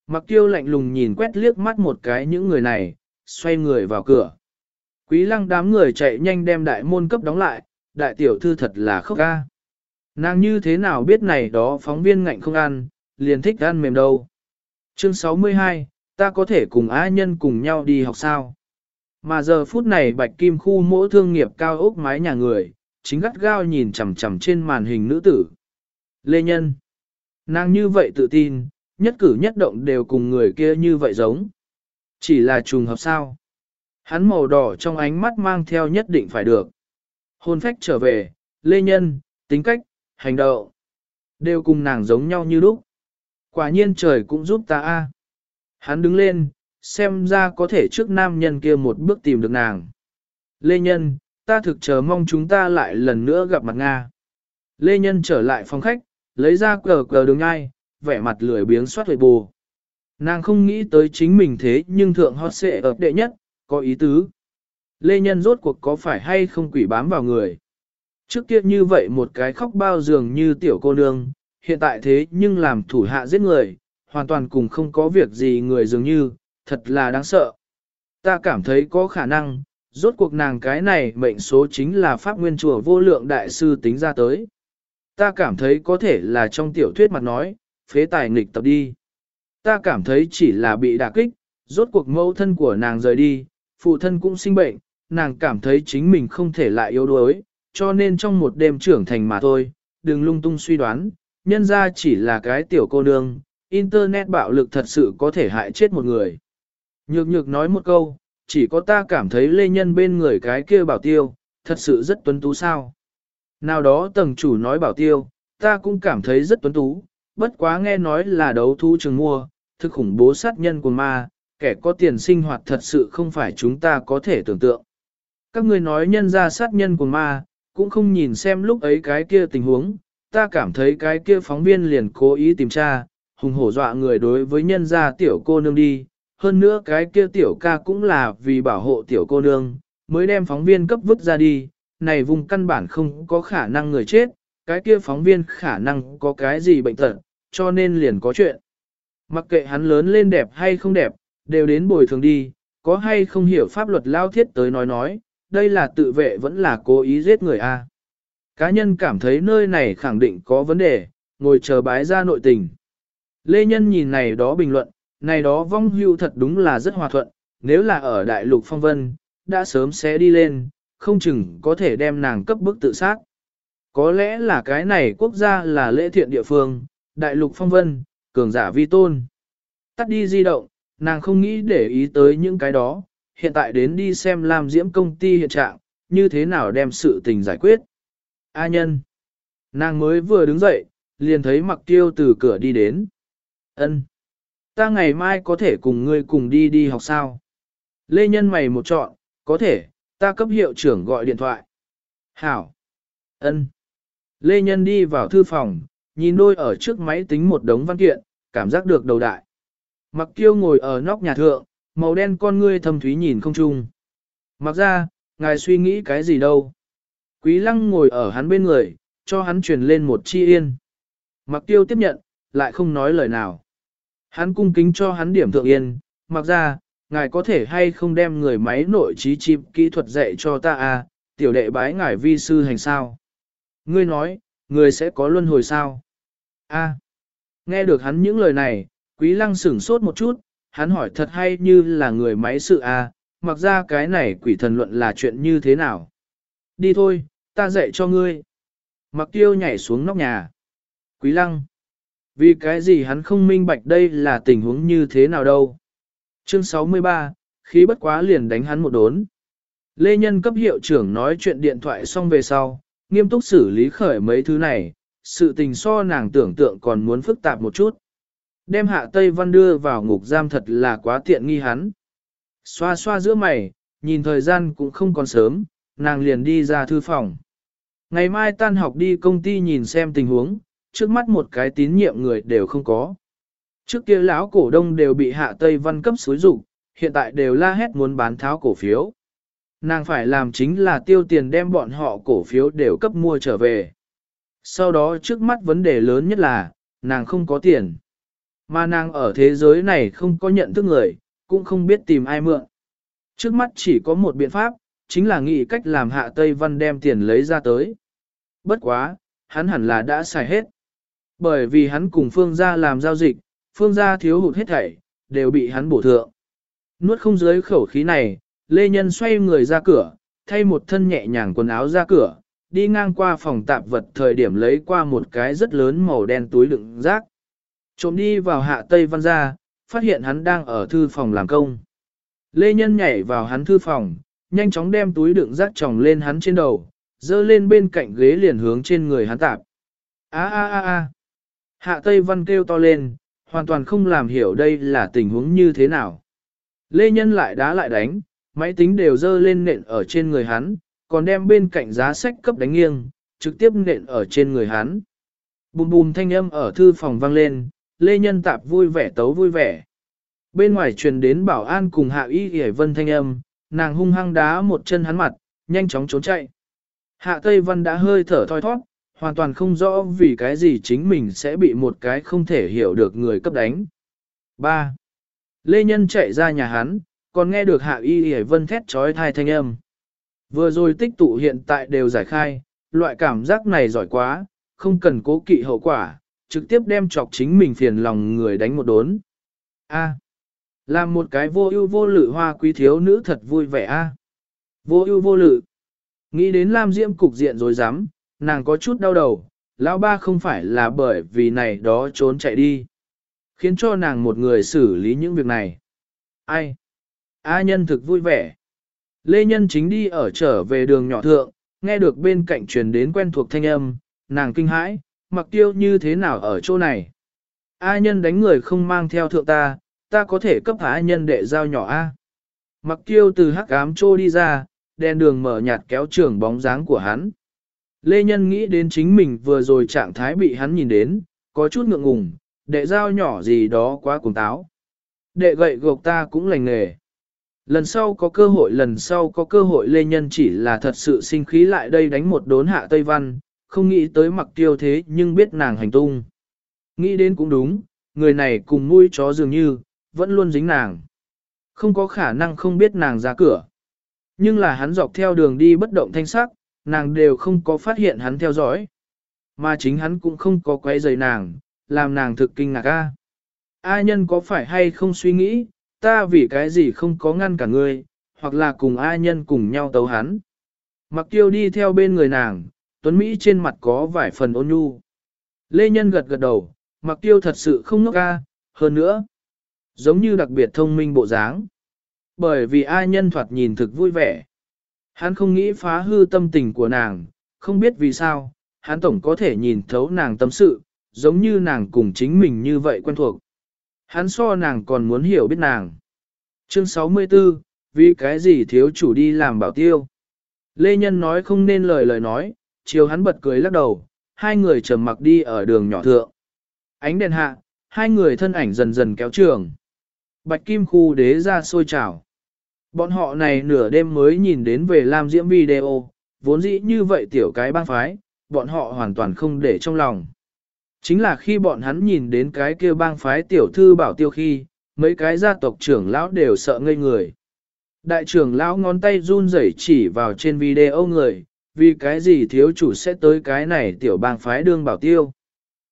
A: Mặc tiêu lạnh lùng nhìn quét liếc mắt một cái những người này, xoay người vào cửa. Quý lăng đám người chạy nhanh đem đại môn cấp đóng lại, đại tiểu thư thật là khóc ca. Nàng như thế nào biết này đó phóng viên ngạnh không ăn, liền thích ăn mềm đâu. Chương 62, ta có thể cùng ái nhân cùng nhau đi học sao? Mà giờ phút này bạch kim khu mỗi thương nghiệp cao ốc mái nhà người, chính gắt gao nhìn chằm chằm trên màn hình nữ tử. Lê Nhân. Nàng như vậy tự tin, nhất cử nhất động đều cùng người kia như vậy giống. Chỉ là trùng hợp sao. Hắn màu đỏ trong ánh mắt mang theo nhất định phải được. Hôn phách trở về, Lê Nhân, tính cách, hành động, đều cùng nàng giống nhau như lúc. Quả nhiên trời cũng giúp ta a. Hắn đứng lên, xem ra có thể trước nam nhân kia một bước tìm được nàng. Lê Nhân, ta thực chờ mong chúng ta lại lần nữa gặp mặt Nga. Lê Nhân trở lại phòng khách, lấy ra cờ cờ đường ngai, vẻ mặt lười biếng soát huệ bù. Nàng không nghĩ tới chính mình thế nhưng thượng hot sẽ ở đệ nhất, có ý tứ. Lê Nhân rốt cuộc có phải hay không quỷ bám vào người. Trước kia như vậy một cái khóc bao giường như tiểu cô nương, hiện tại thế nhưng làm thủ hạ giết người, hoàn toàn cùng không có việc gì người dường như, thật là đáng sợ. Ta cảm thấy có khả năng, rốt cuộc nàng cái này mệnh số chính là pháp nguyên chùa vô lượng đại sư tính ra tới. Ta cảm thấy có thể là trong tiểu thuyết mặt nói, phế tài nghịch tập đi. Ta cảm thấy chỉ là bị đả kích, rốt cuộc mẫu thân của nàng rời đi, phụ thân cũng sinh bệnh, nàng cảm thấy chính mình không thể lại yếu đuối, cho nên trong một đêm trưởng thành mà thôi, đừng lung tung suy đoán, nhân ra chỉ là cái tiểu cô nương, internet bạo lực thật sự có thể hại chết một người. Nhược nhược nói một câu, chỉ có ta cảm thấy lê nhân bên người cái kia bảo tiêu, thật sự rất tuấn tú sao. Nào đó tầng chủ nói bảo tiêu, ta cũng cảm thấy rất tuấn tú, bất quá nghe nói là đấu thu trường mua, thực khủng bố sát nhân của ma, kẻ có tiền sinh hoạt thật sự không phải chúng ta có thể tưởng tượng. Các người nói nhân ra sát nhân của ma, cũng không nhìn xem lúc ấy cái kia tình huống, ta cảm thấy cái kia phóng viên liền cố ý tìm tra, hùng hổ dọa người đối với nhân gia tiểu cô nương đi, hơn nữa cái kia tiểu ca cũng là vì bảo hộ tiểu cô nương, mới đem phóng viên cấp vứt ra đi, này vùng căn bản không có khả năng người chết, cái kia phóng viên khả năng có cái gì bệnh tật, cho nên liền có chuyện. Mặc kệ hắn lớn lên đẹp hay không đẹp, đều đến bồi thường đi, có hay không hiểu pháp luật lao thiết tới nói nói, đây là tự vệ vẫn là cố ý giết người a. Cá nhân cảm thấy nơi này khẳng định có vấn đề, ngồi chờ bái ra nội tình. Lê Nhân nhìn này đó bình luận, này đó vong hưu thật đúng là rất hòa thuận, nếu là ở đại lục phong vân, đã sớm sẽ đi lên, không chừng có thể đem nàng cấp bức tự sát. Có lẽ là cái này quốc gia là lễ thiện địa phương, đại lục phong vân, cường giả vi tôn. Tắt đi di động, nàng không nghĩ để ý tới những cái đó, hiện tại đến đi xem làm diễm công ty hiện trạng, như thế nào đem sự tình giải quyết. A nhân. Nàng mới vừa đứng dậy, liền thấy mặc tiêu từ cửa đi đến. ân Ta ngày mai có thể cùng ngươi cùng đi đi học sao? Lê nhân mày một chọn, có thể, ta cấp hiệu trưởng gọi điện thoại. Hảo. ân Lê nhân đi vào thư phòng, nhìn đôi ở trước máy tính một đống văn kiện, cảm giác được đầu đại. Mặc tiêu ngồi ở nóc nhà thượng, màu đen con ngươi thâm thúy nhìn không chung. Mặc ra, ngài suy nghĩ cái gì đâu. Quý lăng ngồi ở hắn bên người, cho hắn truyền lên một chi yên. Mặc tiêu tiếp nhận, lại không nói lời nào. Hắn cung kính cho hắn điểm thượng yên, mặc ra, ngài có thể hay không đem người máy nội trí chip kỹ thuật dạy cho ta à, tiểu đệ bái ngài vi sư hành sao. Ngươi nói, người sẽ có luân hồi sao? A. nghe được hắn những lời này, quý lăng sửng sốt một chút, hắn hỏi thật hay như là người máy sự A, mặc ra cái này quỷ thần luận là chuyện như thế nào. Đi thôi, ta dạy cho ngươi. Mặc tiêu nhảy xuống nóc nhà. Quý lăng. Vì cái gì hắn không minh bạch đây là tình huống như thế nào đâu. Chương 63, khí bất quá liền đánh hắn một đốn. Lê Nhân cấp hiệu trưởng nói chuyện điện thoại xong về sau, nghiêm túc xử lý khởi mấy thứ này, sự tình so nàng tưởng tượng còn muốn phức tạp một chút. Đem hạ Tây Văn đưa vào ngục giam thật là quá tiện nghi hắn. Xoa xoa giữa mày, nhìn thời gian cũng không còn sớm, nàng liền đi ra thư phòng. Ngày mai tan học đi công ty nhìn xem tình huống, trước mắt một cái tín nhiệm người đều không có. Trước kia lão cổ đông đều bị hạ Tây Văn cấp xối rụng, hiện tại đều la hét muốn bán tháo cổ phiếu. Nàng phải làm chính là tiêu tiền đem bọn họ cổ phiếu đều cấp mua trở về. Sau đó trước mắt vấn đề lớn nhất là, nàng không có tiền. Mà nàng ở thế giới này không có nhận thức người, cũng không biết tìm ai mượn. Trước mắt chỉ có một biện pháp, chính là nghĩ cách làm hạ Tây Văn đem tiền lấy ra tới. Bất quá, hắn hẳn là đã xài hết. Bởi vì hắn cùng Phương gia làm giao dịch, Phương gia thiếu hụt hết thảy, đều bị hắn bổ thượng. Nuốt không dưới khẩu khí này, Lê Nhân xoay người ra cửa, thay một thân nhẹ nhàng quần áo ra cửa, đi ngang qua phòng tạp vật thời điểm lấy qua một cái rất lớn màu đen túi đựng rác. Trộm đi vào hạ Tây Văn gia, phát hiện hắn đang ở thư phòng làm công. Lê Nhân nhảy vào hắn thư phòng, nhanh chóng đem túi đựng rác tròng lên hắn trên đầu, dơ lên bên cạnh ghế liền hướng trên người hắn tạp. A a a a. Hạ Tây Văn kêu to lên, hoàn toàn không làm hiểu đây là tình huống như thế nào. Lê Nhân lại đá lại đánh, máy tính đều dơ lên nện ở trên người hắn, còn đem bên cạnh giá sách cấp đánh nghiêng, trực tiếp nện ở trên người hắn. Bùm bùm thanh âm ở thư phòng vang lên, Lê Nhân Tạp vui vẻ tấu vui vẻ. Bên ngoài truyền đến bảo an cùng hạ y hề vân thanh âm, nàng hung hăng đá một chân hắn mặt, nhanh chóng trốn chạy. Hạ Tây Văn đã hơi thở thoi thoát, hoàn toàn không rõ vì cái gì chính mình sẽ bị một cái không thể hiểu được người cấp đánh. 3. Lê Nhân chạy ra nhà hắn, còn nghe được hạ y hề vân thét trói thai thanh âm. Vừa rồi tích tụ hiện tại đều giải khai, loại cảm giác này giỏi quá, không cần cố kỵ hậu quả, trực tiếp đem chọc chính mình phiền lòng người đánh một đốn. A. Làm một cái vô ưu vô lự hoa quý thiếu nữ thật vui vẻ a. Vô ưu vô lự. Nghĩ đến Lam Diễm cục diện rồi dám, nàng có chút đau đầu, lão ba không phải là bởi vì này đó trốn chạy đi. Khiến cho nàng một người xử lý những việc này. Ai? A nhân thực vui vẻ. Lê Nhân chính đi ở trở về đường nhỏ thượng, nghe được bên cạnh truyền đến quen thuộc thanh âm, nàng kinh hãi, mặc tiêu như thế nào ở chỗ này. A nhân đánh người không mang theo thượng ta, ta có thể cấp A nhân đệ giao nhỏ A. Mặc tiêu từ hắc ám trô đi ra, đèn đường mở nhạt kéo trường bóng dáng của hắn. Lê Nhân nghĩ đến chính mình vừa rồi trạng thái bị hắn nhìn đến, có chút ngượng ngùng, đệ giao nhỏ gì đó quá cuồng táo. Đệ gậy gộc ta cũng lành nghề. Lần sau có cơ hội lần sau có cơ hội Lê Nhân chỉ là thật sự sinh khí lại đây đánh một đốn hạ Tây Văn, không nghĩ tới mặc tiêu thế nhưng biết nàng hành tung. Nghĩ đến cũng đúng, người này cùng nuôi chó dường như, vẫn luôn dính nàng. Không có khả năng không biết nàng ra cửa. Nhưng là hắn dọc theo đường đi bất động thanh sắc, nàng đều không có phát hiện hắn theo dõi. Mà chính hắn cũng không có quay rời nàng, làm nàng thực kinh ngạc a. A nhân có phải hay không suy nghĩ, ta vì cái gì không có ngăn cả ngươi, hoặc là cùng A nhân cùng nhau tấu hắn. Mặc tiêu đi theo bên người nàng, Tuấn Mỹ trên mặt có vài phần ôn nhu. Lê Nhân gật gật đầu, mặc tiêu thật sự không ngốc A, hơn nữa. Giống như đặc biệt thông minh bộ dáng. Bởi vì A nhân thoạt nhìn thực vui vẻ. Hắn không nghĩ phá hư tâm tình của nàng, không biết vì sao, hắn tổng có thể nhìn thấu nàng tâm sự, giống như nàng cùng chính mình như vậy quen thuộc. Hắn so nàng còn muốn hiểu biết nàng. Chương 64, vì cái gì thiếu chủ đi làm bảo tiêu. Lê Nhân nói không nên lời lời nói, chiều hắn bật cười lắc đầu, hai người trầm mặc đi ở đường nhỏ thượng. Ánh đèn hạ, hai người thân ảnh dần dần kéo trường. Bạch Kim khu đế ra sôi trào. Bọn họ này nửa đêm mới nhìn đến về làm diễm video, vốn dĩ như vậy tiểu cái bang phái, bọn họ hoàn toàn không để trong lòng. Chính là khi bọn hắn nhìn đến cái kia bang phái tiểu thư bảo tiêu khi, mấy cái gia tộc trưởng lão đều sợ ngây người. Đại trưởng lão ngón tay run rẩy chỉ vào trên video người, vì cái gì thiếu chủ sẽ tới cái này tiểu bang phái đương bảo tiêu.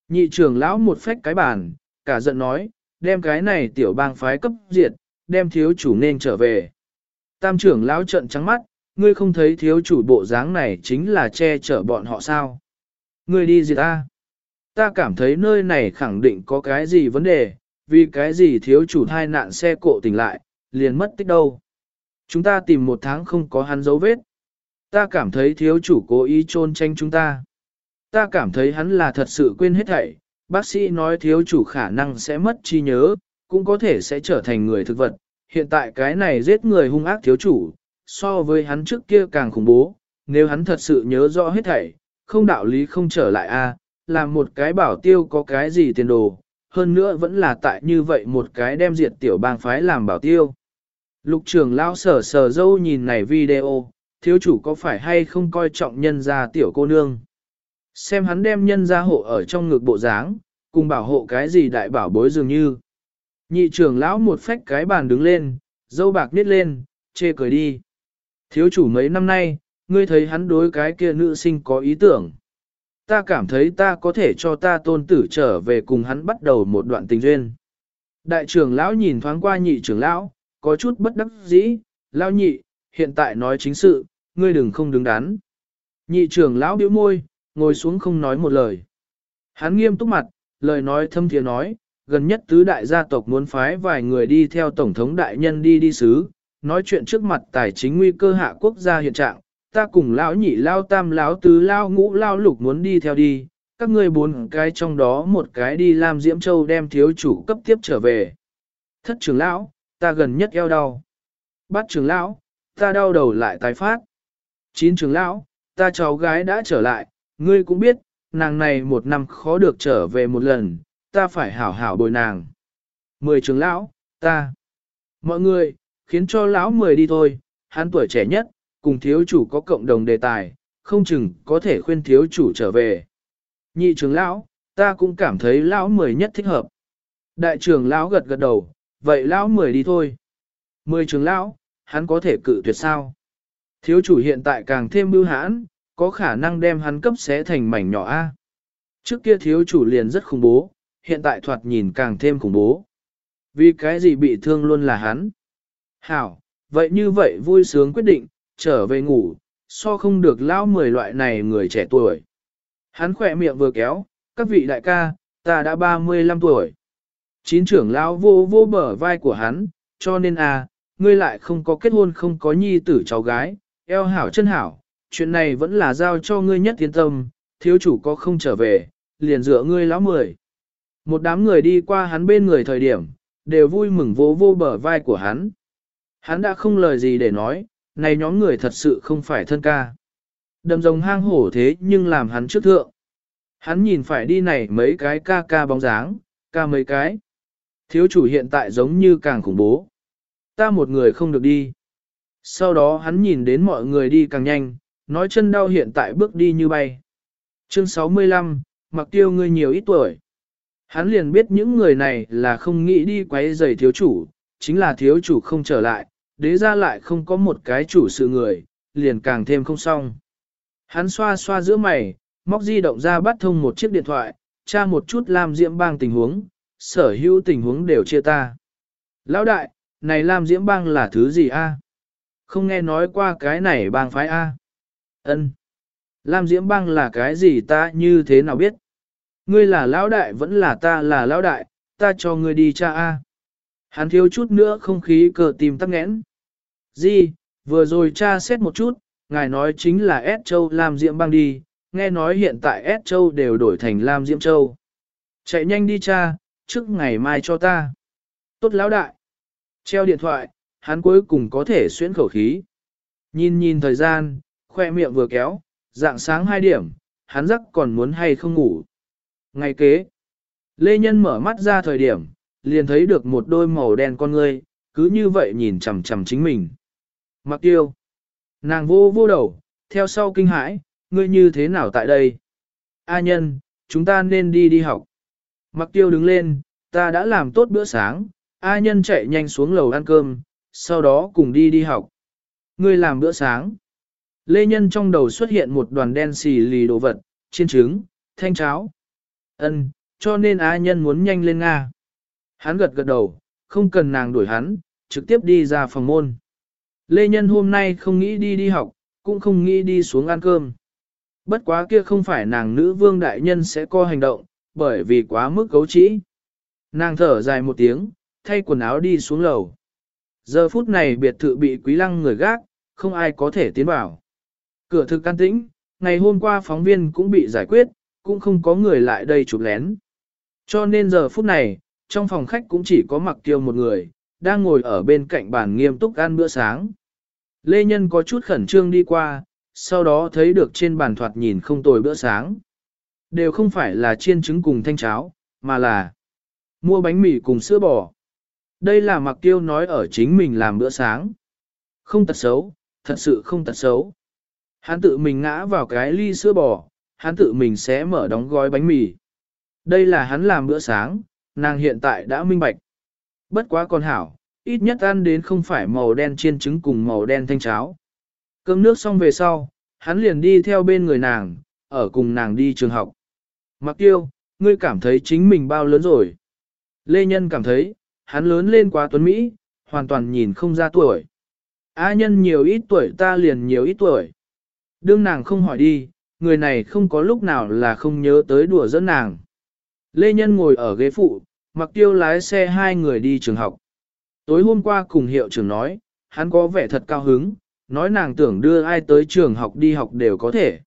A: Nhị trưởng lão một phách cái bàn, cả giận nói, đem cái này tiểu bang phái cấp diệt, đem thiếu chủ nên trở về. Tam trưởng lão trận trắng mắt, ngươi không thấy thiếu chủ bộ dáng này chính là che chở bọn họ sao. Ngươi đi gì ta. Ta cảm thấy nơi này khẳng định có cái gì vấn đề, vì cái gì thiếu chủ thai nạn xe cộ tỉnh lại, liền mất tích đâu. Chúng ta tìm một tháng không có hắn dấu vết. Ta cảm thấy thiếu chủ cố ý trôn tranh chúng ta. Ta cảm thấy hắn là thật sự quên hết thảy. Bác sĩ nói thiếu chủ khả năng sẽ mất trí nhớ, cũng có thể sẽ trở thành người thực vật. Hiện tại cái này giết người hung ác thiếu chủ, so với hắn trước kia càng khủng bố. Nếu hắn thật sự nhớ rõ hết thảy, không đạo lý không trở lại a, làm một cái bảo tiêu có cái gì tiền đồ, hơn nữa vẫn là tại như vậy một cái đem diệt tiểu bang phái làm bảo tiêu. Lục trưởng lão sở sở dâu nhìn này video, thiếu chủ có phải hay không coi trọng nhân gia tiểu cô nương. Xem hắn đem nhân gia hộ ở trong ngực bộ dáng, cùng bảo hộ cái gì đại bảo bối dường như. Nhị trưởng lão một phách cái bàn đứng lên, dâu bạc nít lên, chê cười đi. Thiếu chủ mấy năm nay, ngươi thấy hắn đối cái kia nữ sinh có ý tưởng. Ta cảm thấy ta có thể cho ta tôn tử trở về cùng hắn bắt đầu một đoạn tình duyên. Đại trưởng lão nhìn thoáng qua nhị trưởng lão, có chút bất đắc dĩ, lão nhị, hiện tại nói chính sự, ngươi đừng không đứng đắn. Nhị trưởng lão bĩu môi, ngồi xuống không nói một lời. Hắn nghiêm túc mặt, lời nói thâm thiện nói, gần nhất tứ đại gia tộc muốn phái vài người đi theo tổng thống đại nhân đi đi sứ, nói chuyện trước mặt tài chính nguy cơ hạ quốc gia hiện trạng, ta cùng lão nhị lao tam lão tứ lao ngũ lao lục muốn đi theo đi, các ngươi bốn cái trong đó một cái đi làm diễm châu đem thiếu chủ cấp tiếp trở về. Thất trưởng lão, ta gần nhất eo đau. Bát trưởng lão, ta đau đầu lại tái phát. Chín trưởng lão, ta cháu gái đã trở lại, ngươi cũng biết, nàng này một năm khó được trở về một lần, ta phải hảo hảo bồi nàng. Mười trưởng lão, ta. Mọi người, khiến cho lão mười đi thôi, hắn tuổi trẻ nhất, cùng thiếu chủ có cộng đồng đề tài, không chừng có thể khuyên thiếu chủ trở về. Nhị trưởng lão, ta cũng cảm thấy lão mười nhất thích hợp. Đại trưởng lão gật gật đầu, vậy lão mười đi thôi. Mười trưởng lão, hắn có thể cự tuyệt sao? Thiếu chủ hiện tại càng thêm bưu hãn, có khả năng đem hắn cấp xé thành mảnh nhỏ A. Trước kia thiếu chủ liền rất khủng bố, hiện tại thoạt nhìn càng thêm khủng bố. Vì cái gì bị thương luôn là hắn. Hảo, vậy như vậy vui sướng quyết định, trở về ngủ, so không được lao mười loại này người trẻ tuổi. Hắn khỏe miệng vừa kéo, các vị đại ca, ta đã 35 tuổi. Chín trưởng lão vô vô bờ vai của hắn, cho nên à, ngươi lại không có kết hôn không có nhi tử cháu gái, eo hảo chân hảo, chuyện này vẫn là giao cho ngươi nhất yên tâm, thiếu chủ có không trở về, liền dựa ngươi lão mười. Một đám người đi qua hắn bên người thời điểm, đều vui mừng vỗ vô bờ vai của hắn. Hắn đã không lời gì để nói, này nhóm người thật sự không phải thân ca. Đầm rồng hang hổ thế nhưng làm hắn trước thượng. Hắn nhìn phải đi này mấy cái ca ca bóng dáng, ca mấy cái. Thiếu chủ hiện tại giống như càng khủng bố. Ta một người không được đi. Sau đó hắn nhìn đến mọi người đi càng nhanh, nói chân đau hiện tại bước đi như bay. Chương 65, mặc tiêu ngươi nhiều ít tuổi. Hắn liền biết những người này là không nghĩ đi quấy giày thiếu chủ, chính là thiếu chủ không trở lại, đế ra lại không có một cái chủ sự người, liền càng thêm không xong. Hắn xoa xoa giữa mày, móc di động ra bắt thông một chiếc điện thoại, tra một chút Lam Diễm Bang tình huống, sở hữu tình huống đều chia ta. Lão đại, này Lam Diễm Bang là thứ gì a? Không nghe nói qua cái này bang phái a? Ân. Lam Diễm Bang là cái gì ta như thế nào biết? Ngươi là lão đại vẫn là ta là lão đại, ta cho ngươi đi cha a. Hắn thiếu chút nữa không khí cờ tìm tắc nghẽn. Di, vừa rồi cha xét một chút, ngài nói chính là S Châu Lam Diễm băng đi, nghe nói hiện tại S Châu đều đổi thành Lam Diễm Châu. Chạy nhanh đi cha, trước ngày mai cho ta. Tốt lão đại. Treo điện thoại, hắn cuối cùng có thể xuyên khẩu khí. Nhìn nhìn thời gian, khoe miệng vừa kéo, dạng sáng 2 điểm, hắn rắc còn muốn hay không ngủ. Ngày kế, Lê Nhân mở mắt ra thời điểm, liền thấy được một đôi màu đen con ngươi, cứ như vậy nhìn chằm chằm chính mình. Mặc tiêu. Nàng vô vô đầu, theo sau kinh hãi, ngươi như thế nào tại đây? A nhân, chúng ta nên đi đi học. Mặc tiêu đứng lên, ta đã làm tốt bữa sáng, A nhân chạy nhanh xuống lầu ăn cơm, sau đó cùng đi đi học. Ngươi làm bữa sáng. Lê Nhân trong đầu xuất hiện một đoàn đen xì lì đồ vật, chiên trứng, thanh cháo. Ân, cho nên A nhân muốn nhanh lên Nga. Hắn gật gật đầu, không cần nàng đuổi hắn, trực tiếp đi ra phòng môn. Lê Nhân hôm nay không nghĩ đi đi học, cũng không nghĩ đi xuống ăn cơm. Bất quá kia không phải nàng nữ vương đại nhân sẽ co hành động, bởi vì quá mức cấu trĩ. Nàng thở dài một tiếng, thay quần áo đi xuống lầu. Giờ phút này biệt thự bị quý lăng người gác, không ai có thể tiến vào. Cửa thực can tĩnh, ngày hôm qua phóng viên cũng bị giải quyết, cũng không có người lại đây chụp lén. Cho nên giờ phút này, trong phòng khách cũng chỉ có mặc tiêu một người, đang ngồi ở bên cạnh bàn nghiêm túc ăn bữa sáng. Lê Nhân có chút khẩn trương đi qua, sau đó thấy được trên bàn thoạt nhìn không tồi bữa sáng. Đều không phải là chiên trứng cùng thanh cháo, mà là mua bánh mì cùng sữa bò. Đây là mặc tiêu nói ở chính mình làm bữa sáng. Không tật xấu, thật sự không tật xấu. Hắn tự mình ngã vào cái ly sữa bò, hắn tự mình sẽ mở đóng gói bánh mì. Đây là hắn làm bữa sáng, nàng hiện tại đã minh bạch. Bất quá con hảo, ít nhất ăn đến không phải màu đen chiên trứng cùng màu đen thanh cháo. Cơm nước xong về sau, hắn liền đi theo bên người nàng, ở cùng nàng đi trường học. Mặc tiêu, ngươi cảm thấy chính mình bao lớn rồi. Lê Nhân cảm thấy, hắn lớn lên quá tuấn Mỹ, hoàn toàn nhìn không ra tuổi. A nhân nhiều ít tuổi ta liền nhiều ít tuổi. Đương nàng không hỏi đi, người này không có lúc nào là không nhớ tới đùa dẫn nàng. Lê Nhân ngồi ở ghế phụ, mặc tiêu lái xe hai người đi trường học. Tối hôm qua cùng hiệu trưởng nói, hắn có vẻ thật cao hứng, nói nàng tưởng đưa ai tới trường học đi học đều có thể.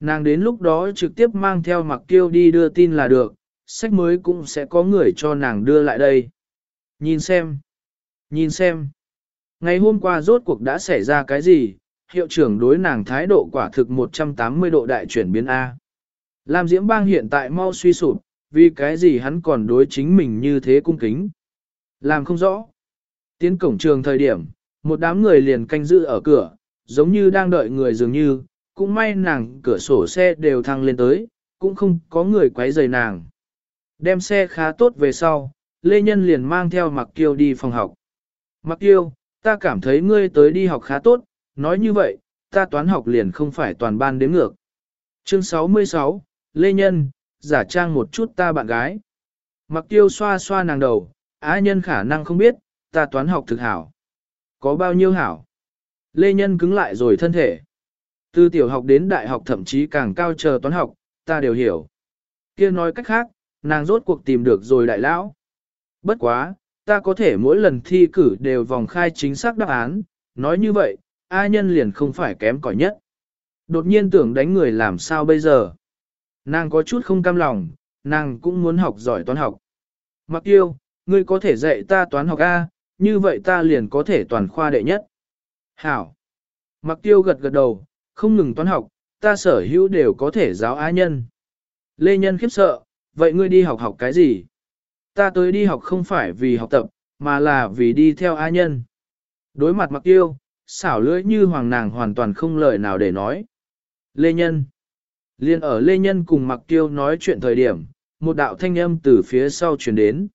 A: Nàng đến lúc đó trực tiếp mang theo mặc tiêu đi đưa tin là được, sách mới cũng sẽ có người cho nàng đưa lại đây. Nhìn xem, nhìn xem. Ngày hôm qua rốt cuộc đã xảy ra cái gì, hiệu trưởng đối nàng thái độ quả thực 180 độ đại chuyển biến A. Lam Diễm Bang hiện tại mau suy sụp, vì cái gì hắn còn đối chính mình như thế cung kính. Làm không rõ. Tiến cổng trường thời điểm, một đám người liền canh giữ ở cửa, giống như đang đợi người dường như, cũng may nàng cửa sổ xe đều thăng lên tới, cũng không có người quấy rầy nàng. Đem xe khá tốt về sau, Lê Nhân liền mang theo Mặc Kiêu đi phòng học. Mặc Kiêu, ta cảm thấy ngươi tới đi học khá tốt, nói như vậy, ta toán học liền không phải toàn ban đếm ngược. Chương 66, Lê Nhân, giả trang một chút ta bạn gái. Mặc tiêu xoa xoa nàng đầu, á nhân khả năng không biết, ta toán học thực hảo. Có bao nhiêu hảo? Lê Nhân cứng lại rồi thân thể. Từ tiểu học đến đại học thậm chí càng cao chờ toán học, ta đều hiểu. kia nói cách khác, nàng rốt cuộc tìm được rồi đại lão. Bất quá, ta có thể mỗi lần thi cử đều vòng khai chính xác đáp án, nói như vậy, A nhân liền không phải kém cỏi nhất. Đột nhiên tưởng đánh người làm sao bây giờ. Nàng có chút không cam lòng, nàng cũng muốn học giỏi toán học. Mặc yêu, ngươi có thể dạy ta toán học A, như vậy ta liền có thể toàn khoa đệ nhất. Hảo. Mặc tiêu gật gật đầu, không ngừng toán học, ta sở hữu đều có thể giáo á nhân. Lê Nhân khiếp sợ, vậy ngươi đi học học cái gì? Ta tới đi học không phải vì học tập, mà là vì đi theo á nhân. Đối mặt mặc tiêu, xảo lưỡi như hoàng nàng hoàn toàn không lời nào để nói. Lê Nhân. Liên ở Lê Nhân cùng mặc tiêu nói chuyện thời điểm, một đạo thanh âm từ phía sau truyền đến.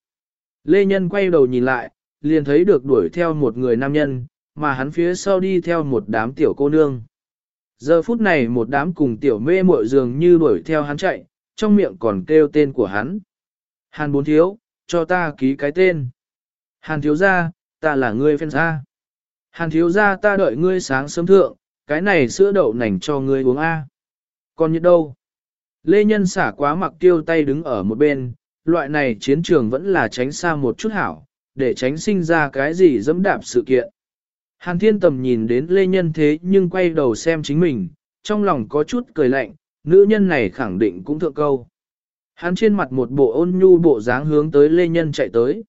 A: Lê Nhân quay đầu nhìn lại, liền thấy được đuổi theo một người nam nhân, mà hắn phía sau đi theo một đám tiểu cô nương. Giờ phút này một đám cùng tiểu mê muội dường như đuổi theo hắn chạy, trong miệng còn kêu tên của hắn. Hàn bốn thiếu, cho ta ký cái tên. Hàn thiếu gia, ta là người phen gia. Hàn thiếu gia ta đợi ngươi sáng sớm thượng, cái này sữa đậu nành cho ngươi uống A. Còn như đâu? Lê Nhân xả quá mặc tiêu tay đứng ở một bên, loại này chiến trường vẫn là tránh xa một chút hảo, để tránh sinh ra cái gì dẫm đạp sự kiện. Hàn thiên tầm nhìn đến Lê Nhân thế nhưng quay đầu xem chính mình, trong lòng có chút cười lạnh, nữ nhân này khẳng định cũng thượng câu. Hắn trên mặt một bộ ôn nhu bộ dáng hướng tới Lê Nhân chạy tới.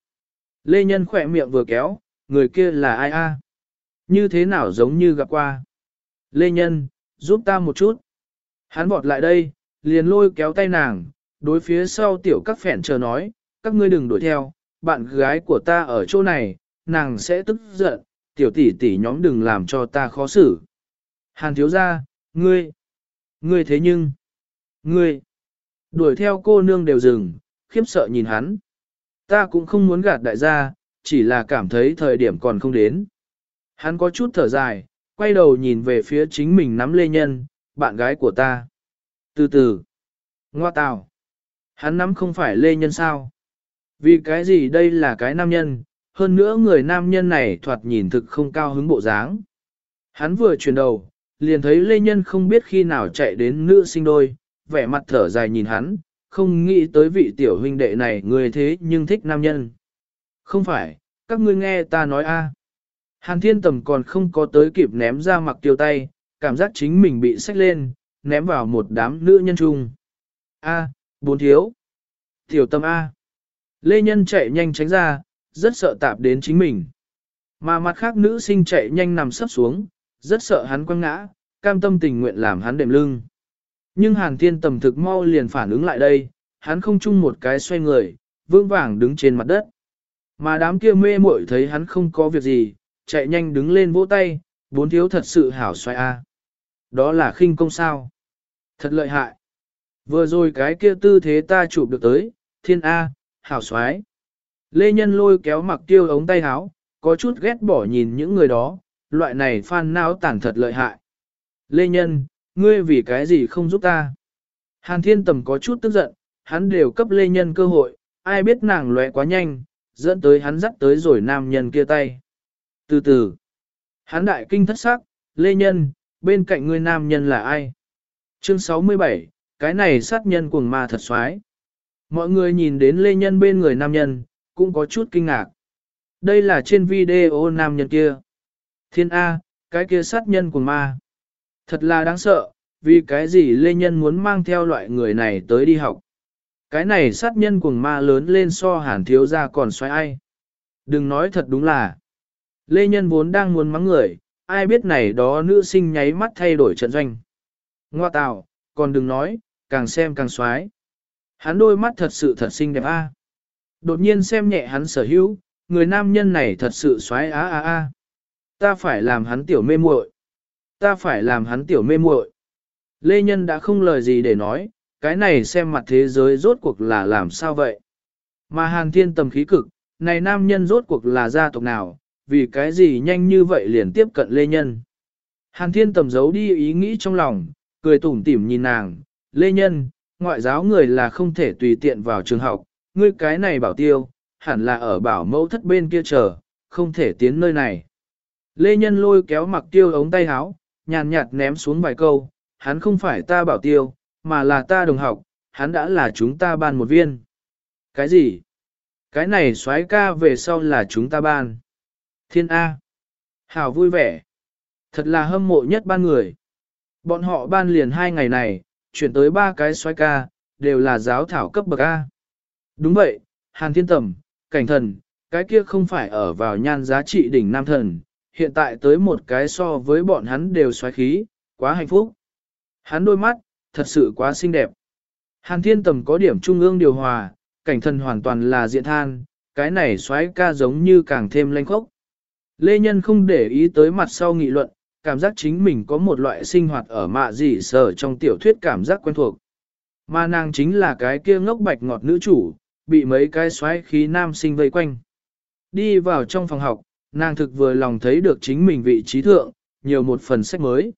A: Lê Nhân khỏe miệng vừa kéo, người kia là ai a? Như thế nào giống như gặp qua? Lê Nhân, giúp ta một chút. Hắn vọt lại đây, liền lôi kéo tay nàng, đối phía sau tiểu các phèn chờ nói, các ngươi đừng đuổi theo, bạn gái của ta ở chỗ này, nàng sẽ tức giận, tiểu tỷ tỷ nhóm đừng làm cho ta khó xử. Hàn thiếu ra, ngươi, ngươi thế nhưng, ngươi, đuổi theo cô nương đều dừng, khiếp sợ nhìn hắn. Ta cũng không muốn gạt đại gia, chỉ là cảm thấy thời điểm còn không đến. Hắn có chút thở dài, quay đầu nhìn về phía chính mình nắm lê nhân, bạn gái của ta. Từ từ, ngoa tào, hắn nắm không phải lê nhân sao? Vì cái gì đây là cái nam nhân, hơn nữa người nam nhân này thoạt nhìn thực không cao hứng bộ dáng. Hắn vừa chuyển đầu, liền thấy lê nhân không biết khi nào chạy đến nữ sinh đôi, vẻ mặt thở dài nhìn hắn, không nghĩ tới vị tiểu huynh đệ này người thế nhưng thích nam nhân. Không phải, các ngươi nghe ta nói a. Hàn thiên tầm còn không có tới kịp ném ra mặc tiêu tay, cảm giác chính mình bị xách lên, ném vào một đám nữ nhân chung. A, bốn thiếu. Tiểu tâm A. Lê Nhân chạy nhanh tránh ra, rất sợ tạp đến chính mình. Mà mặt khác nữ sinh chạy nhanh nằm sấp xuống, rất sợ hắn quăng ngã, cam tâm tình nguyện làm hắn đệm lưng. Nhưng Hàn Thiên tầm thực mau liền phản ứng lại đây, hắn không chung một cái xoay người, vững vàng đứng trên mặt đất. Mà đám kia mê muội thấy hắn không có việc gì, chạy nhanh đứng lên vỗ tay, bốn thiếu thật sự hảo xoay a. Đó là khinh công sao. Thật lợi hại. Vừa rồi cái kia tư thế ta chụp được tới, thiên A, hảo xoái. Lê Nhân lôi kéo mặc tiêu ống tay háo, có chút ghét bỏ nhìn những người đó, loại này phan não tản thật lợi hại. Lê Nhân, ngươi vì cái gì không giúp ta? Hàn Thiên Tầm có chút tức giận, hắn đều cấp Lê Nhân cơ hội, ai biết nàng lóe quá nhanh, dẫn tới hắn dắt tới rồi nam nhân kia tay. Từ từ, Hán đại kinh thất sắc, Lê Nhân, bên cạnh người nam nhân là ai? Chương 67, cái này sát nhân cuồng ma thật xoái. Mọi người nhìn đến Lê Nhân bên người nam nhân, cũng có chút kinh ngạc. Đây là trên video nam nhân kia. Thiên A, cái kia sát nhân cuồng ma. Thật là đáng sợ, vì cái gì Lê Nhân muốn mang theo loại người này tới đi học. Cái này sát nhân cuồng ma lớn lên so hàn thiếu ra còn xoay ai. Đừng nói thật đúng là. Lê Nhân vốn đang muốn mắng người, ai biết này đó nữ sinh nháy mắt thay đổi trận doanh. Ngoa tạo, còn đừng nói, càng xem càng xoái. Hắn đôi mắt thật sự thật xinh đẹp a. Đột nhiên xem nhẹ hắn sở hữu, người nam nhân này thật sự xoái á á á. Ta phải làm hắn tiểu mê muội. Ta phải làm hắn tiểu mê muội. Lê Nhân đã không lời gì để nói, cái này xem mặt thế giới rốt cuộc là làm sao vậy. Mà Hàn Thiên tầm khí cực, này nam nhân rốt cuộc là gia tộc nào, vì cái gì nhanh như vậy liền tiếp cận Lê Nhân. Hàn Thiên tầm giấu đi ý nghĩ trong lòng, cười tủm tỉm nhìn nàng, Lê Nhân, ngoại giáo người là không thể tùy tiện vào trường học, ngươi cái này bảo tiêu, hẳn là ở bảo mẫu thất bên kia chờ, không thể tiến nơi này. Lê Nhân lôi kéo mặc tiêu ống tay áo, nhàn nhạt ném xuống vài câu, hắn không phải ta bảo tiêu, mà là ta đồng học, hắn đã là chúng ta ban một viên. Cái gì? Cái này xoái ca về sau là chúng ta ban. Thiên A. Hảo vui vẻ. Thật là hâm mộ nhất ban người. Bọn họ ban liền hai ngày này, chuyển tới ba cái xoay ca, đều là giáo thảo cấp bậc A. Đúng vậy, Hàn Thiên Tầm, Cảnh Thần, cái kia không phải ở vào nhan giá trị đỉnh nam thần, hiện tại tới một cái so với bọn hắn đều xoáy khí, quá hạnh phúc. Hắn đôi mắt, thật sự quá xinh đẹp. Hàn Thiên Tầm có điểm trung ương điều hòa, Cảnh Thần hoàn toàn là diện than, cái này xoáy ca giống như càng thêm lanh khốc. Lê Nhân không để ý tới mặt sau nghị luận, cảm giác chính mình có một loại sinh hoạt ở mạ dị sở trong tiểu thuyết cảm giác quen thuộc. Mà nàng chính là cái kia ngốc bạch ngọt nữ chủ, bị mấy cái xoáy khí nam sinh vây quanh. Đi vào trong phòng học, nàng thực vừa lòng thấy được chính mình vị trí thượng, nhiều một phần sách mới.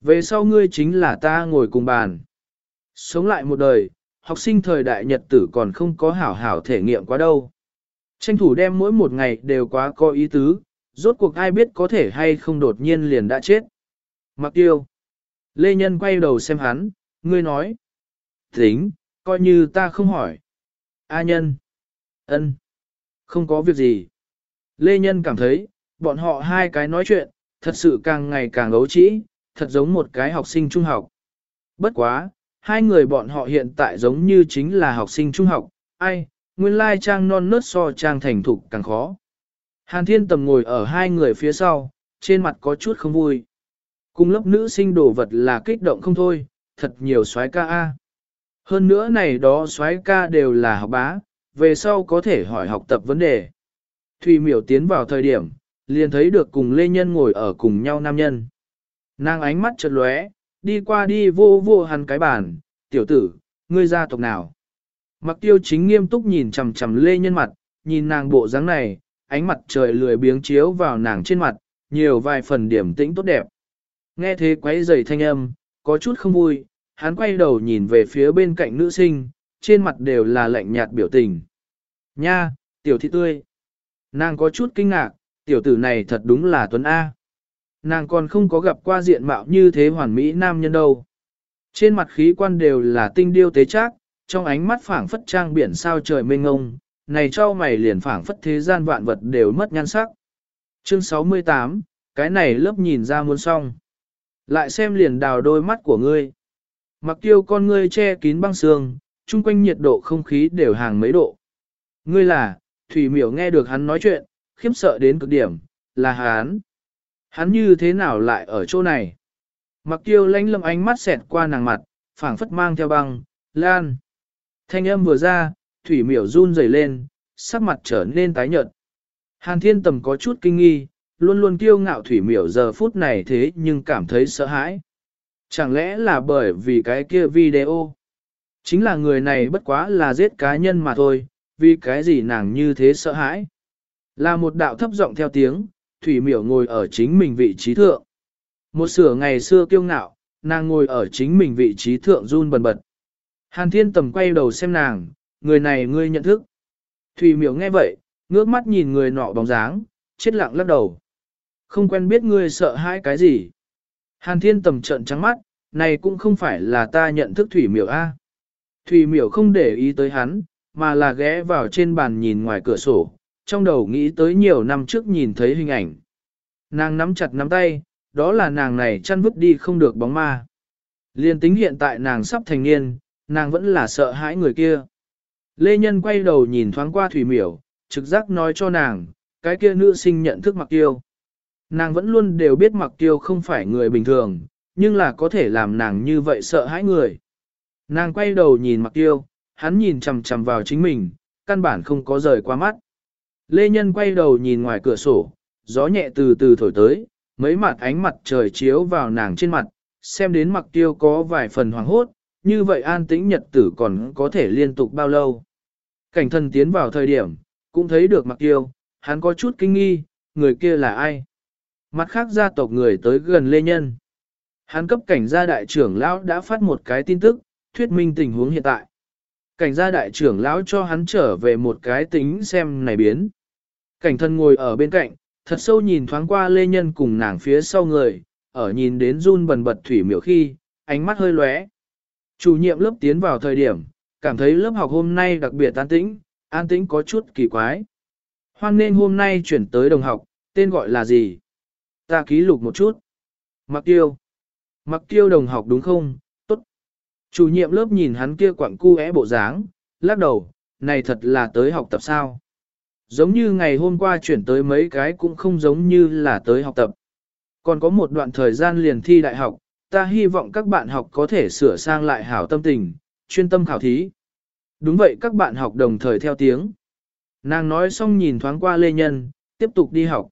A: Về sau ngươi chính là ta ngồi cùng bàn. Sống lại một đời, học sinh thời đại nhật tử còn không có hảo hảo thể nghiệm quá đâu. Tranh thủ đem mỗi một ngày đều quá có ý tứ, rốt cuộc ai biết có thể hay không đột nhiên liền đã chết. Mặc tiêu. Lê Nhân quay đầu xem hắn, ngươi nói. Tính, coi như ta không hỏi. A nhân. ân, Không có việc gì. Lê Nhân cảm thấy, bọn họ hai cái nói chuyện, thật sự càng ngày càng ấu trĩ, thật giống một cái học sinh trung học. Bất quá, hai người bọn họ hiện tại giống như chính là học sinh trung học, ai, nguyên lai trang non nớt so trang thành thục càng khó. Hàn thiên tầm ngồi ở hai người phía sau, trên mặt có chút không vui. Cùng lớp nữ sinh đồ vật là kích động không thôi, thật nhiều soái ca A. Hơn nữa này đó soái ca đều là học bá, về sau có thể hỏi học tập vấn đề. Thùy miểu tiến vào thời điểm, liền thấy được cùng Lê Nhân ngồi ở cùng nhau nam nhân. Nàng ánh mắt chợt lóe, đi qua đi vô vô hắn cái bàn, tiểu tử, ngươi gia tộc nào? Mặc tiêu chính nghiêm túc nhìn chằm chằm Lê Nhân mặt, nhìn nàng bộ dáng này, ánh mặt trời lười biếng chiếu vào nàng trên mặt, nhiều vài phần điểm tĩnh tốt đẹp. Nghe thế quấy rầy thanh âm, có chút không vui, hắn quay đầu nhìn về phía bên cạnh nữ sinh, trên mặt đều là lạnh nhạt biểu tình. Nha, tiểu thị tươi. Nàng có chút kinh ngạc, tiểu tử này thật đúng là Tuấn A. Nàng còn không có gặp qua diện mạo như thế hoàn mỹ nam nhân đâu. Trên mặt khí quan đều là tinh điêu tế trác, trong ánh mắt phảng phất trang biển sao trời mênh ngông, này cho mày liền phảng phất thế gian vạn vật đều mất nhan sắc. Chương 68, cái này lớp nhìn ra muốn xong. Lại xem liền đào đôi mắt của ngươi. Mặc tiêu con ngươi che kín băng sương, chung quanh nhiệt độ không khí đều hàng mấy độ. Ngươi là, Thủy miểu nghe được hắn nói chuyện, khiếp sợ đến cực điểm, là hắn. Hắn như thế nào lại ở chỗ này? Mặc tiêu lánh lâm ánh mắt xẹt qua nàng mặt, phảng phất mang theo băng, lan. Thanh âm vừa ra, thủy miểu run rẩy lên, sắc mặt trở nên tái nhợt. Hàn thiên tầm có chút kinh nghi, luôn luôn kiêu ngạo thủy miểu giờ phút này thế nhưng cảm thấy sợ hãi. Chẳng lẽ là bởi vì cái kia video? Chính là người này bất quá là giết cá nhân mà thôi, vì cái gì nàng như thế sợ hãi? Là một đạo thấp giọng theo tiếng, thủy miểu ngồi ở chính mình vị trí thượng. Một sửa ngày xưa kiêu ngạo, nàng ngồi ở chính mình vị trí thượng run bần bật. Hàn thiên tầm quay đầu xem nàng, người này ngươi nhận thức. Thủy miểu nghe vậy, ngước mắt nhìn người nọ bóng dáng, chết lặng lắc đầu. Không quen biết ngươi sợ hãi cái gì. Hàn thiên tầm trận trắng mắt, này cũng không phải là ta nhận thức thủy miểu A. Thủy miểu không để ý tới hắn, mà là ghé vào trên bàn nhìn ngoài cửa sổ, trong đầu nghĩ tới nhiều năm trước nhìn thấy hình ảnh. Nàng nắm chặt nắm tay, đó là nàng này chăn vứt đi không được bóng ma. Liên tính hiện tại nàng sắp thành niên, nàng vẫn là sợ hãi người kia. Lê Nhân quay đầu nhìn thoáng qua Thủy Miểu, trực giác nói cho nàng, cái kia nữ sinh nhận thức Mặc Tiêu. Nàng vẫn luôn đều biết Mặc Tiêu không phải người bình thường, nhưng là có thể làm nàng như vậy sợ hãi người. Nàng quay đầu nhìn Mặc Tiêu, hắn nhìn chằm chằm vào chính mình, căn bản không có rời qua mắt. Lê Nhân quay đầu nhìn ngoài cửa sổ, gió nhẹ từ từ thổi tới, mấy mặt ánh mặt trời chiếu vào nàng trên mặt, xem đến mặc tiêu có vài phần hoàng hốt, như vậy an tĩnh nhật tử còn có thể liên tục bao lâu. Cảnh thân tiến vào thời điểm, cũng thấy được mặc tiêu, hắn có chút kinh nghi, người kia là ai? Mặt khác gia tộc người tới gần Lê Nhân. Hắn cấp cảnh gia đại trưởng lão đã phát một cái tin tức, thuyết minh tình huống hiện tại. Cảnh gia đại trưởng lão cho hắn trở về một cái tính xem này biến. Cảnh thân ngồi ở bên cạnh, thật sâu nhìn thoáng qua lê nhân cùng nàng phía sau người, ở nhìn đến run bần bật thủy miểu khi, ánh mắt hơi lóe. Chủ nhiệm lớp tiến vào thời điểm, cảm thấy lớp học hôm nay đặc biệt an tĩnh, an tĩnh có chút kỳ quái. Hoan nên hôm nay chuyển tới đồng học, tên gọi là gì? Ta ký lục một chút. Mặc tiêu. Mặc tiêu đồng học đúng không? Tốt. Chủ nhiệm lớp nhìn hắn kia quặng cu é bộ dáng, lắc đầu, này thật là tới học tập sao? Giống như ngày hôm qua chuyển tới mấy cái cũng không giống như là tới học tập. Còn có một đoạn thời gian liền thi đại học, ta hy vọng các bạn học có thể sửa sang lại hảo tâm tình, chuyên tâm khảo thí. Đúng vậy các bạn học đồng thời theo tiếng. Nàng nói xong nhìn thoáng qua Lê Nhân, tiếp tục đi học.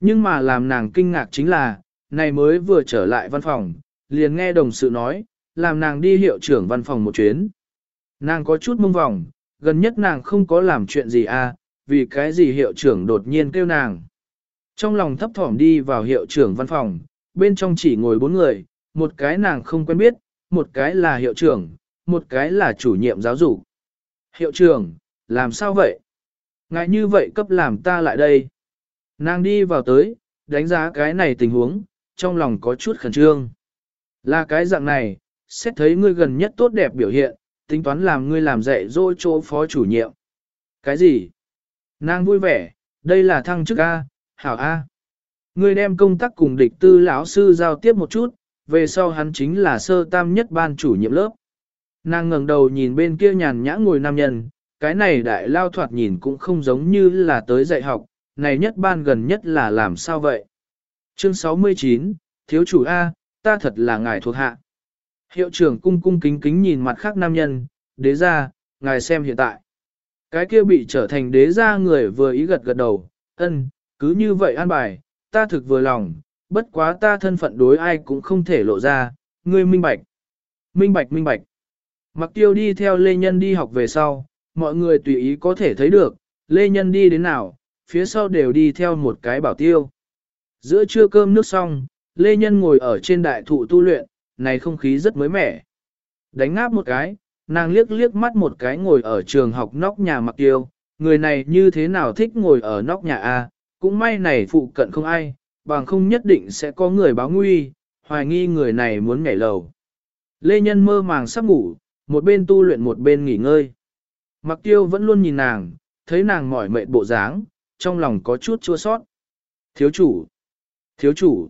A: Nhưng mà làm nàng kinh ngạc chính là, này mới vừa trở lại văn phòng, liền nghe đồng sự nói, làm nàng đi hiệu trưởng văn phòng một chuyến. Nàng có chút mông vòng, gần nhất nàng không có làm chuyện gì à, vì cái gì hiệu trưởng đột nhiên kêu nàng. Trong lòng thấp thỏm đi vào hiệu trưởng văn phòng, bên trong chỉ ngồi bốn người, một cái nàng không quen biết, một cái là hiệu trưởng, một cái là chủ nhiệm giáo dục. Hiệu trưởng, làm sao vậy? Ngại như vậy cấp làm ta lại đây. Nàng đi vào tới, đánh giá cái này tình huống, trong lòng có chút khẩn trương. Là cái dạng này, xét thấy ngươi gần nhất tốt đẹp biểu hiện, tính toán làm ngươi làm dạy dỗ chỗ phó chủ nhiệm. Cái gì? Nàng vui vẻ, đây là thăng chức A, hảo A. Ngươi đem công tác cùng địch tư lão sư giao tiếp một chút, về sau hắn chính là sơ tam nhất ban chủ nhiệm lớp. Nàng ngẩng đầu nhìn bên kia nhàn nhã ngồi nam nhân, cái này đại lao thoạt nhìn cũng không giống như là tới dạy học, này nhất ban gần nhất là làm sao vậy? Chương 69, Thiếu chủ A, ta thật là ngài thuộc hạ. Hiệu trưởng cung cung kính kính nhìn mặt khác nam nhân, đế ra, ngài xem hiện tại. Cái kia bị trở thành đế ra người vừa ý gật gật đầu, ân, cứ như vậy an bài, ta thực vừa lòng, bất quá ta thân phận đối ai cũng không thể lộ ra, ngươi minh bạch. Minh bạch minh bạch. Mặc tiêu đi theo Lê Nhân đi học về sau, mọi người tùy ý có thể thấy được, Lê Nhân đi đến nào, phía sau đều đi theo một cái bảo tiêu. Giữa trưa cơm nước xong, Lê Nhân ngồi ở trên đại thụ tu luyện, này không khí rất mới mẻ. Đánh ngáp một cái, nàng liếc liếc mắt một cái ngồi ở trường học nóc nhà mặc tiêu, người này như thế nào thích ngồi ở nóc nhà A, cũng may này phụ cận không ai, bằng không nhất định sẽ có người báo nguy, hoài nghi người này muốn nhảy lầu. Lê Nhân mơ màng sắp ngủ, một bên tu luyện một bên nghỉ ngơi. Mặc tiêu vẫn luôn nhìn nàng, thấy nàng mỏi mệt bộ dáng, trong lòng có chút chua sót. Thiếu chủ! Thiếu chủ!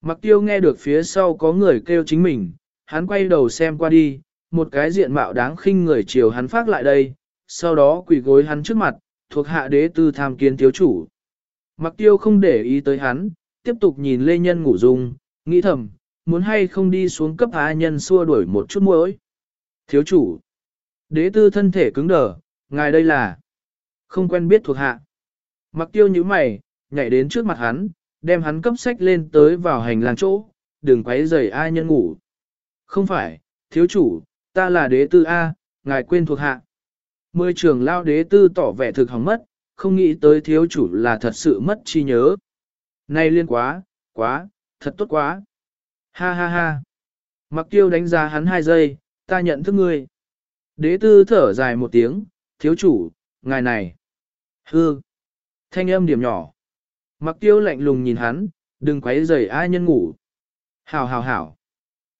A: Mặc tiêu nghe được phía sau có người kêu chính mình, hắn quay đầu xem qua đi, một cái diện mạo đáng khinh người chiều hắn phát lại đây, sau đó quỳ gối hắn trước mặt, thuộc hạ đế tư tham kiến thiếu chủ. Mặc tiêu không để ý tới hắn, tiếp tục nhìn lê nhân ngủ dung, nghĩ thầm, muốn hay không đi xuống cấp hạ nhân xua đuổi một chút muỗi. Thiếu chủ, đế tư thân thể cứng đờ, ngài đây là không quen biết thuộc hạ. Mặc tiêu như mày, nhảy đến trước mặt hắn, đem hắn cấp sách lên tới vào hành lang chỗ, đừng quấy rầy ai nhân ngủ. Không phải, thiếu chủ, ta là đế tư A, ngài quên thuộc hạ. Mười trường lao đế tư tỏ vẻ thực hỏng mất, không nghĩ tới thiếu chủ là thật sự mất chi nhớ. Này liên quá, quá, thật tốt quá. Ha ha ha. Mặc tiêu đánh giá hắn hai giây, ta nhận thức ngươi. Đế tư thở dài một tiếng, thiếu chủ, ngài này. Hư. Thanh âm điểm nhỏ. Mặc tiêu lạnh lùng nhìn hắn, đừng quấy rầy ai nhân ngủ. Hảo hảo hảo.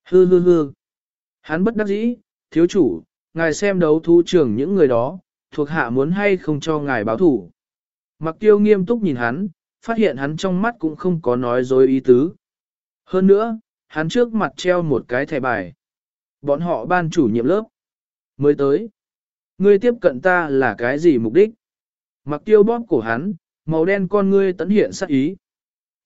A: Hư hư hư. Hắn bất đắc dĩ, thiếu chủ, ngài xem đấu thu trưởng những người đó, thuộc hạ muốn hay không cho ngài báo thủ. Mặc tiêu nghiêm túc nhìn hắn, phát hiện hắn trong mắt cũng không có nói dối ý tứ. Hơn nữa, hắn trước mặt treo một cái thẻ bài. Bọn họ ban chủ nhiệm lớp. Mới tới. Ngươi tiếp cận ta là cái gì mục đích? Mặc tiêu bóp cổ hắn, màu đen con ngươi tấn hiện sắc ý.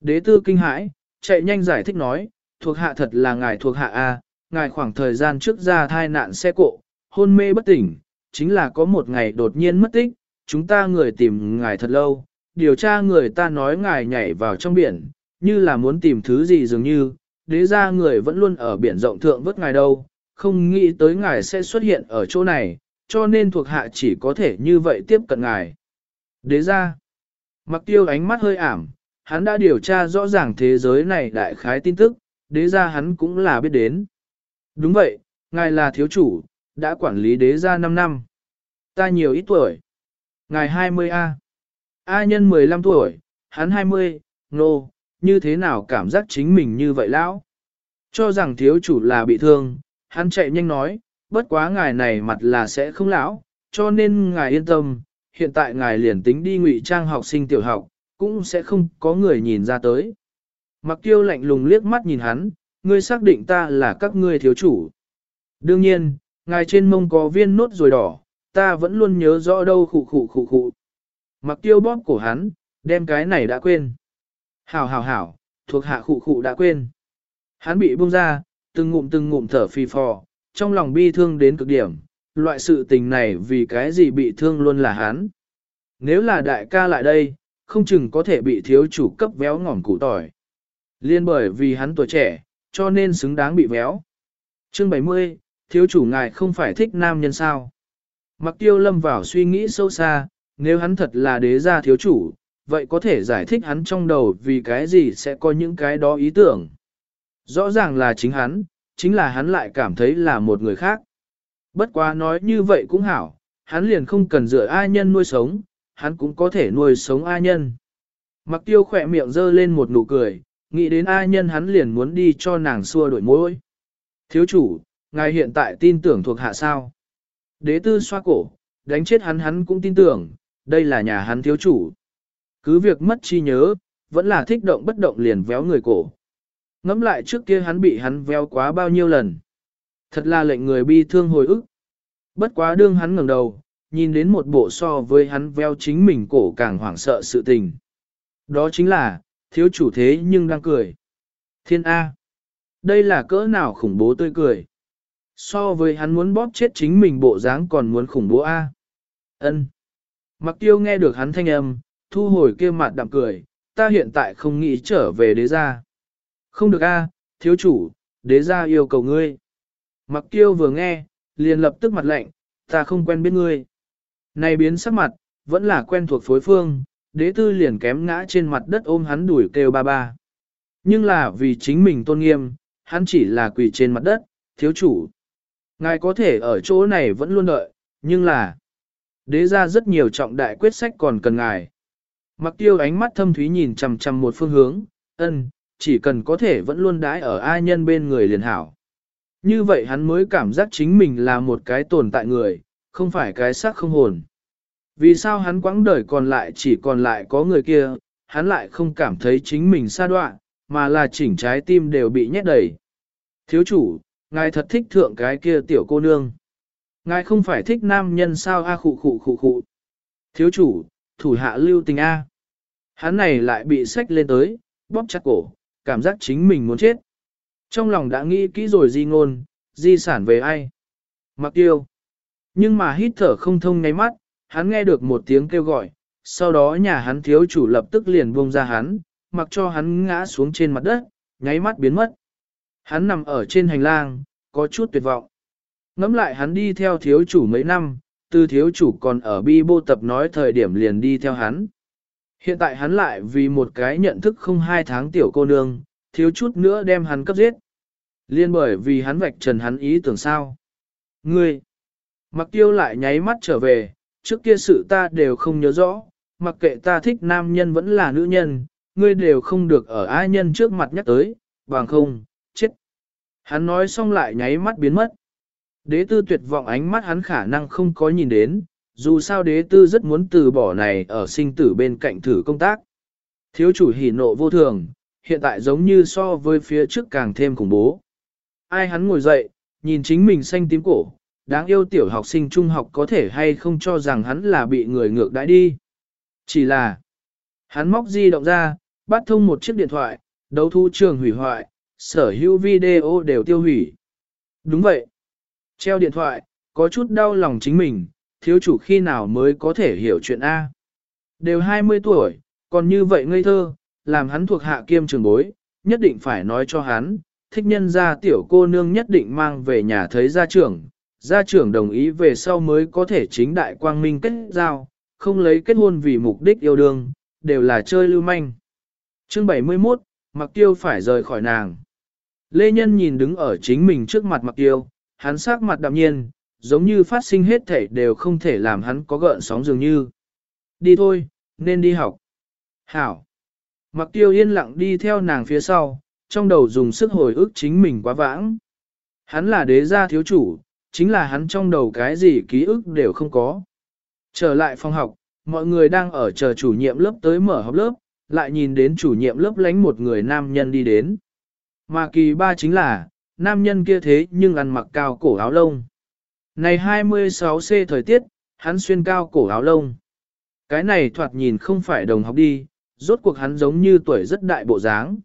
A: Đế tư kinh hãi, chạy nhanh giải thích nói, thuộc hạ thật là ngài thuộc hạ A, ngài khoảng thời gian trước ra thai nạn xe cộ, hôn mê bất tỉnh, chính là có một ngày đột nhiên mất tích, chúng ta người tìm ngài thật lâu, điều tra người ta nói ngài nhảy vào trong biển, như là muốn tìm thứ gì dường như, đế ra người vẫn luôn ở biển rộng thượng vớt ngài đâu, không nghĩ tới ngài sẽ xuất hiện ở chỗ này, cho nên thuộc hạ chỉ có thể như vậy tiếp cận ngài. Đế ra, mặc tiêu ánh mắt hơi ảm, hắn đã điều tra rõ ràng thế giới này đại khái tin tức, đế ra hắn cũng là biết đến. Đúng vậy, ngài là thiếu chủ, đã quản lý đế ra 5 năm. Ta nhiều ít tuổi. Ngài 20A. A nhân 15 tuổi, hắn 20, nô, no, như thế nào cảm giác chính mình như vậy lão? Cho rằng thiếu chủ là bị thương, hắn chạy nhanh nói, bất quá ngài này mặt là sẽ không lão, cho nên ngài yên tâm, hiện tại ngài liền tính đi ngụy trang học sinh tiểu học, cũng sẽ không có người nhìn ra tới. Mặc tiêu lạnh lùng liếc mắt nhìn hắn, ngươi xác định ta là các ngươi thiếu chủ. Đương nhiên, ngài trên mông có viên nốt rồi đỏ, ta vẫn luôn nhớ rõ đâu khụ khụ khụ khụ. Mặc tiêu bóp cổ hắn, đem cái này đã quên. Hảo hảo hảo, thuộc hạ khụ khụ đã quên. Hắn bị buông ra, từng ngụm từng ngụm thở phì phò, trong lòng bi thương đến cực điểm, loại sự tình này vì cái gì bị thương luôn là hắn. Nếu là đại ca lại đây, không chừng có thể bị thiếu chủ cấp véo ngỏm củ tỏi. Liên bởi vì hắn tuổi trẻ, cho nên xứng đáng bị véo. Chương 70, thiếu chủ ngài không phải thích nam nhân sao. Mặc tiêu lâm vào suy nghĩ sâu xa, nếu hắn thật là đế gia thiếu chủ, vậy có thể giải thích hắn trong đầu vì cái gì sẽ có những cái đó ý tưởng. Rõ ràng là chính hắn, chính là hắn lại cảm thấy là một người khác. Bất quá nói như vậy cũng hảo, hắn liền không cần dựa ai nhân nuôi sống, hắn cũng có thể nuôi sống ai nhân. Mặc tiêu khỏe miệng dơ lên một nụ cười, nghĩ đến ai nhân hắn liền muốn đi cho nàng xua đổi mối. Thiếu chủ, ngài hiện tại tin tưởng thuộc hạ sao? Đế tư xoa cổ, đánh chết hắn hắn cũng tin tưởng, đây là nhà hắn thiếu chủ. Cứ việc mất chi nhớ, vẫn là thích động bất động liền véo người cổ. Ngắm lại trước kia hắn bị hắn véo quá bao nhiêu lần. Thật là lệnh người bi thương hồi ức. Bất quá đương hắn ngẩng đầu, nhìn đến một bộ so với hắn véo chính mình cổ càng hoảng sợ sự tình. Đó chính là, thiếu chủ thế nhưng đang cười. Thiên A. Đây là cỡ nào khủng bố tươi cười. So với hắn muốn bóp chết chính mình bộ dáng còn muốn khủng bố A. ân Mặc tiêu nghe được hắn thanh âm, thu hồi kia mặt đạm cười, ta hiện tại không nghĩ trở về đế gia. Không được A, thiếu chủ, đế gia yêu cầu ngươi. Mặc tiêu vừa nghe, liền lập tức mặt lạnh, ta không quen biết ngươi. Này biến sắc mặt, vẫn là quen thuộc phối phương, đế tư liền kém ngã trên mặt đất ôm hắn đuổi kêu ba ba. Nhưng là vì chính mình tôn nghiêm, hắn chỉ là quỳ trên mặt đất, thiếu chủ. Ngài có thể ở chỗ này vẫn luôn đợi, nhưng là đế ra rất nhiều trọng đại quyết sách còn cần ngài. Mặc tiêu ánh mắt thâm thúy nhìn chằm chằm một phương hướng, ân, chỉ cần có thể vẫn luôn đái ở ai nhân bên người liền hảo. Như vậy hắn mới cảm giác chính mình là một cái tồn tại người, không phải cái xác không hồn. Vì sao hắn quãng đời còn lại chỉ còn lại có người kia, hắn lại không cảm thấy chính mình xa đoạn, mà là chỉnh trái tim đều bị nhét đầy. Thiếu chủ, ngài thật thích thượng cái kia tiểu cô nương. Ngài không phải thích nam nhân sao a khụ khụ khụ khụ. Thiếu chủ, thủ hạ lưu tình a. Hắn này lại bị sách lên tới, bóp chặt cổ, cảm giác chính mình muốn chết. Trong lòng đã nghĩ kỹ rồi di ngôn, di sản về ai. Mặc tiêu. Nhưng mà hít thở không thông ngay mắt, hắn nghe được một tiếng kêu gọi, sau đó nhà hắn thiếu chủ lập tức liền buông ra hắn, mặc cho hắn ngã xuống trên mặt đất, nháy mắt biến mất. Hắn nằm ở trên hành lang, có chút tuyệt vọng. Ngắm lại hắn đi theo thiếu chủ mấy năm, từ thiếu chủ còn ở bi bô tập nói thời điểm liền đi theo hắn. Hiện tại hắn lại vì một cái nhận thức không hai tháng tiểu cô nương, thiếu chút nữa đem hắn cấp giết. Liên bởi vì hắn vạch trần hắn ý tưởng sao. Ngươi, mặc tiêu lại nháy mắt trở về, trước kia sự ta đều không nhớ rõ, mặc kệ ta thích nam nhân vẫn là nữ nhân, ngươi đều không được ở ai nhân trước mặt nhắc tới, bằng không, chết. Hắn nói xong lại nháy mắt biến mất. Đế tư tuyệt vọng ánh mắt hắn khả năng không có nhìn đến, dù sao đế tư rất muốn từ bỏ này ở sinh tử bên cạnh thử công tác. Thiếu chủ hỉ nộ vô thường, hiện tại giống như so với phía trước càng thêm khủng bố. Ai hắn ngồi dậy, nhìn chính mình xanh tím cổ, đáng yêu tiểu học sinh trung học có thể hay không cho rằng hắn là bị người ngược đãi đi. Chỉ là, hắn móc di động ra, bắt thông một chiếc điện thoại, đấu thu trường hủy hoại, sở hữu video đều tiêu hủy. Đúng vậy. Treo điện thoại, có chút đau lòng chính mình, thiếu chủ khi nào mới có thể hiểu chuyện A. Đều 20 tuổi, còn như vậy ngây thơ, làm hắn thuộc hạ kiêm trường bối, nhất định phải nói cho hắn, thích nhân gia tiểu cô nương nhất định mang về nhà thấy gia trưởng, gia trưởng đồng ý về sau mới có thể chính đại quang minh kết giao, không lấy kết hôn vì mục đích yêu đương, đều là chơi lưu manh. Chương 71, Mặc Tiêu phải rời khỏi nàng. Lê Nhân nhìn đứng ở chính mình trước mặt Mặc Tiêu, hắn sắc mặt đạm nhiên, giống như phát sinh hết thể đều không thể làm hắn có gợn sóng dường như. Đi thôi, nên đi học. Hảo. Mặc Tiêu yên lặng đi theo nàng phía sau, trong đầu dùng sức hồi ức chính mình quá vãng. Hắn là đế gia thiếu chủ, chính là hắn trong đầu cái gì ký ức đều không có. Trở lại phòng học, mọi người đang ở chờ chủ nhiệm lớp tới mở học lớp, lại nhìn đến chủ nhiệm lớp lánh một người nam nhân đi đến. Mà kỳ ba chính là, nam nhân kia thế nhưng ăn mặc cao cổ áo lông. Này 26C thời tiết, hắn xuyên cao cổ áo lông. Cái này thoạt nhìn không phải đồng học đi, rốt cuộc hắn giống như tuổi rất đại bộ dáng.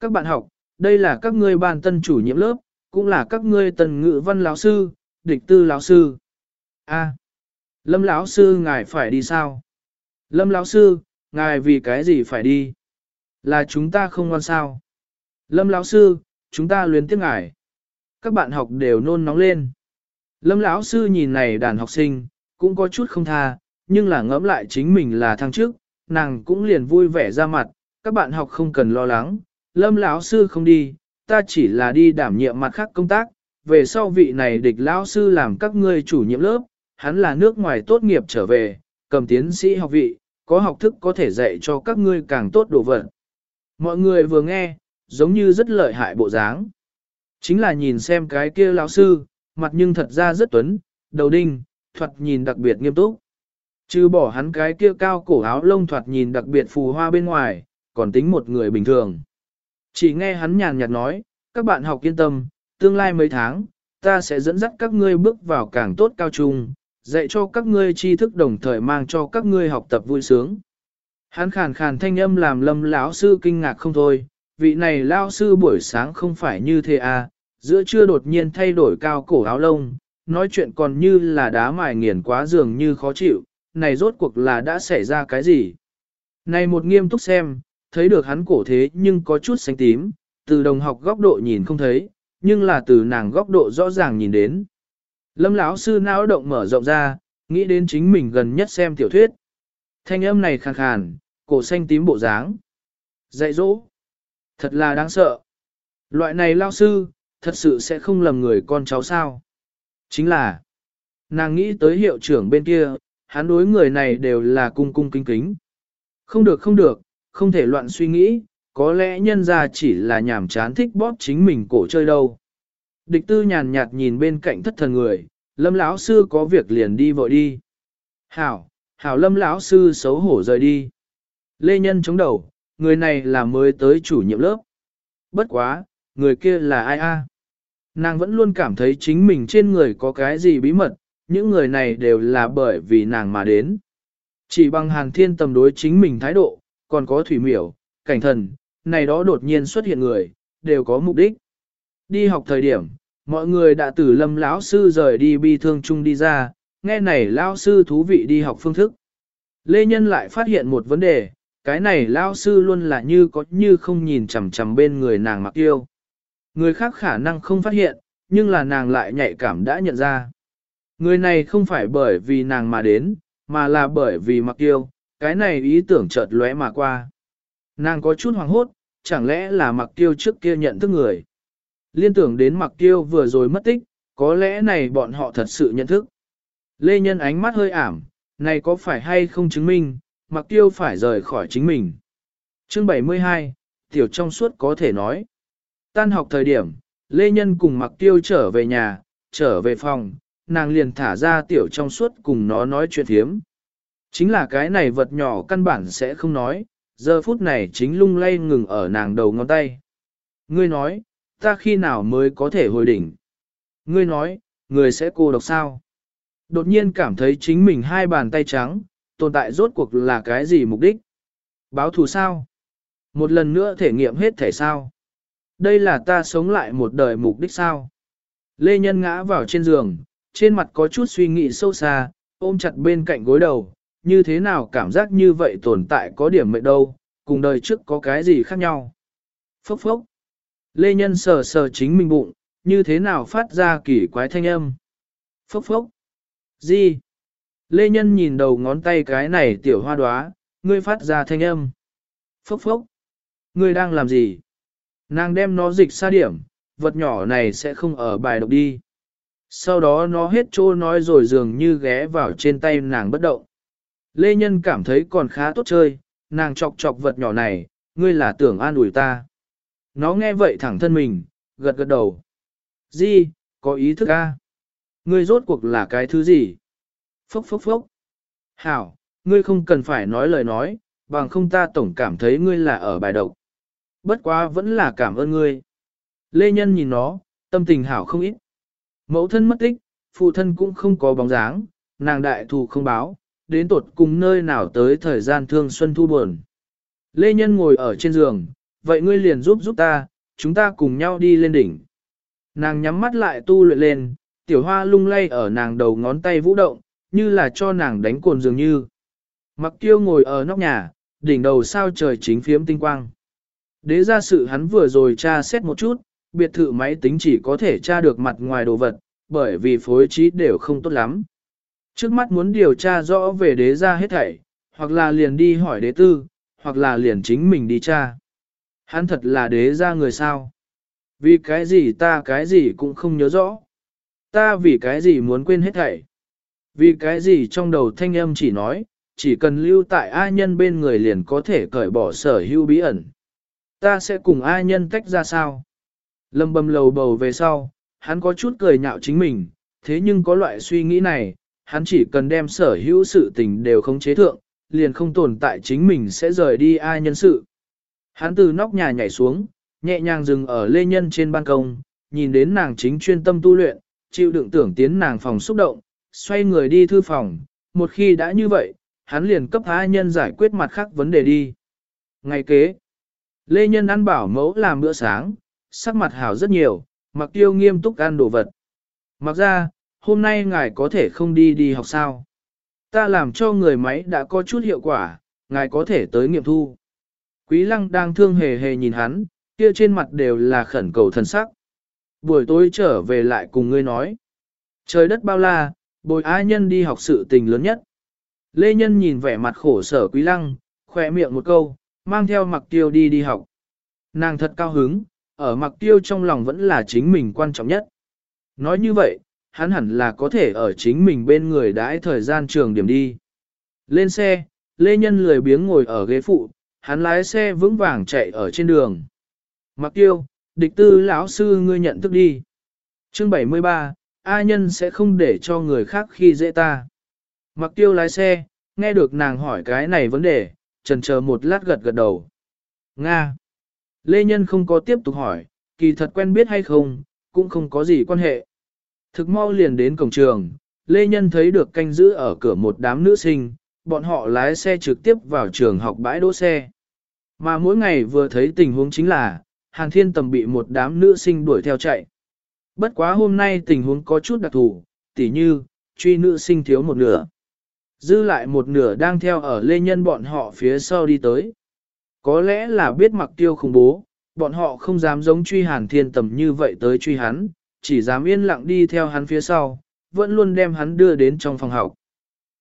A: Các bạn học, đây là các ngươi ban tân chủ nhiệm lớp, cũng là các ngươi tần ngữ văn lão sư, địch tư lão sư. A, Lâm lão sư ngài phải đi sao? Lâm lão sư, ngài vì cái gì phải đi? Là chúng ta không ngoan sao? Lâm lão sư, chúng ta luyến tiếc ngài. Các bạn học đều nôn nóng lên. Lâm lão sư nhìn này đàn học sinh, cũng có chút không tha, nhưng là ngẫm lại chính mình là thăng trước, nàng cũng liền vui vẻ ra mặt, các bạn học không cần lo lắng, lâm lão sư không đi, ta chỉ là đi đảm nhiệm mặt khác công tác, về sau vị này địch lão sư làm các ngươi chủ nhiệm lớp, hắn là nước ngoài tốt nghiệp trở về, cầm tiến sĩ học vị, có học thức có thể dạy cho các ngươi càng tốt đồ vật. Mọi người vừa nghe, giống như rất lợi hại bộ dáng. Chính là nhìn xem cái kia lão sư, mặt nhưng thật ra rất tuấn, đầu đinh, thoạt nhìn đặc biệt nghiêm túc. Chứ bỏ hắn cái kia cao cổ áo lông thoạt nhìn đặc biệt phù hoa bên ngoài, còn tính một người bình thường. Chỉ nghe hắn nhàn nhạt nói, các bạn học yên tâm, tương lai mấy tháng, ta sẽ dẫn dắt các ngươi bước vào càng tốt cao trung, dạy cho các ngươi tri thức đồng thời mang cho các ngươi học tập vui sướng. Hắn khàn khàn thanh âm làm lâm lão sư kinh ngạc không thôi, vị này lão sư buổi sáng không phải như thế à, giữa trưa đột nhiên thay đổi cao cổ áo lông, nói chuyện còn như là đá mài nghiền quá dường như khó chịu, này rốt cuộc là đã xảy ra cái gì. Này một nghiêm túc xem, thấy được hắn cổ thế nhưng có chút xanh tím, từ đồng học góc độ nhìn không thấy, nhưng là từ nàng góc độ rõ ràng nhìn đến. Lâm lão sư não động mở rộng ra, nghĩ đến chính mình gần nhất xem tiểu thuyết. Thanh âm này khàn khàn, cổ xanh tím bộ dáng. Dạy dỗ. Thật là đáng sợ. Loại này lao sư, thật sự sẽ không lầm người con cháu sao. Chính là, nàng nghĩ tới hiệu trưởng bên kia, hắn đối người này đều là cung cung kính kính. Không được không được, không thể loạn suy nghĩ, có lẽ nhân ra chỉ là nhảm chán thích bóp chính mình cổ chơi đâu. Địch tư nhàn nhạt nhìn bên cạnh thất thần người, lâm lão sư có việc liền đi vội đi. Hảo, hảo lâm lão sư xấu hổ rời đi. Lê Nhân chống đầu, người này là mới tới chủ nhiệm lớp. Bất quá, người kia là ai a? Nàng vẫn luôn cảm thấy chính mình trên người có cái gì bí mật, những người này đều là bởi vì nàng mà đến. Chỉ bằng hàn thiên tầm đối chính mình thái độ, còn có thủy miểu, cảnh thần, này đó đột nhiên xuất hiện người, đều có mục đích. Đi học thời điểm, mọi người đã từ lâm lão sư rời đi bi thương chung đi ra, nghe này lão sư thú vị đi học phương thức. Lê Nhân lại phát hiện một vấn đề, cái này lão sư luôn là như có như không nhìn chằm chằm bên người nàng mặc yêu. Người khác khả năng không phát hiện, nhưng là nàng lại nhạy cảm đã nhận ra. Người này không phải bởi vì nàng mà đến, mà là bởi vì mặc yêu, cái này ý tưởng chợt lóe mà qua. Nàng có chút hoàng hốt, chẳng lẽ là mặc tiêu trước kia nhận thức người. Liên tưởng đến mặc tiêu vừa rồi mất tích, có lẽ này bọn họ thật sự nhận thức. Lê Nhân ánh mắt hơi ảm, này có phải hay không chứng minh, mặc tiêu phải rời khỏi chính mình. Chương 72, Tiểu trong suốt có thể nói. Tan học thời điểm, Lê Nhân cùng mặc tiêu trở về nhà, trở về phòng, nàng liền thả ra tiểu trong suốt cùng nó nói chuyện thiếm. Chính là cái này vật nhỏ căn bản sẽ không nói, giờ phút này chính lung lay ngừng ở nàng đầu ngón tay. Ngươi nói, ta khi nào mới có thể hồi đỉnh? Ngươi nói, người sẽ cô độc sao? Đột nhiên cảm thấy chính mình hai bàn tay trắng, tồn tại rốt cuộc là cái gì mục đích? Báo thù sao? Một lần nữa thể nghiệm hết thể sao? Đây là ta sống lại một đời mục đích sao? Lê Nhân ngã vào trên giường, trên mặt có chút suy nghĩ sâu xa, ôm chặt bên cạnh gối đầu, như thế nào cảm giác như vậy tồn tại có điểm mệnh đâu, cùng đời trước có cái gì khác nhau. Phốc phốc. Lê Nhân sờ sờ chính mình bụng, như thế nào phát ra kỳ quái thanh âm. Phốc phốc. Gì? Lê Nhân nhìn đầu ngón tay cái này tiểu hoa đóa, ngươi phát ra thanh âm. Phốc phốc. Ngươi đang làm gì? Nàng đem nó dịch xa điểm, vật nhỏ này sẽ không ở bài độc đi. Sau đó nó hết trô nói rồi dường như ghé vào trên tay nàng bất động. Lê Nhân cảm thấy còn khá tốt chơi, nàng chọc chọc vật nhỏ này, ngươi là tưởng an ủi ta. Nó nghe vậy thẳng thân mình, gật gật đầu. Di, có ý thức a? Ngươi rốt cuộc là cái thứ gì? Phốc phốc phốc. Hảo, ngươi không cần phải nói lời nói, bằng không ta tổng cảm thấy ngươi là ở bài độc. Bất quá vẫn là cảm ơn ngươi. Lê Nhân nhìn nó, tâm tình hảo không ít. Mẫu thân mất tích, phụ thân cũng không có bóng dáng, nàng đại thù không báo, đến tột cùng nơi nào tới thời gian thương xuân thu buồn. Lê Nhân ngồi ở trên giường, vậy ngươi liền giúp giúp ta, chúng ta cùng nhau đi lên đỉnh. Nàng nhắm mắt lại tu luyện lên, tiểu hoa lung lay ở nàng đầu ngón tay vũ động, như là cho nàng đánh cồn dường như. Mặc tiêu ngồi ở nóc nhà, đỉnh đầu sao trời chính phiếm tinh quang. Đế ra sự hắn vừa rồi tra xét một chút, biệt thự máy tính chỉ có thể tra được mặt ngoài đồ vật, bởi vì phối trí đều không tốt lắm. Trước mắt muốn điều tra rõ về đế ra hết thảy, hoặc là liền đi hỏi đế tư, hoặc là liền chính mình đi tra. Hắn thật là đế ra người sao? Vì cái gì ta cái gì cũng không nhớ rõ. Ta vì cái gì muốn quên hết thảy. Vì cái gì trong đầu thanh âm chỉ nói, chỉ cần lưu tại ai nhân bên người liền có thể cởi bỏ sở hữu bí ẩn. Ta sẽ cùng ai nhân tách ra sao? Lâm bầm lầu bầu về sau, hắn có chút cười nhạo chính mình, thế nhưng có loại suy nghĩ này, hắn chỉ cần đem sở hữu sự tình đều không chế thượng, liền không tồn tại chính mình sẽ rời đi ai nhân sự. Hắn từ nóc nhà nhảy xuống, nhẹ nhàng dừng ở lê nhân trên ban công, nhìn đến nàng chính chuyên tâm tu luyện, chịu đựng tưởng tiến nàng phòng xúc động, xoay người đi thư phòng, một khi đã như vậy, hắn liền cấp ai nhân giải quyết mặt khác vấn đề đi. Ngày kế, Lê Nhân ăn bảo mẫu làm bữa sáng, sắc mặt hảo rất nhiều, mặc tiêu nghiêm túc ăn đồ vật. Mặc ra, hôm nay ngài có thể không đi đi học sao? Ta làm cho người máy đã có chút hiệu quả, ngài có thể tới nghiệm thu. Quý lăng đang thương hề hề nhìn hắn, kia trên mặt đều là khẩn cầu thần sắc. Buổi tối trở về lại cùng ngươi nói. Trời đất bao la, bồi ai nhân đi học sự tình lớn nhất. Lê Nhân nhìn vẻ mặt khổ sở quý lăng, khỏe miệng một câu, mang theo mặc tiêu đi đi học. Nàng thật cao hứng, ở mặc tiêu trong lòng vẫn là chính mình quan trọng nhất. Nói như vậy, hắn hẳn là có thể ở chính mình bên người đãi thời gian trường điểm đi. Lên xe, Lê Nhân lười biếng ngồi ở ghế phụ, hắn lái xe vững vàng chạy ở trên đường. Mặc tiêu, địch tư lão sư ngươi nhận thức đi. Chương 73, A nhân sẽ không để cho người khác khi dễ ta. Mặc tiêu lái xe, nghe được nàng hỏi cái này vấn đề, trần chờ một lát gật gật đầu. Nga. Lê Nhân không có tiếp tục hỏi, kỳ thật quen biết hay không, cũng không có gì quan hệ. Thực mau liền đến cổng trường, Lê Nhân thấy được canh giữ ở cửa một đám nữ sinh, bọn họ lái xe trực tiếp vào trường học bãi đỗ xe. Mà mỗi ngày vừa thấy tình huống chính là, Hàn Thiên Tầm bị một đám nữ sinh đuổi theo chạy. Bất quá hôm nay tình huống có chút đặc thù, tỉ như, truy nữ sinh thiếu một nửa. Dư lại một nửa đang theo ở lê nhân bọn họ phía sau đi tới. Có lẽ là biết mặc tiêu khủng bố, bọn họ không dám giống truy hàn thiên tầm như vậy tới truy hắn, chỉ dám yên lặng đi theo hắn phía sau, vẫn luôn đem hắn đưa đến trong phòng học.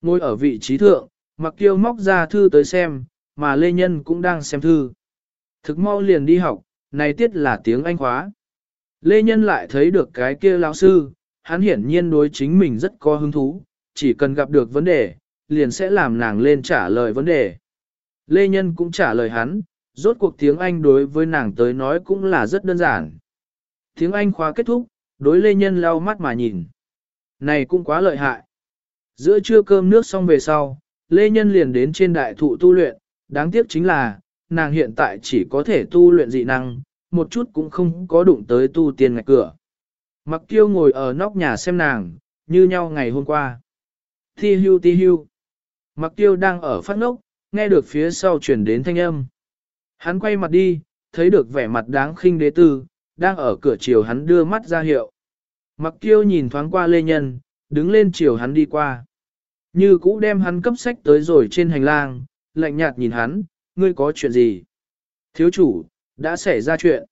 A: Ngồi ở vị trí thượng, mặc tiêu móc ra thư tới xem, mà lê nhân cũng đang xem thư. Thực mau liền đi học, này tiết là tiếng Anh khóa. Lê Nhân lại thấy được cái kia lão sư, hắn hiển nhiên đối chính mình rất có hứng thú, chỉ cần gặp được vấn đề, liền sẽ làm nàng lên trả lời vấn đề. Lê Nhân cũng trả lời hắn, rốt cuộc tiếng Anh đối với nàng tới nói cũng là rất đơn giản. Tiếng Anh khóa kết thúc, đối Lê Nhân lau mắt mà nhìn. Này cũng quá lợi hại. Giữa trưa cơm nước xong về sau, Lê Nhân liền đến trên đại thụ tu luyện, đáng tiếc chính là, nàng hiện tại chỉ có thể tu luyện dị năng, một chút cũng không có đụng tới tu tiên ngạch cửa. Mặc kiêu ngồi ở nóc nhà xem nàng, như nhau ngày hôm qua. Thi hưu ti hưu. Mặc tiêu đang ở phát ngốc, nghe được phía sau chuyển đến thanh âm. Hắn quay mặt đi, thấy được vẻ mặt đáng khinh đế tư, đang ở cửa chiều hắn đưa mắt ra hiệu. Mặc tiêu nhìn thoáng qua lê nhân, đứng lên chiều hắn đi qua. Như cũ đem hắn cấp sách tới rồi trên hành lang, lạnh nhạt nhìn hắn, ngươi có chuyện gì? Thiếu chủ, đã xảy ra chuyện.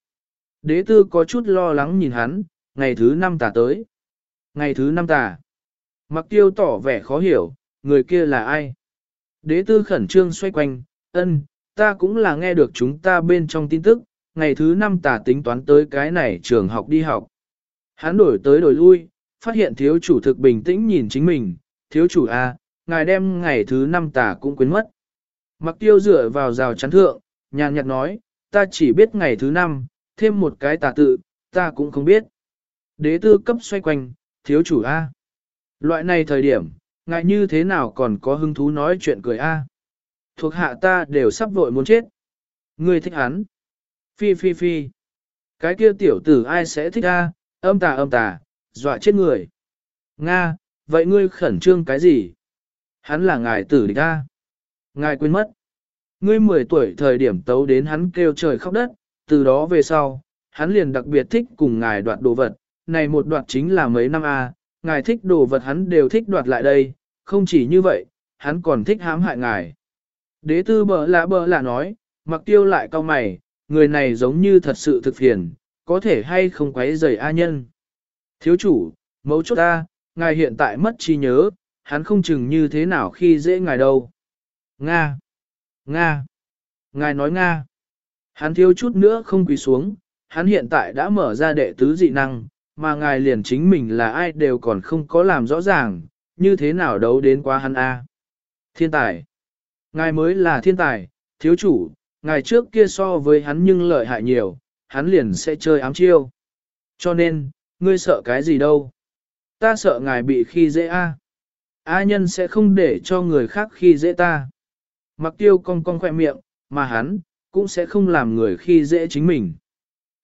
A: Đế tư có chút lo lắng nhìn hắn, ngày thứ năm tà tới. Ngày thứ năm tà. Mặc tiêu tỏ vẻ khó hiểu, người kia là ai? Đế tư khẩn trương xoay quanh, ân, ta cũng là nghe được chúng ta bên trong tin tức, ngày thứ năm tà tính toán tới cái này trường học đi học. Hắn đổi tới đổi lui, phát hiện thiếu chủ thực bình tĩnh nhìn chính mình, thiếu chủ A, à, ngài đem ngày thứ năm tà cũng quên mất. Mặc tiêu dựa vào rào chắn thượng, nhàn nhạt nói, ta chỉ biết ngày thứ năm, thêm một cái tà tự, ta cũng không biết. Đế tư cấp xoay quanh, thiếu chủ A. Loại này thời điểm, ngại như thế nào còn có hứng thú nói chuyện cười A. Thuộc hạ ta đều sắp vội muốn chết. Ngươi thích hắn. Phi phi phi. Cái kia tiểu tử ai sẽ thích A, âm tà âm tà, dọa chết người. Nga, vậy ngươi khẩn trương cái gì? Hắn là ngài tử địch A. Ngài quên mất. Ngươi 10 tuổi thời điểm tấu đến hắn kêu trời khóc đất, từ đó về sau, hắn liền đặc biệt thích cùng ngài đoạt đồ vật, này một đoạt chính là mấy năm a, ngài thích đồ vật hắn đều thích đoạt lại đây, không chỉ như vậy, hắn còn thích hãm hại ngài. Đế tư bờ lạ bờ lạ nói, mặc tiêu lại cao mày, người này giống như thật sự thực phiền, có thể hay không quấy rầy A nhân. Thiếu chủ, mấu chốt ta, ngài hiện tại mất trí nhớ, hắn không chừng như thế nào khi dễ ngài đâu. Nga! Nga! Ngài nói Nga! Hắn thiếu chút nữa không quỳ xuống, hắn hiện tại đã mở ra đệ tứ dị năng, mà ngài liền chính mình là ai đều còn không có làm rõ ràng, như thế nào đấu đến quá hắn A. Thiên tài! Ngài mới là thiên tài, thiếu chủ, ngài trước kia so với hắn nhưng lợi hại nhiều, hắn liền sẽ chơi ám chiêu. Cho nên, ngươi sợ cái gì đâu? Ta sợ ngài bị khi dễ A. A nhân sẽ không để cho người khác khi dễ ta. Mặc tiêu cong cong khỏe miệng, mà hắn, cũng sẽ không làm người khi dễ chính mình.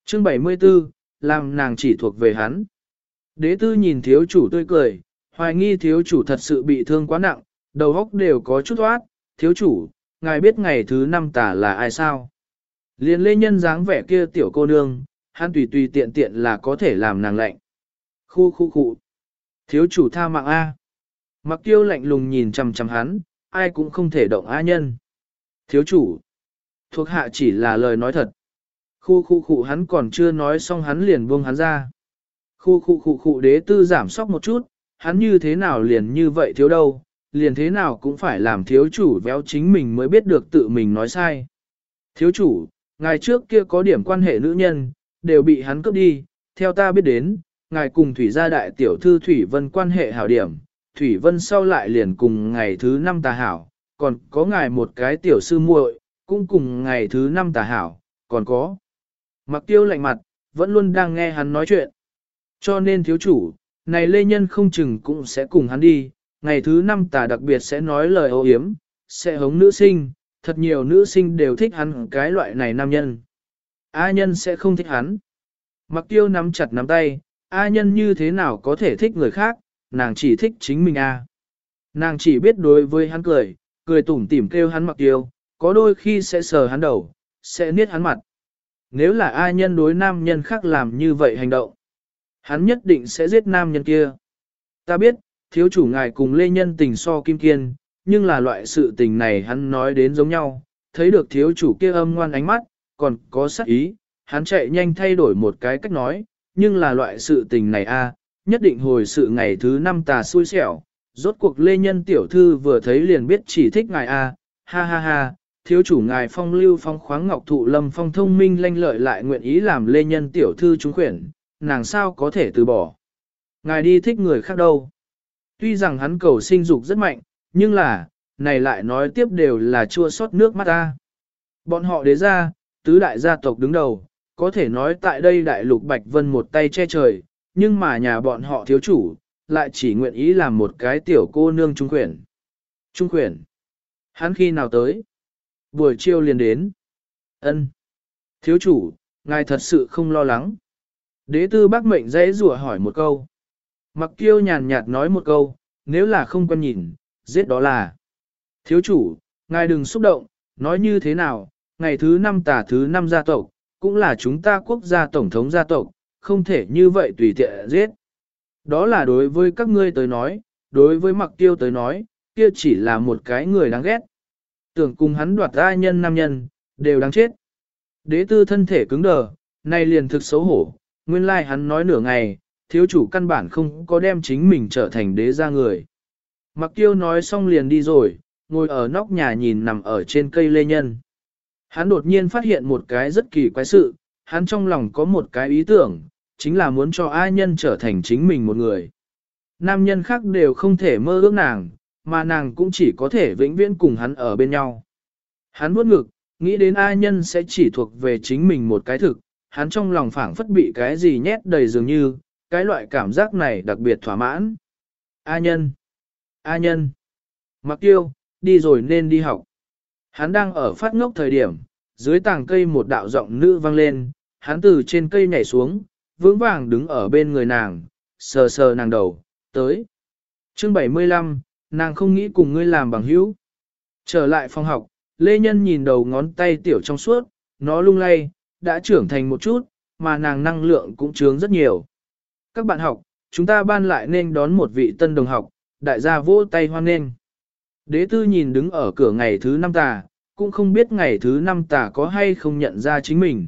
A: Chương 74, làm nàng chỉ thuộc về hắn. Đế tư nhìn thiếu chủ tươi cười, hoài nghi thiếu chủ thật sự bị thương quá nặng, đầu óc đều có chút oát, thiếu chủ, ngài biết ngày thứ năm tả là ai sao? Liên lê nhân dáng vẻ kia tiểu cô nương, hắn tùy tùy tiện tiện là có thể làm nàng lạnh. Khu khu khu. Thiếu chủ tha mạng A. Mặc tiêu lạnh lùng nhìn chằm chằm hắn, ai cũng không thể động A nhân. Thiếu chủ. Thuộc hạ chỉ là lời nói thật. Khu khu khu hắn còn chưa nói xong hắn liền buông hắn ra. Khu khu khu khu đế tư giảm sóc một chút, hắn như thế nào liền như vậy thiếu đâu, liền thế nào cũng phải làm thiếu chủ véo chính mình mới biết được tự mình nói sai. Thiếu chủ, ngài trước kia có điểm quan hệ nữ nhân, đều bị hắn cướp đi, theo ta biết đến, ngài cùng Thủy gia đại tiểu thư Thủy Vân quan hệ hảo điểm, Thủy Vân sau lại liền cùng ngày thứ năm tà hảo, còn có ngài một cái tiểu sư muội, cũng cùng ngày thứ năm tà hảo, còn có. Mặc tiêu lạnh mặt, vẫn luôn đang nghe hắn nói chuyện. Cho nên thiếu chủ, này lê nhân không chừng cũng sẽ cùng hắn đi, ngày thứ năm tà đặc biệt sẽ nói lời ô hiếm, sẽ hống nữ sinh, thật nhiều nữ sinh đều thích hắn cái loại này nam nhân. A nhân sẽ không thích hắn. Mặc tiêu nắm chặt nắm tay, A nhân như thế nào có thể thích người khác, nàng chỉ thích chính mình A. Nàng chỉ biết đối với hắn cười, cười tủm tỉm kêu hắn mặc tiêu, có đôi khi sẽ sờ hắn đầu, sẽ niết hắn mặt. Nếu là A nhân đối nam nhân khác làm như vậy hành động, hắn nhất định sẽ giết nam nhân kia. Ta biết, thiếu chủ ngài cùng lê nhân tình so kim kiên, nhưng là loại sự tình này hắn nói đến giống nhau, thấy được thiếu chủ kia âm ngoan ánh mắt, còn có sắc ý, hắn chạy nhanh thay đổi một cái cách nói, nhưng là loại sự tình này a, nhất định hồi sự ngày thứ năm tà xui xẻo, rốt cuộc lê nhân tiểu thư vừa thấy liền biết chỉ thích ngài a, ha ha ha, thiếu chủ ngài phong lưu phong khoáng ngọc thụ lâm phong thông minh lanh lợi lại nguyện ý làm lê nhân tiểu thư trúng khuyển, nàng sao có thể từ bỏ. Ngài đi thích người khác đâu. Tuy rằng hắn cầu sinh dục rất mạnh, nhưng là, này lại nói tiếp đều là chua sót nước mắt ta. Bọn họ đế ra, tứ đại gia tộc đứng đầu, có thể nói tại đây đại lục Bạch Vân một tay che trời, nhưng mà nhà bọn họ thiếu chủ, lại chỉ nguyện ý làm một cái tiểu cô nương trung quyển. Trung quyển. Hắn khi nào tới? Buổi chiều liền đến. Ân. Thiếu chủ, ngài thật sự không lo lắng. Đế tư bác mệnh dễ rủa hỏi một câu. Mặc kiêu nhàn nhạt nói một câu, nếu là không quen nhìn, giết đó là. Thiếu chủ, ngài đừng xúc động, nói như thế nào, ngày thứ năm tả thứ năm gia tộc, cũng là chúng ta quốc gia tổng thống gia tộc, không thể như vậy tùy tiện giết. Đó là đối với các ngươi tới nói, đối với mặc tiêu tới nói, kia chỉ là một cái người đáng ghét. Tưởng cùng hắn đoạt ra nhân nam nhân, đều đáng chết. Đế tư thân thể cứng đờ, nay liền thực xấu hổ, nguyên lai like hắn nói nửa ngày, thiếu chủ căn bản không có đem chính mình trở thành đế gia người. Mặc tiêu nói xong liền đi rồi, ngồi ở nóc nhà nhìn nằm ở trên cây lê nhân. Hắn đột nhiên phát hiện một cái rất kỳ quái sự, hắn trong lòng có một cái ý tưởng, chính là muốn cho ai nhân trở thành chính mình một người. Nam nhân khác đều không thể mơ ước nàng, mà nàng cũng chỉ có thể vĩnh viễn cùng hắn ở bên nhau. Hắn buốt ngực, nghĩ đến ai nhân sẽ chỉ thuộc về chính mình một cái thực, hắn trong lòng phảng phất bị cái gì nhét đầy dường như, cái loại cảm giác này đặc biệt thỏa mãn. A nhân, A nhân, mặc tiêu, đi rồi nên đi học. Hắn đang ở phát ngốc thời điểm, dưới tàng cây một đạo giọng nữ vang lên, hắn từ trên cây nhảy xuống, vững vàng đứng ở bên người nàng, sờ sờ nàng đầu, tới. Chương 75, nàng không nghĩ cùng ngươi làm bằng hữu. Trở lại phòng học, Lê Nhân nhìn đầu ngón tay tiểu trong suốt, nó lung lay, đã trưởng thành một chút, mà nàng năng lượng cũng trướng rất nhiều. Các bạn học, chúng ta ban lại nên đón một vị tân đồng học, đại gia vỗ tay hoan nghênh. Đế tư nhìn đứng ở cửa ngày thứ năm tà, cũng không biết ngày thứ năm tà có hay không nhận ra chính mình.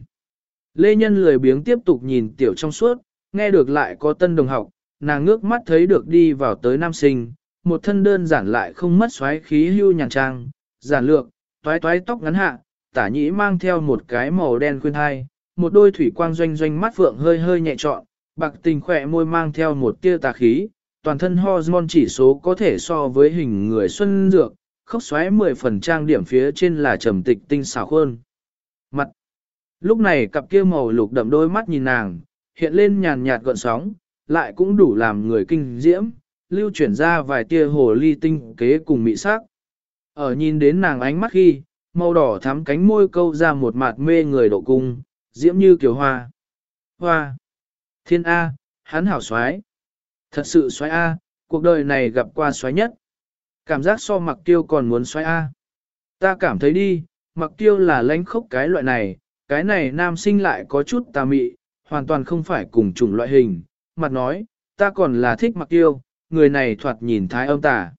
A: Lê Nhân lười biếng tiếp tục nhìn tiểu trong suốt, nghe được lại có tân đồng học, nàng ngước mắt thấy được đi vào tới nam sinh, một thân đơn giản lại không mất xoáy khí hưu nhàn trang, giản lược, toái toái tóc ngắn hạ, tả nhĩ mang theo một cái màu đen khuyên thai, một đôi thủy quang doanh doanh mắt phượng hơi hơi nhẹ trọn, bạc tình khỏe môi mang theo một tia tà khí, toàn thân hormone chỉ số có thể so với hình người xuân dược, khóc xoáy 10 phần trang điểm phía trên là trầm tịch tinh xảo khuôn. Mặt. Lúc này cặp kia màu lục đậm đôi mắt nhìn nàng, hiện lên nhàn nhạt gợn sóng, lại cũng đủ làm người kinh diễm, lưu chuyển ra vài tia hồ ly tinh kế cùng mị sắc. Ở nhìn đến nàng ánh mắt khi, màu đỏ thắm cánh môi câu ra một mạt mê người độ cung, diễm như kiều hoa. Hoa! Thiên A, hắn hảo xoái. Thật sự xoái A, cuộc đời này gặp qua xoái nhất. Cảm giác so mặc tiêu còn muốn xoái A. Ta cảm thấy đi, mặc tiêu là lãnh khốc cái loại này, cái này nam sinh lại có chút tà mị, hoàn toàn không phải cùng chủng loại hình. Mặt nói, ta còn là thích mặc tiêu, người này thoạt nhìn thái âm tà.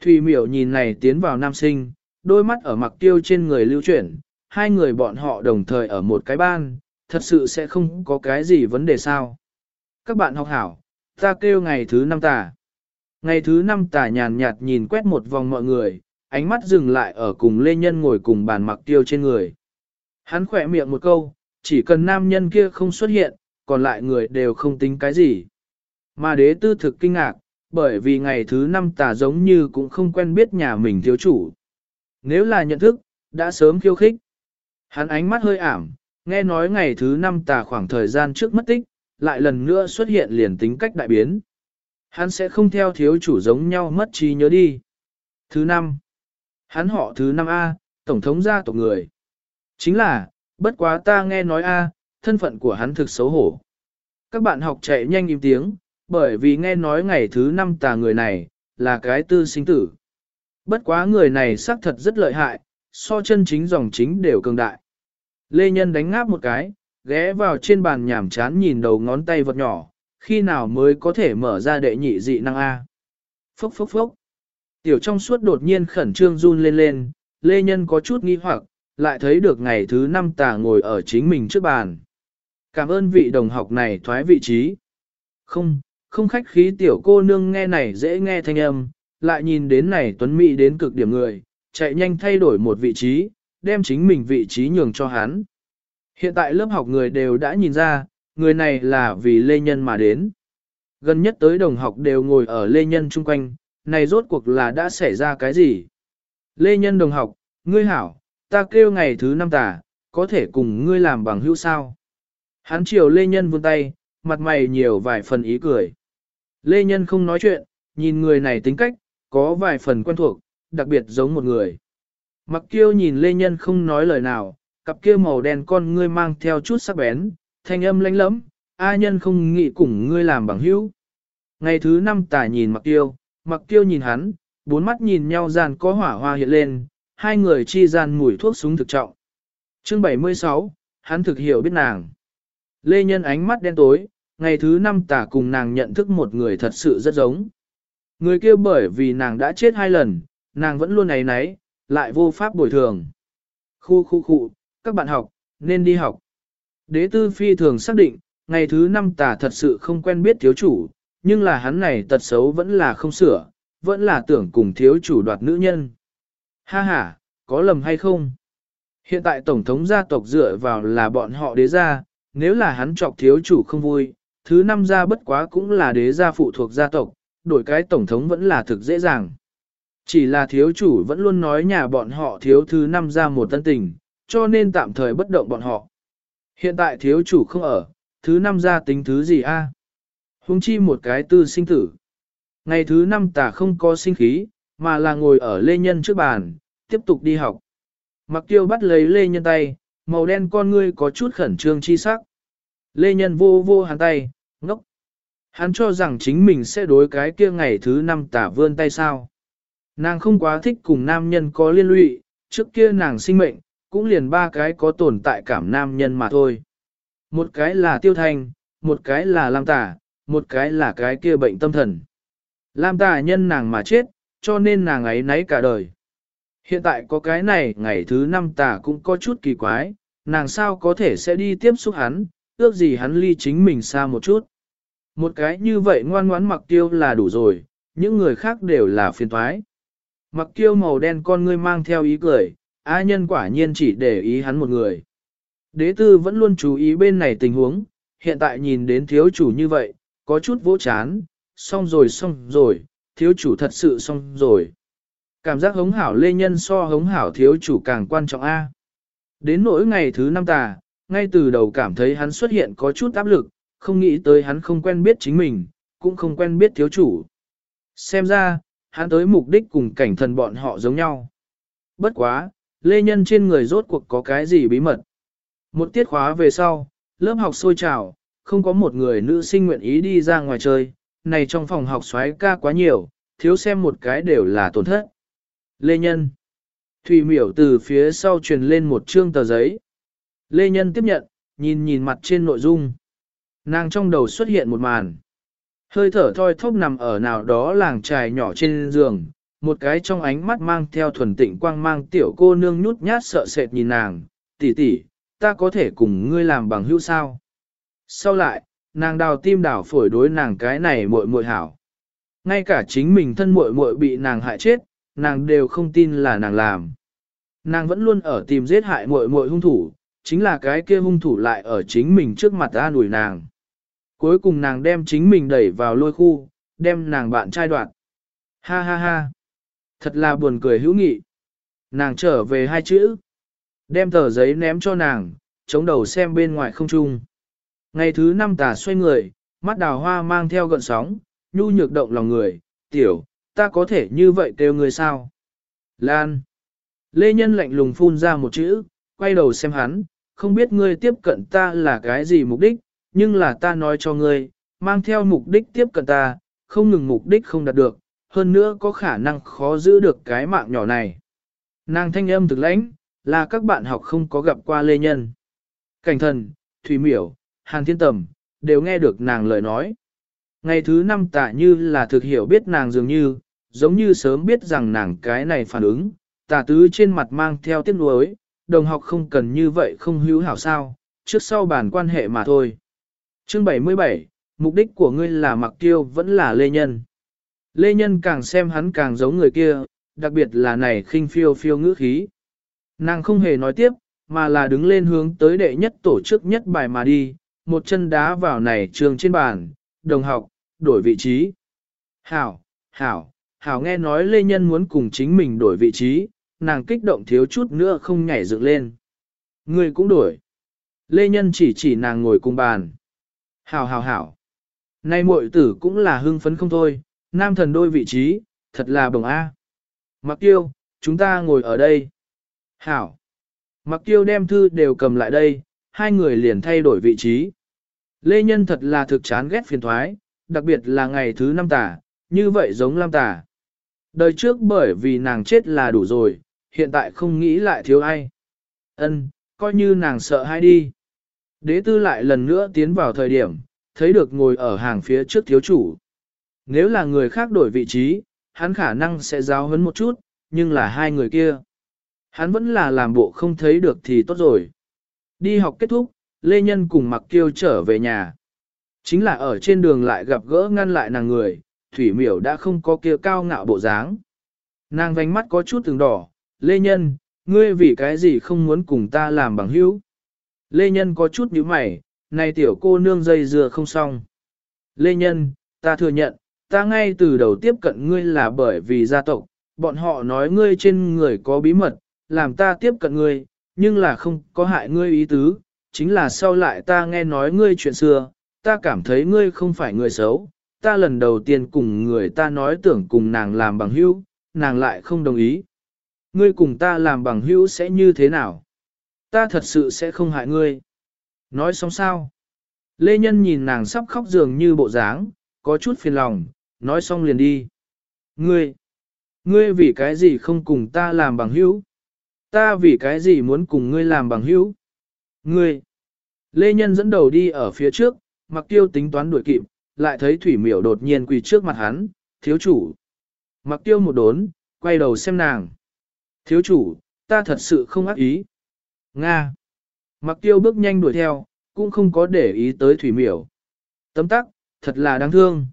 A: Thùy miểu nhìn này tiến vào nam sinh, đôi mắt ở mặc tiêu trên người lưu chuyển, hai người bọn họ đồng thời ở một cái ban, thật sự sẽ không có cái gì vấn đề sao. Các bạn học hảo, ta kêu ngày thứ năm tà. Ngày thứ năm tà nhàn nhạt nhìn quét một vòng mọi người, ánh mắt dừng lại ở cùng lê nhân ngồi cùng bàn mặc tiêu trên người. Hắn khỏe miệng một câu, chỉ cần nam nhân kia không xuất hiện, còn lại người đều không tính cái gì. Mà đế tư thực kinh ngạc, bởi vì ngày thứ năm tà giống như cũng không quen biết nhà mình thiếu chủ. Nếu là nhận thức, đã sớm khiêu khích. Hắn ánh mắt hơi ảm, nghe nói ngày thứ năm tà khoảng thời gian trước mất tích, lại lần nữa xuất hiện liền tính cách đại biến. Hắn sẽ không theo thiếu chủ giống nhau mất trí nhớ đi. Thứ năm, hắn họ thứ năm A, tổng thống gia tộc người. Chính là, bất quá ta nghe nói A, thân phận của hắn thực xấu hổ. Các bạn học chạy nhanh im tiếng, bởi vì nghe nói ngày thứ năm tà người này, là cái tư sinh tử. Bất quá người này xác thật rất lợi hại, so chân chính dòng chính đều cường đại. Lê Nhân đánh ngáp một cái, ghé vào trên bàn nhảm chán nhìn đầu ngón tay vật nhỏ, khi nào mới có thể mở ra đệ nhị dị năng A. Phốc phốc phốc. Tiểu trong suốt đột nhiên khẩn trương run lên lên, Lê Nhân có chút nghi hoặc, lại thấy được ngày thứ năm tà ngồi ở chính mình trước bàn. Cảm ơn vị đồng học này thoái vị trí. Không, không khách khí tiểu cô nương nghe này dễ nghe thanh âm, lại nhìn đến này tuấn mỹ đến cực điểm người, chạy nhanh thay đổi một vị trí, đem chính mình vị trí nhường cho hắn. Hiện tại lớp học người đều đã nhìn ra, người này là vì Lê Nhân mà đến. Gần nhất tới đồng học đều ngồi ở Lê Nhân chung quanh, này rốt cuộc là đã xảy ra cái gì? Lê Nhân đồng học, ngươi hảo, ta kêu ngày thứ năm tả, có thể cùng ngươi làm bằng hữu sao? Hắn chiều Lê Nhân vươn tay, mặt mày nhiều vài phần ý cười. Lê Nhân không nói chuyện, nhìn người này tính cách, có vài phần quen thuộc, đặc biệt giống một người. Mặc kiêu nhìn Lê Nhân không nói lời nào, cặp kia màu đen con ngươi mang theo chút sắc bén, thanh âm lánh lẫm, A nhân không nghĩ cùng ngươi làm bằng hữu. Ngày thứ năm tả nhìn mặc tiêu, mặc tiêu nhìn hắn, bốn mắt nhìn nhau dàn có hỏa hoa hiện lên, hai người chi gian mùi thuốc súng thực trọng. chương 76, hắn thực hiểu biết nàng. Lê Nhân ánh mắt đen tối, ngày thứ năm tả cùng nàng nhận thức một người thật sự rất giống. Người kia bởi vì nàng đã chết hai lần, nàng vẫn luôn ấy nấy, lại vô pháp bồi thường. Khu khu khu, các bạn học, nên đi học. Đế tư phi thường xác định, ngày thứ năm tà thật sự không quen biết thiếu chủ, nhưng là hắn này tật xấu vẫn là không sửa, vẫn là tưởng cùng thiếu chủ đoạt nữ nhân. Ha ha, có lầm hay không? Hiện tại Tổng thống gia tộc dựa vào là bọn họ đế gia, nếu là hắn chọc thiếu chủ không vui, thứ năm gia bất quá cũng là đế gia phụ thuộc gia tộc, đổi cái Tổng thống vẫn là thực dễ dàng. Chỉ là thiếu chủ vẫn luôn nói nhà bọn họ thiếu thứ năm gia một tân tình, cho nên tạm thời bất động bọn họ. Hiện tại thiếu chủ không ở, thứ năm gia tính thứ gì a? À? Hùng chi một cái tư sinh tử. Ngày thứ năm tả không có sinh khí, mà là ngồi ở lê nhân trước bàn, tiếp tục đi học. Mặc tiêu bắt lấy lê nhân tay, màu đen con ngươi có chút khẩn trương chi sắc. Lê nhân vô vô hắn tay, ngốc. Hắn cho rằng chính mình sẽ đối cái kia ngày thứ năm tả vươn tay sao. Nàng không quá thích cùng nam nhân có liên lụy, trước kia nàng sinh mệnh, cũng liền ba cái có tồn tại cảm nam nhân mà thôi. Một cái là tiêu thanh, một cái là lam tả, một cái là cái kia bệnh tâm thần. Lam tả nhân nàng mà chết, cho nên nàng ấy nấy cả đời. Hiện tại có cái này ngày thứ năm tả cũng có chút kỳ quái, nàng sao có thể sẽ đi tiếp xúc hắn, ước gì hắn ly chính mình xa một chút. Một cái như vậy ngoan ngoãn mặc tiêu là đủ rồi, những người khác đều là phiền toái. Mặc tiêu màu đen con ngươi mang theo ý cười, A nhân quả nhiên chỉ để ý hắn một người. Đế tư vẫn luôn chú ý bên này tình huống, hiện tại nhìn đến thiếu chủ như vậy, có chút vỗ chán, xong rồi xong rồi, thiếu chủ thật sự xong rồi. Cảm giác hống hảo lê nhân so hống hảo thiếu chủ càng quan trọng A. Đến nỗi ngày thứ năm tà, ngay từ đầu cảm thấy hắn xuất hiện có chút áp lực, không nghĩ tới hắn không quen biết chính mình, cũng không quen biết thiếu chủ. Xem ra, hắn tới mục đích cùng cảnh thần bọn họ giống nhau. Bất quá, lê nhân trên người rốt cuộc có cái gì bí mật. Một tiết khóa về sau, lớp học sôi trào, không có một người nữ sinh nguyện ý đi ra ngoài chơi, này trong phòng học xoáy ca quá nhiều, thiếu xem một cái đều là tổn thất. Lê Nhân Thủy miểu từ phía sau truyền lên một chương tờ giấy. Lê Nhân tiếp nhận, nhìn nhìn mặt trên nội dung. Nàng trong đầu xuất hiện một màn. Hơi thở thoi thóp nằm ở nào đó làng trài nhỏ trên giường, một cái trong ánh mắt mang theo thuần tịnh quang mang tiểu cô nương nhút nhát sợ sệt nhìn nàng, tỷ tỷ, ta có thể cùng ngươi làm bằng hữu sao. Sau lại, nàng đào tim đảo phổi đối nàng cái này muội muội hảo. Ngay cả chính mình thân muội muội bị nàng hại chết, nàng đều không tin là nàng làm. Nàng vẫn luôn ở tìm giết hại muội muội hung thủ, chính là cái kia hung thủ lại ở chính mình trước mặt an ủi nàng. Cuối cùng nàng đem chính mình đẩy vào lôi khu, đem nàng bạn trai đoạn. Ha ha ha. Thật là buồn cười hữu nghị. Nàng trở về hai chữ. Đem tờ giấy ném cho nàng, chống đầu xem bên ngoài không trung. Ngày thứ năm tà xoay người, mắt đào hoa mang theo gợn sóng, nhu nhược động lòng người, tiểu, ta có thể như vậy kêu người sao? Lan. Lê Nhân lạnh lùng phun ra một chữ, quay đầu xem hắn, không biết ngươi tiếp cận ta là cái gì mục đích, nhưng là ta nói cho ngươi, mang theo mục đích tiếp cận ta, không ngừng mục đích không đạt được, hơn nữa có khả năng khó giữ được cái mạng nhỏ này. Nàng thanh âm thực lãnh, là các bạn học không có gặp qua Lê Nhân. Cảnh thần, Thủy Miểu, Hàn Thiên Tầm, đều nghe được nàng lời nói. Ngày thứ năm tạ như là thực hiểu biết nàng dường như, giống như sớm biết rằng nàng cái này phản ứng, tạ tứ trên mặt mang theo tiếc nuối, đồng học không cần như vậy không hữu hảo sao, trước sau bản quan hệ mà thôi. Chương 77, mục đích của ngươi là mặc tiêu vẫn là lê nhân. Lê nhân càng xem hắn càng giống người kia, đặc biệt là này khinh phiêu phiêu ngữ khí. Nàng không hề nói tiếp, mà là đứng lên hướng tới đệ nhất tổ chức nhất bài mà đi, một chân đá vào này trường trên bàn, đồng học, đổi vị trí. Hảo, hảo, hảo nghe nói Lê Nhân muốn cùng chính mình đổi vị trí, nàng kích động thiếu chút nữa không nhảy dựng lên. Người cũng đổi. Lê Nhân chỉ chỉ nàng ngồi cùng bàn. Hảo hảo hảo. Nay muội tử cũng là hưng phấn không thôi, nam thần đôi vị trí, thật là bồng A. Mặc tiêu, chúng ta ngồi ở đây. Hảo. Mặc tiêu đem thư đều cầm lại đây, hai người liền thay đổi vị trí. Lê Nhân thật là thực chán ghét phiền thoái, đặc biệt là ngày thứ năm tả, như vậy giống Lam tả. Đời trước bởi vì nàng chết là đủ rồi, hiện tại không nghĩ lại thiếu ai. Ân, coi như nàng sợ hai đi. Đế tư lại lần nữa tiến vào thời điểm, thấy được ngồi ở hàng phía trước thiếu chủ. Nếu là người khác đổi vị trí, hắn khả năng sẽ giáo hấn một chút, nhưng là hai người kia. Hắn vẫn là làm bộ không thấy được thì tốt rồi. Đi học kết thúc, Lê Nhân cùng Mặc Kiêu trở về nhà. Chính là ở trên đường lại gặp gỡ ngăn lại nàng người, Thủy Miểu đã không có kia cao ngạo bộ dáng. Nàng vánh mắt có chút từng đỏ, Lê Nhân, ngươi vì cái gì không muốn cùng ta làm bằng hữu? Lê Nhân có chút nhíu mày, này tiểu cô nương dây dừa không xong. Lê Nhân, ta thừa nhận, ta ngay từ đầu tiếp cận ngươi là bởi vì gia tộc, bọn họ nói ngươi trên người có bí mật, làm ta tiếp cận ngươi, nhưng là không có hại ngươi ý tứ, chính là sau lại ta nghe nói ngươi chuyện xưa, ta cảm thấy ngươi không phải người xấu, ta lần đầu tiên cùng người ta nói tưởng cùng nàng làm bằng hữu, nàng lại không đồng ý. Ngươi cùng ta làm bằng hữu sẽ như thế nào? Ta thật sự sẽ không hại ngươi. Nói xong sao? Lê Nhân nhìn nàng sắp khóc dường như bộ dáng, có chút phiền lòng, nói xong liền đi. Ngươi, ngươi vì cái gì không cùng ta làm bằng hữu? Ta vì cái gì muốn cùng ngươi làm bằng hữu? Ngươi, Lê Nhân dẫn đầu đi ở phía trước, mặc tiêu tính toán đuổi kịp, lại thấy Thủy Miểu đột nhiên quỳ trước mặt hắn, thiếu chủ. Mặc tiêu một đốn, quay đầu xem nàng. Thiếu chủ, ta thật sự không ác ý. Nga. Mặc tiêu bước nhanh đuổi theo, cũng không có để ý tới Thủy Miểu. Tấm tắc, thật là đáng thương.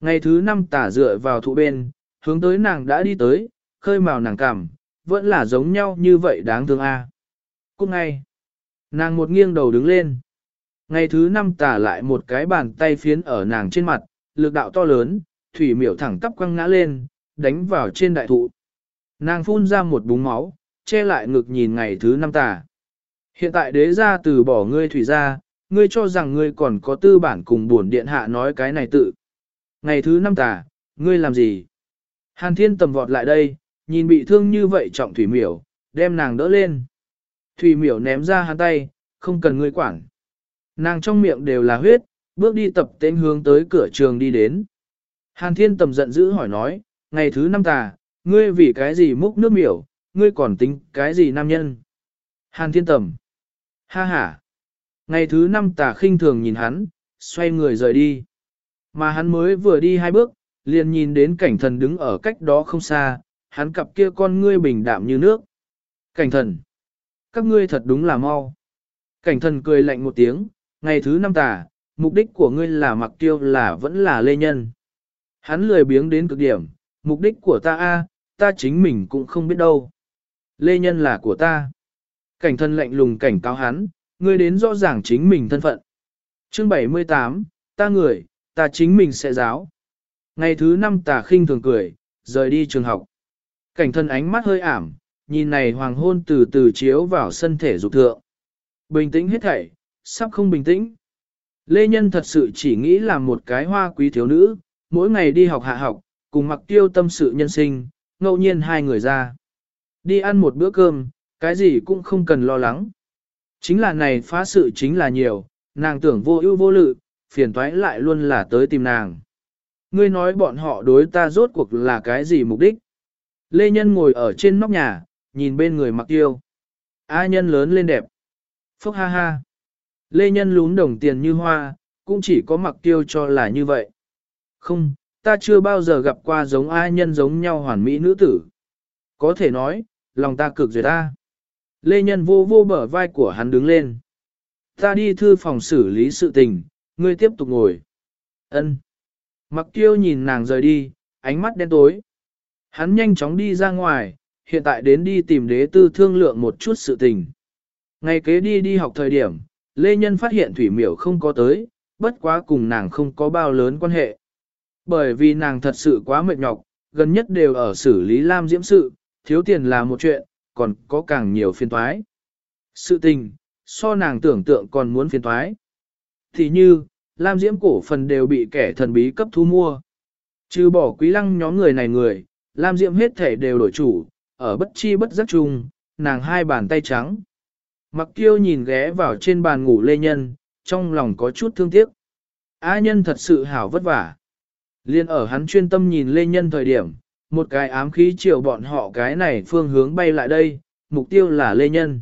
A: Ngày thứ năm tả dựa vào thụ bên, hướng tới nàng đã đi tới, khơi màu nàng cảm, vẫn là giống nhau như vậy đáng thương a. À. Cúc ngay. Nàng một nghiêng đầu đứng lên. Ngày thứ năm tả lại một cái bàn tay phiến ở nàng trên mặt, lực đạo to lớn, thủy miểu thẳng tắp quăng ngã lên, đánh vào trên đại thụ. Nàng phun ra một búng máu, che lại ngực nhìn ngày thứ năm tả. Hiện tại đế ra từ bỏ ngươi thủy ra, ngươi cho rằng ngươi còn có tư bản cùng buồn điện hạ nói cái này tự. Ngày thứ năm tà, ngươi làm gì? Hàn thiên tầm vọt lại đây, nhìn bị thương như vậy trọng thủy miểu, đem nàng đỡ lên. Thủy miểu ném ra hắn tay, không cần ngươi quản. Nàng trong miệng đều là huyết, bước đi tập tên hướng tới cửa trường đi đến. Hàn thiên tầm giận dữ hỏi nói, ngày thứ năm tà, ngươi vì cái gì múc nước miểu, ngươi còn tính cái gì nam nhân? Hàn thiên tầm. Ha ha. Ngày thứ năm tà khinh thường nhìn hắn, xoay người rời đi. Mà hắn mới vừa đi hai bước, liền nhìn đến cảnh thần đứng ở cách đó không xa, hắn cặp kia con ngươi bình đạm như nước. Cảnh thần. Các ngươi thật đúng là mau. Cảnh thần cười lạnh một tiếng, ngày thứ năm tà, mục đích của ngươi là mặc tiêu là vẫn là lê nhân. Hắn lười biếng đến cực điểm, mục đích của ta a, ta chính mình cũng không biết đâu. Lê nhân là của ta. Cảnh thân lạnh lùng cảnh cáo hắn, ngươi đến rõ ràng chính mình thân phận. Chương 78, ta người, ta chính mình sẽ giáo. Ngày thứ năm tà khinh thường cười, rời đi trường học. Cảnh thân ánh mắt hơi ảm, nhìn này hoàng hôn từ từ chiếu vào sân thể dục thượng. Bình tĩnh hết thảy, sắp không bình tĩnh. Lê Nhân thật sự chỉ nghĩ là một cái hoa quý thiếu nữ, mỗi ngày đi học hạ học, cùng mặc tiêu tâm sự nhân sinh, ngẫu nhiên hai người ra. Đi ăn một bữa cơm, cái gì cũng không cần lo lắng. Chính là này phá sự chính là nhiều, nàng tưởng vô ưu vô lự, phiền toái lại luôn là tới tìm nàng. Ngươi nói bọn họ đối ta rốt cuộc là cái gì mục đích? Lê Nhân ngồi ở trên nóc nhà, nhìn bên người mặc tiêu. A nhân lớn lên đẹp. Phúc ha ha. Lê Nhân lún đồng tiền như hoa, cũng chỉ có mặc tiêu cho là như vậy. Không, ta chưa bao giờ gặp qua giống A nhân giống nhau hoàn mỹ nữ tử. Có thể nói, lòng ta cực duyệt ta. Lê Nhân vô vô bở vai của hắn đứng lên. Ta đi thư phòng xử lý sự tình, ngươi tiếp tục ngồi. Ân. Mặc tiêu nhìn nàng rời đi, ánh mắt đen tối. Hắn nhanh chóng đi ra ngoài, hiện tại đến đi tìm đế tư thương lượng một chút sự tình. Ngày kế đi đi học thời điểm, Lê Nhân phát hiện Thủy Miểu không có tới, bất quá cùng nàng không có bao lớn quan hệ. Bởi vì nàng thật sự quá mệt nhọc, gần nhất đều ở xử lý lam diễm sự, thiếu tiền là một chuyện, còn có càng nhiều phiên thoái, Sự tình, so nàng tưởng tượng còn muốn phiên thoái, Thì như, lam diễm cổ phần đều bị kẻ thần bí cấp thu mua. Trừ bỏ quý lăng nhóm người này người, lam diễm hết thể đều đổi chủ, ở bất chi bất giác chung, nàng hai bàn tay trắng. Mặc kiêu nhìn ghé vào trên bàn ngủ lê nhân, trong lòng có chút thương tiếc. A nhân thật sự hảo vất vả. Liên ở hắn chuyên tâm nhìn lê nhân thời điểm, một cái ám khí chiều bọn họ cái này phương hướng bay lại đây, mục tiêu là lê nhân.